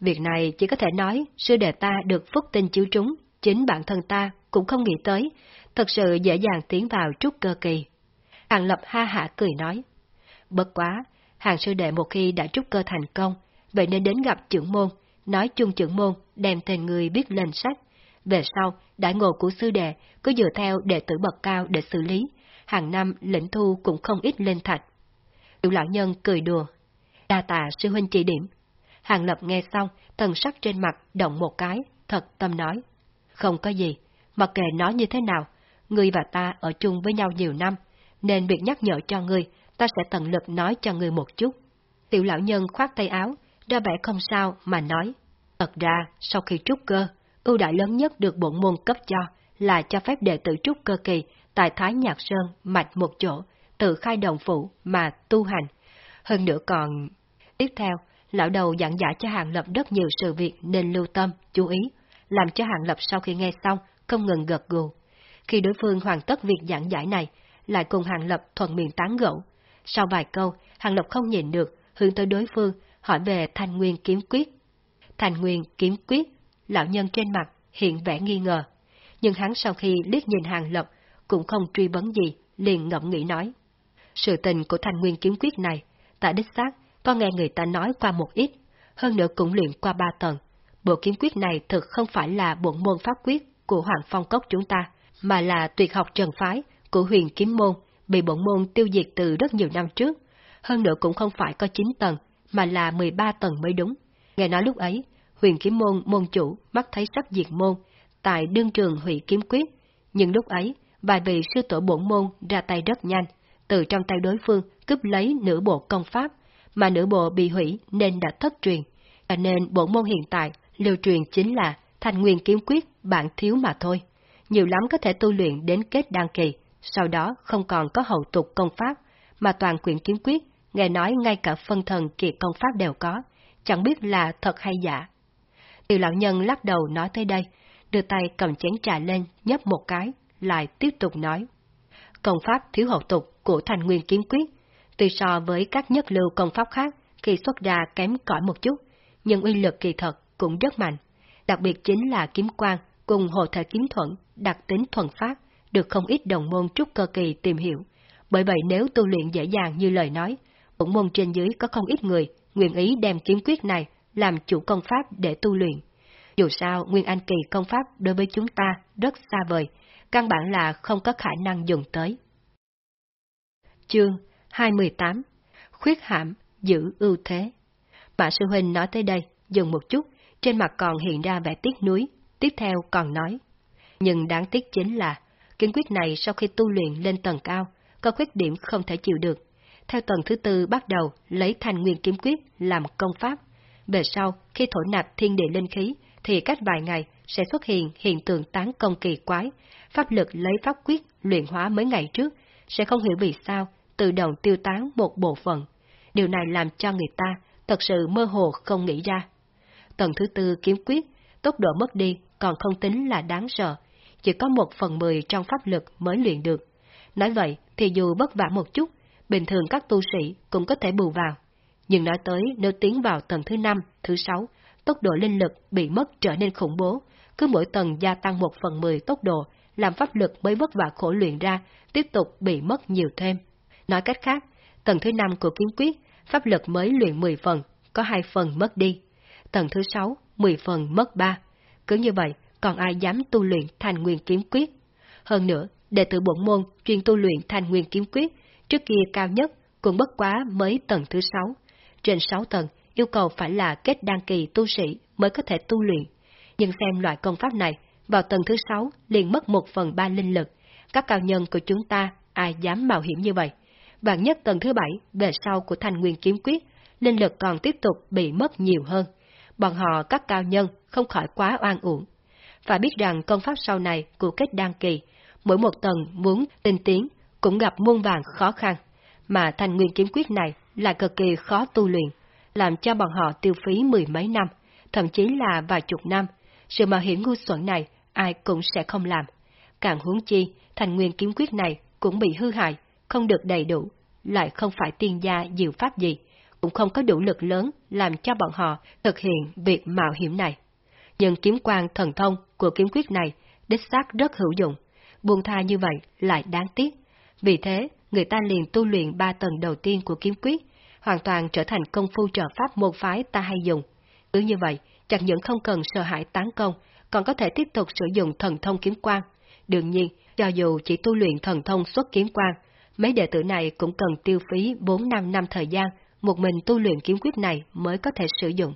Việc này chỉ có thể nói sư đệ ta được phúc tinh chiếu trúng, chính bản thân ta cũng không nghĩ tới, thật sự dễ dàng tiến vào trúc cơ kỳ. Hàng Lập ha hạ cười nói, bất quá, hàng sư đệ một khi đã trúc cơ thành công, vậy nên đến gặp trưởng môn, nói chung trưởng môn đem tên người biết lên sách. Về sau, đại ngộ của sư đệ cứ dựa theo đệ tử bậc cao để xử lý, hàng năm lĩnh thu cũng không ít lên thạch. Tiểu lão nhân cười đùa. Đa tạ sư huynh chỉ điểm. Hàng lập nghe xong, thần sắc trên mặt động một cái, thật tâm nói. Không có gì, mặc kệ nói như thế nào, ngươi và ta ở chung với nhau nhiều năm, nên việc nhắc nhở cho ngươi, ta sẽ tận lực nói cho ngươi một chút. Tiểu lão nhân khoát tay áo, ra vẻ không sao mà nói. Thật ra, sau khi trúc cơ, ưu đại lớn nhất được bổn môn cấp cho là cho phép đệ tử trúc cơ kỳ tại Thái Nhạc Sơn mạch một chỗ, tự khai đồng phủ mà tu hành. Hơn nữa còn... Tiếp theo, lão đầu giảng giải cho Hàng Lập rất nhiều sự việc nên lưu tâm, chú ý, làm cho Hàng Lập sau khi nghe xong không ngừng gật gù. Khi đối phương hoàn tất việc giảng giải này, lại cùng Hàng Lập thuận miệng tán gẫu. Sau vài câu, Hàng Lập không nhìn được, hướng tới đối phương, hỏi về thành nguyên kiếm quyết. thành nguyên kiếm quyết, lão nhân trên mặt hiện vẻ nghi ngờ. Nhưng hắn sau khi liếc nhìn Hàng Lập, cũng không truy vấn gì, liền ngẫm nghĩ nói. Sự tình của thành nguyên kiếm quyết này, tại đích xác, có nghe người ta nói qua một ít, hơn nữa cũng luyện qua ba tầng. Bộ kiếm quyết này thực không phải là bộ môn pháp quyết của Hoàng Phong Cốc chúng ta, mà là tuyệt học trần phái của huyền kiếm môn, bị bộ môn tiêu diệt từ rất nhiều năm trước. Hơn nữa cũng không phải có 9 tầng, mà là 13 tầng mới đúng. Nghe nói lúc ấy, huyền kiếm môn môn chủ mắt thấy sắp diệt môn, tại đương trường hủy kiếm quyết. Nhưng lúc ấy, vài vị sư tổ bổn môn ra tay rất nhanh, từ trong tay đối phương cướp lấy nửa bộ công pháp, mà nửa bộ bị hủy nên đã thất truyền. Cho nên bộ môn hiện tại lưu truyền chính là thành nguyên kiếm quyết bản thiếu mà thôi. Nhiều lắm có thể tu luyện đến kết đăng kỳ, sau đó không còn có hậu tục công pháp, mà toàn quyển kiếm quyết, nghe nói ngay cả phân thần kiệt công pháp đều có, chẳng biết là thật hay giả. Tiểu lão nhân lắc đầu nói tới đây, đưa tay cầm chén trà lên, nhấp một cái, lại tiếp tục nói. Công pháp thiếu hậu tục của thành nguyên kiếm quyết, tuy so với các nhất lưu công pháp khác khi xuất ra kém cỏi một chút, nhưng uy lực kỳ thật cũng rất mạnh. Đặc biệt chính là kiếm quang cùng hồ thể kiếm thuận, đặc tính thuần pháp, được không ít đồng môn trúc cơ kỳ tìm hiểu. Bởi vậy nếu tu luyện dễ dàng như lời nói, bổn môn trên dưới có không ít người nguyện ý đem kiếm quyết này làm chủ công pháp để tu luyện. Dù sao, Nguyên Anh kỳ công pháp đối với chúng ta rất xa vời, căn bản là không có khả năng dùng tới. Chương 218 Khuyết hãm, giữ ưu thế Mã sư huynh nói tới đây, dừng một chút, trên mặt còn hiện ra vẻ tiếc nuối, tiếp theo còn nói. Nhưng đáng tiếc chính là, kiếm quyết này sau khi tu luyện lên tầng cao, có khuyết điểm không thể chịu được. Theo tầng thứ tư bắt đầu lấy thành nguyên kiếm quyết làm công pháp, về sau, khi thổ nạp thiên địa linh khí, thì cách vài ngày sẽ xuất hiện hiện tượng tán công kỳ quái, pháp lực lấy pháp quyết luyện hóa mấy ngày trước, sẽ không hiểu vì sao tự động tiêu tán một bộ phận. Điều này làm cho người ta thật sự mơ hồ không nghĩ ra. Tầng thứ tư kiếm quyết, tốc độ mất đi còn không tính là đáng sợ, chỉ có một phần mười trong pháp lực mới luyện được. Nói vậy thì dù vất vả một chút, bình thường các tu sĩ cũng có thể bù vào. Nhưng nói tới nếu tiến vào tầng thứ năm, thứ sáu, tốc độ linh lực bị mất trở nên khủng bố, cứ mỗi tầng gia tăng một phần mười tốc độ, làm pháp lực mới vất vả khổ luyện ra, tiếp tục bị mất nhiều thêm. Nói cách khác, tầng thứ năm của kiếm quyết, pháp lực mới luyện 10 phần, có hai phần mất đi. Tầng thứ sáu, 10 phần mất 3. Cứ như vậy, còn ai dám tu luyện thành nguyên kiếm quyết? Hơn nữa, đệ tử bổn môn chuyên tu luyện thành nguyên kiếm quyết, trước kia cao nhất cũng bất quá mới tầng thứ sáu. Trên sáu tầng, yêu cầu phải là kết đăng kỳ tu sĩ mới có thể tu luyện. Nhưng xem loại công pháp này, vào tầng thứ sáu liền mất một phần ba linh lực. Các cao nhân của chúng ta ai dám mạo hiểm như vậy? Vạn nhất tầng thứ bảy, về sau của thành nguyên kiếm quyết, linh lực còn tiếp tục bị mất nhiều hơn. Bọn họ các cao nhân không khỏi quá oan uổng. Phải biết rằng công pháp sau này của kết đan kỳ, mỗi một tầng muốn tinh tiến cũng gặp muôn vàng khó khăn, mà thành nguyên kiếm quyết này là cực kỳ khó tu luyện, làm cho bọn họ tiêu phí mười mấy năm, thậm chí là vài chục năm. Sự mạo hiểm ngu xuẩn này ai cũng sẽ không làm. Càng huống chi, thành nguyên kiếm quyết này cũng bị hư hại, không được đầy đủ, lại không phải tiên gia diệu pháp gì, cũng không có đủ lực lớn làm cho bọn họ thực hiện việc mạo hiểm này. Nhưng kiếm quan thần thông của kiếm quyết này đích xác rất hữu dụng, buông tha như vậy lại đáng tiếc. Vì thế, người ta liền tu luyện ba tầng đầu tiên của kiếm quyết, hoàn toàn trở thành công phu trợ pháp môn phái ta hay dùng. Cứ như vậy, chẳng những không cần sợ hãi tán công, còn có thể tiếp tục sử dụng thần thông kiếm quan. Đương nhiên, cho dù chỉ tu luyện thần thông xuất kiếm quan, mấy đệ tử này cũng cần tiêu phí 4-5 năm thời gian, một mình tu luyện kiếm quyết này mới có thể sử dụng.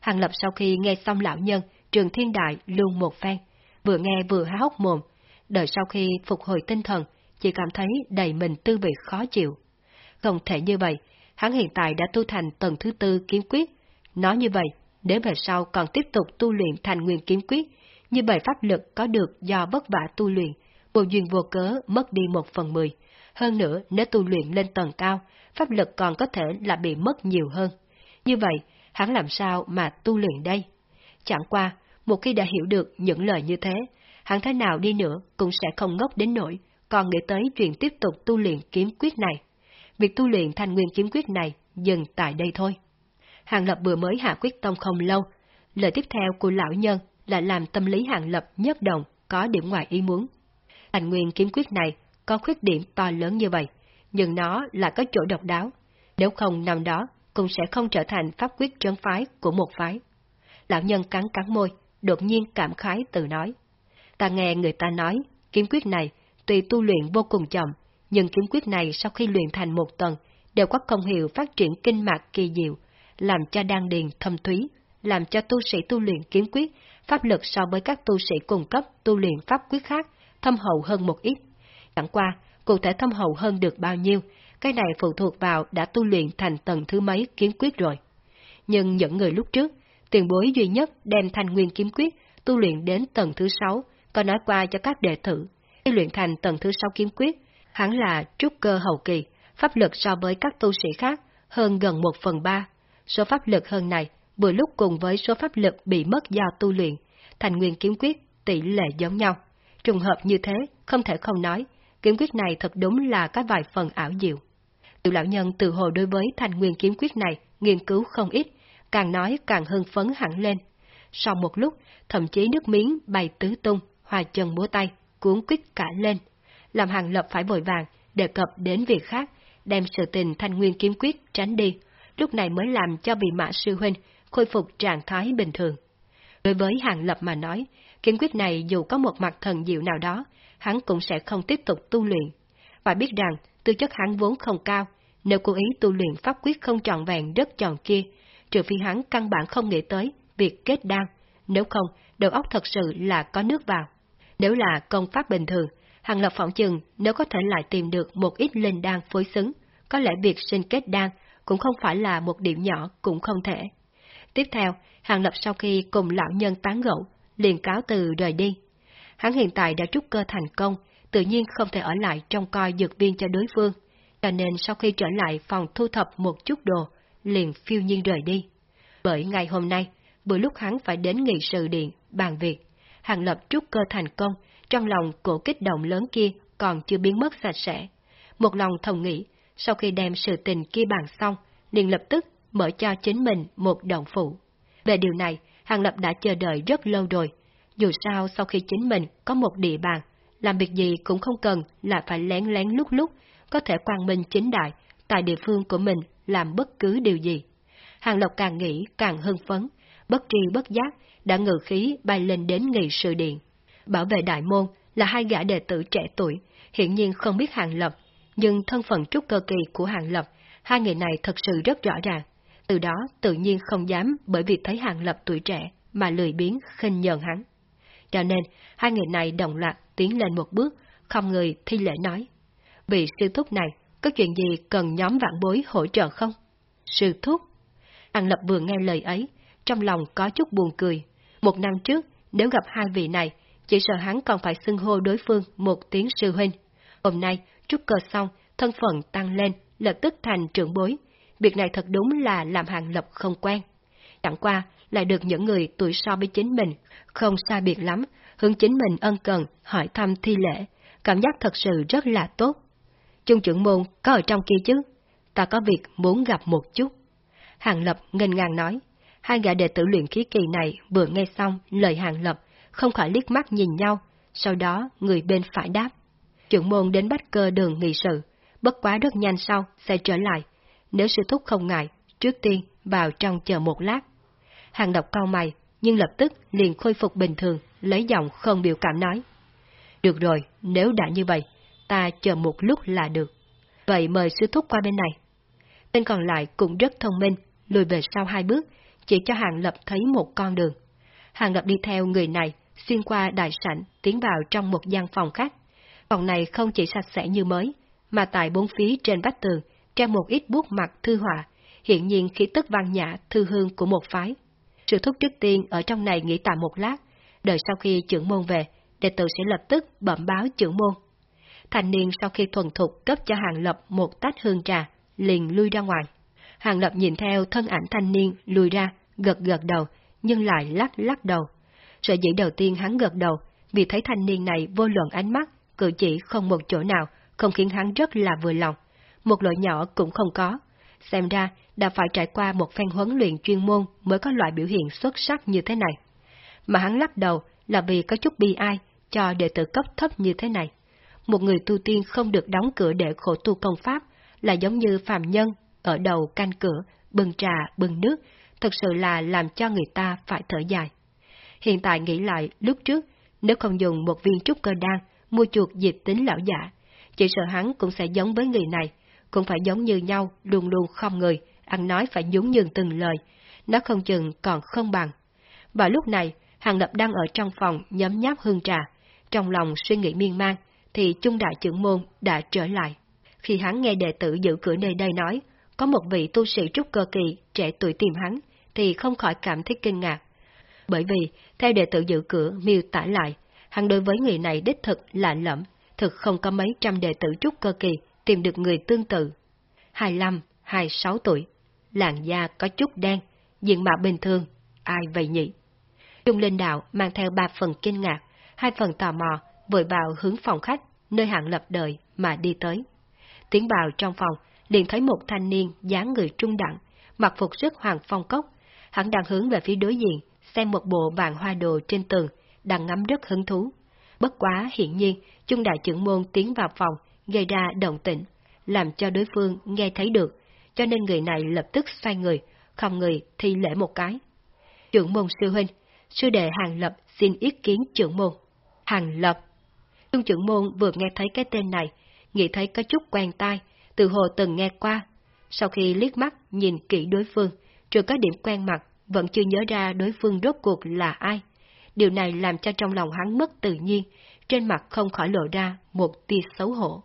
Hàng Lập sau khi nghe xong lão nhân, trường thiên đại luôn một phen, vừa nghe vừa há hốc mồm, đợi sau khi phục hồi tinh thần, chỉ cảm thấy đầy mình tư vị khó chịu. Không thể như vậy, hắn hiện tại đã tu thành tầng thứ tư kiếm quyết. Nói như vậy, nếu về sau còn tiếp tục tu luyện thành nguyên kiếm quyết, như vậy pháp lực có được do vất vả tu luyện, bộ duyên vô cớ mất đi một phần mười. Hơn nữa, nếu tu luyện lên tầng cao, pháp lực còn có thể là bị mất nhiều hơn. Như vậy, hắn làm sao mà tu luyện đây? Chẳng qua, một khi đã hiểu được những lời như thế, hắn thế nào đi nữa cũng sẽ không ngốc đến nỗi, còn nghĩ tới chuyện tiếp tục tu luyện kiếm quyết này. Việc tu luyện thành nguyên kiếm quyết này dừng tại đây thôi. Hàng Lập vừa mới hạ quyết tông không lâu, lời tiếp theo của lão nhân là làm tâm lý Hàng Lập nhất đồng, có điểm ngoài ý muốn. Thành nguyên kiếm quyết này có khuyết điểm to lớn như vậy, nhưng nó là có chỗ độc đáo. Nếu không nằm đó, cũng sẽ không trở thành pháp quyết trấn phái của một phái. Lão nhân cắn cắn môi, đột nhiên cảm khái tự nói. Ta nghe người ta nói, kiếm quyết này tuy tu luyện vô cùng chậm, nhưng kiếm quyết này sau khi luyện thành một tầng, đều có công hiệu phát triển kinh mạch kỳ diệu, làm cho đan điền thâm thúy, làm cho tu sĩ tu luyện kiếm quyết, pháp lực so với các tu sĩ cung cấp tu luyện pháp quyết khác, thâm hậu hơn một ít. Chẳng qua, cụ thể thâm hậu hơn được bao nhiêu, cái này phụ thuộc vào đã tu luyện thành tầng thứ mấy kiếm quyết rồi. Nhưng những người lúc trước, tiền bối duy nhất đem thành nguyên kiếm quyết tu luyện đến tầng thứ sáu, có nói qua cho các đệ tử. Khi luyện thành tầng thứ sáu kiếm quyết, hẳn là trúc cơ hậu kỳ, pháp lực so với các tu sĩ khác hơn gần một phần ba. Số pháp lực hơn này vừa lúc cùng với số pháp lực bị mất do tu luyện, thành nguyên kiếm quyết tỷ lệ giống nhau. Trùng hợp như thế, không thể không nói, kiếm quyết này thật đúng là có vài phần ảo diệu. Tiểu lão nhân từ hồ đối với thành nguyên kiếm quyết này nghiên cứu không ít, càng nói càng hưng phấn hẳn lên. Sau một lúc, thậm chí nước miếng bay tứ tung, hòa chân búa tay, cuốn quyết cả lên. Làm hàng lập phải vội vàng, đề cập đến việc khác, đem sự tình thanh nguyên kiếm quyết tránh đi, lúc này mới làm cho vị mã sư huynh khôi phục trạng thái bình thường. Đối với hàng lập mà nói, kiếm quyết này dù có một mặt thần diệu nào đó, hắn cũng sẽ không tiếp tục tu luyện. và biết rằng, tư chất hắn vốn không cao, nếu cố ý tu luyện pháp quyết không trọn vẹn rất tròn kia, trừ phi hắn căn bản không nghĩ tới việc kết đan, nếu không, đầu óc thật sự là có nước vào. Nếu là công pháp bình thường, Hàng Lập phỏng chừng nếu có thể lại tìm được một ít linh đan phối xứng, có lẽ việc sinh kết đan cũng không phải là một điểm nhỏ cũng không thể. Tiếp theo, Hàng Lập sau khi cùng lão nhân tán gẫu, liền cáo từ rời đi. Hắn hiện tại đã trúc cơ thành công, tự nhiên không thể ở lại trong coi dược viên cho đối phương, cho nên sau khi trở lại phòng thu thập một chút đồ, liền phiêu nhiên rời đi. Bởi ngày hôm nay, vừa lúc hắn phải đến nghị sự điện, bàn việc, Hàng Lập trúc cơ thành công, trong lòng cổ kích động lớn kia còn chưa biến mất sạch sẽ. Một lòng thầm nghĩ, sau khi đem sự tình kia bàn xong, liền lập tức mở cho chính mình một động phụ. Về điều này, Hàng Lập đã chờ đợi rất lâu rồi. Dù sao sau khi chính mình có một địa bàn, làm việc gì cũng không cần là phải lén lén lúc lúc, có thể quang minh chính đại, tại địa phương của mình làm bất cứ điều gì. Hàng Lộc càng nghĩ càng hưng phấn, bất tri bất giác, đã ngự khí bay lên đến nghị sự điện. Bảo vệ đại môn là hai gã đệ tử trẻ tuổi, hiện nhiên không biết Hàng Lập, nhưng thân phận trúc cơ kỳ của Hàng Lập, hai người này thật sự rất rõ ràng. Từ đó tự nhiên không dám bởi vì thấy Hàng Lập tuổi trẻ mà lười biến khinh nhờn hắn. Cho nên, hai người này đồng loạt tiến lên một bước, không người thi lễ nói. Vị sư thúc này, có chuyện gì cần nhóm vạn bối hỗ trợ không? Sư thúc. An Lập vừa nghe lời ấy, trong lòng có chút buồn cười. Một năm trước, nếu gặp hai vị này, chỉ sợ hắn còn phải xưng hô đối phương một tiếng sư huynh. Hôm nay, trúc cơ xong, thân phận tăng lên, lập tức thành trưởng bối. Việc này thật đúng là làm hàng lập không quen. Chẳng qua, lại được những người tuổi so với chính mình, không xa biệt lắm, hướng chính mình ân cần, hỏi thăm thi lễ, cảm giác thật sự rất là tốt. Trung trưởng môn có ở trong kia chứ? Ta có việc muốn gặp một chút. Hàng Lập ngân ngang nói, hai gã đệ tử luyện khí kỳ này vừa nghe xong lời Hàng Lập, không khỏi liếc mắt nhìn nhau, sau đó người bên phải đáp. Trưởng môn đến bắt cơ đường nghị sự, bất quá rất nhanh sau sẽ trở lại. Nếu sư thúc không ngại, trước tiên vào trong chờ một lát. Hàng độc cao mày, nhưng lập tức liền khôi phục bình thường, lấy giọng không biểu cảm nói. Được rồi, nếu đã như vậy, ta chờ một lúc là được. Vậy mời sư thúc qua bên này. Tên còn lại cũng rất thông minh, lùi về sau hai bước, chỉ cho Hàng Lập thấy một con đường. Hàng Lập đi theo người này, xuyên qua đại sảnh, tiến vào trong một gian phòng khác. Phòng này không chỉ sạch sẽ như mới, mà tại bốn phía trên vách tường treo một ít bút mặt thư họa, hiện nhiên khí tức văn nhã thư hương của một phái. Sự thúc trước tiên ở trong này nghỉ tạm một lát, đợi sau khi trưởng môn về, đệ tử sẽ lập tức bẩm báo trưởng môn. Thành niên sau khi thuần thục cấp cho Hàng Lập một tách hương trà, liền lui ra ngoài. Hàng Lập nhìn theo thân ảnh thanh niên lùi ra, gật gật đầu, nhưng lại lắc lắc đầu. Sở dĩ đầu tiên hắn gật đầu, vì thấy thanh niên này vô luận ánh mắt, cử chỉ không một chỗ nào, không khiến hắn rất là vừa lòng. Một lỗi nhỏ cũng không có. Xem ra, đã phải trải qua một phen huấn luyện chuyên môn mới có loại biểu hiện xuất sắc như thế này. Mà hắn lắc đầu là vì có chút bi ai cho đệ tử cấp thấp như thế này. Một người tu tiên không được đóng cửa để khổ tu công pháp là giống như phàm nhân ở đầu canh cửa, bưng trà, bưng nước, thật sự là làm cho người ta phải thở dài. Hiện tại nghĩ lại, lúc trước, nếu không dùng một viên trúc cơ đan, mua chuột diệt tính lão giả, chỉ sợ hắn cũng sẽ giống với người này, cũng phải giống như nhau, luôn luôn không người, ăn nói phải nhún nhường từng lời, nó không chừng còn không bằng. Và lúc này, Hàng Lập đang ở trong phòng nhấm nháp hương trà, trong lòng suy nghĩ miên man, thì Trung Đại trưởng môn đã trở lại. Khi hắn nghe đệ tử giữ cửa nơi đây nói, có một vị tu sĩ trúc cơ kỳ trẻ tuổi tìm hắn, thì không khỏi cảm thấy kinh ngạc. Bởi vì, theo đệ tử giữ cửa miêu tả lại, hắn đối với người này đích thực lạ lẫm, thực không có mấy trăm đệ tử trúc cơ kỳ tìm được người tương tự. 25, 26 tuổi, làn da có chút đen, diện mạo bình thường, ai vậy nhỉ? Trung Linh Đạo mang theo ba phần kinh ngạc, hai phần tò mò, vội vào hướng phòng khách, nơi hạng lập đời mà đi tới. Tiến vào trong phòng, liền thấy một thanh niên dáng người trung đẳng, mặc phục sức hoàng phong cốc, hắn đang hướng về phía đối diện, xem một bộ vàng hoa đồ trên tường, đang ngắm rất hứng thú. Bất quá hiển nhiên, Trung đại trưởng môn tiến vào phòng, gây ra động tĩnh, làm cho đối phương nghe thấy được, cho nên người này lập tức xoay người, không người thi lễ một cái. Trưởng môn sư huynh, sư đệ Hàng Lập xin ý kiến trưởng môn. Hàng Lập. Trung trưởng môn vừa nghe thấy cái tên này, nghĩ thấy có chút quen tai, từ hồ từng nghe qua. Sau khi liếc mắt nhìn kỹ đối phương, trừ có điểm quen mặt, vẫn chưa nhớ ra đối phương rốt cuộc là ai. Điều này làm cho trong lòng hắn mất tự nhiên, trên mặt không khỏi lộ ra một tia xấu hổ.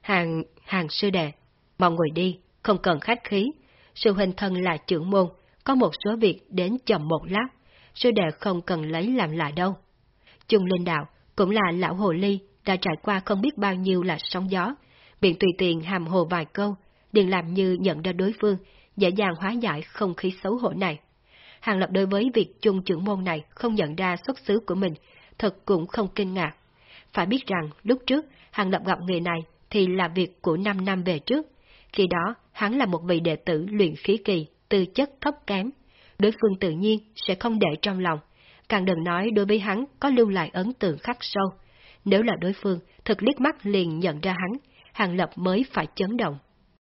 Hàng, hàng sư đệ, mọi người đi, không cần khách khí. Sư huynh thân là trưởng môn, có một số việc đến chậm một lát, sư đệ không cần lấy làm lại đâu. Trung Linh Đạo cũng là lão hồ ly đã trải qua không biết bao nhiêu là sóng gió, biện tùy tiện hàm hồ vài câu, liền làm như nhận ra đối phương, dễ dàng hóa giải không khí xấu hổ này. Hàng Lập đối với việc chung trưởng môn này không nhận ra xuất xứ của mình, thật cũng không kinh ngạc. Phải biết rằng lúc trước Hàng Lập gặp người này thì là việc của 5 năm về trước. Khi đó, hắn là một vị đệ tử luyện khí kỳ, tư chất thấp kém. Đối phương tự nhiên sẽ không để trong lòng, càng đừng nói đối với hắn có lưu lại ấn tượng khắc sâu. Nếu là đối phương, thực liếc mắt liền nhận ra hắn, Hàng Lập mới phải chấn động.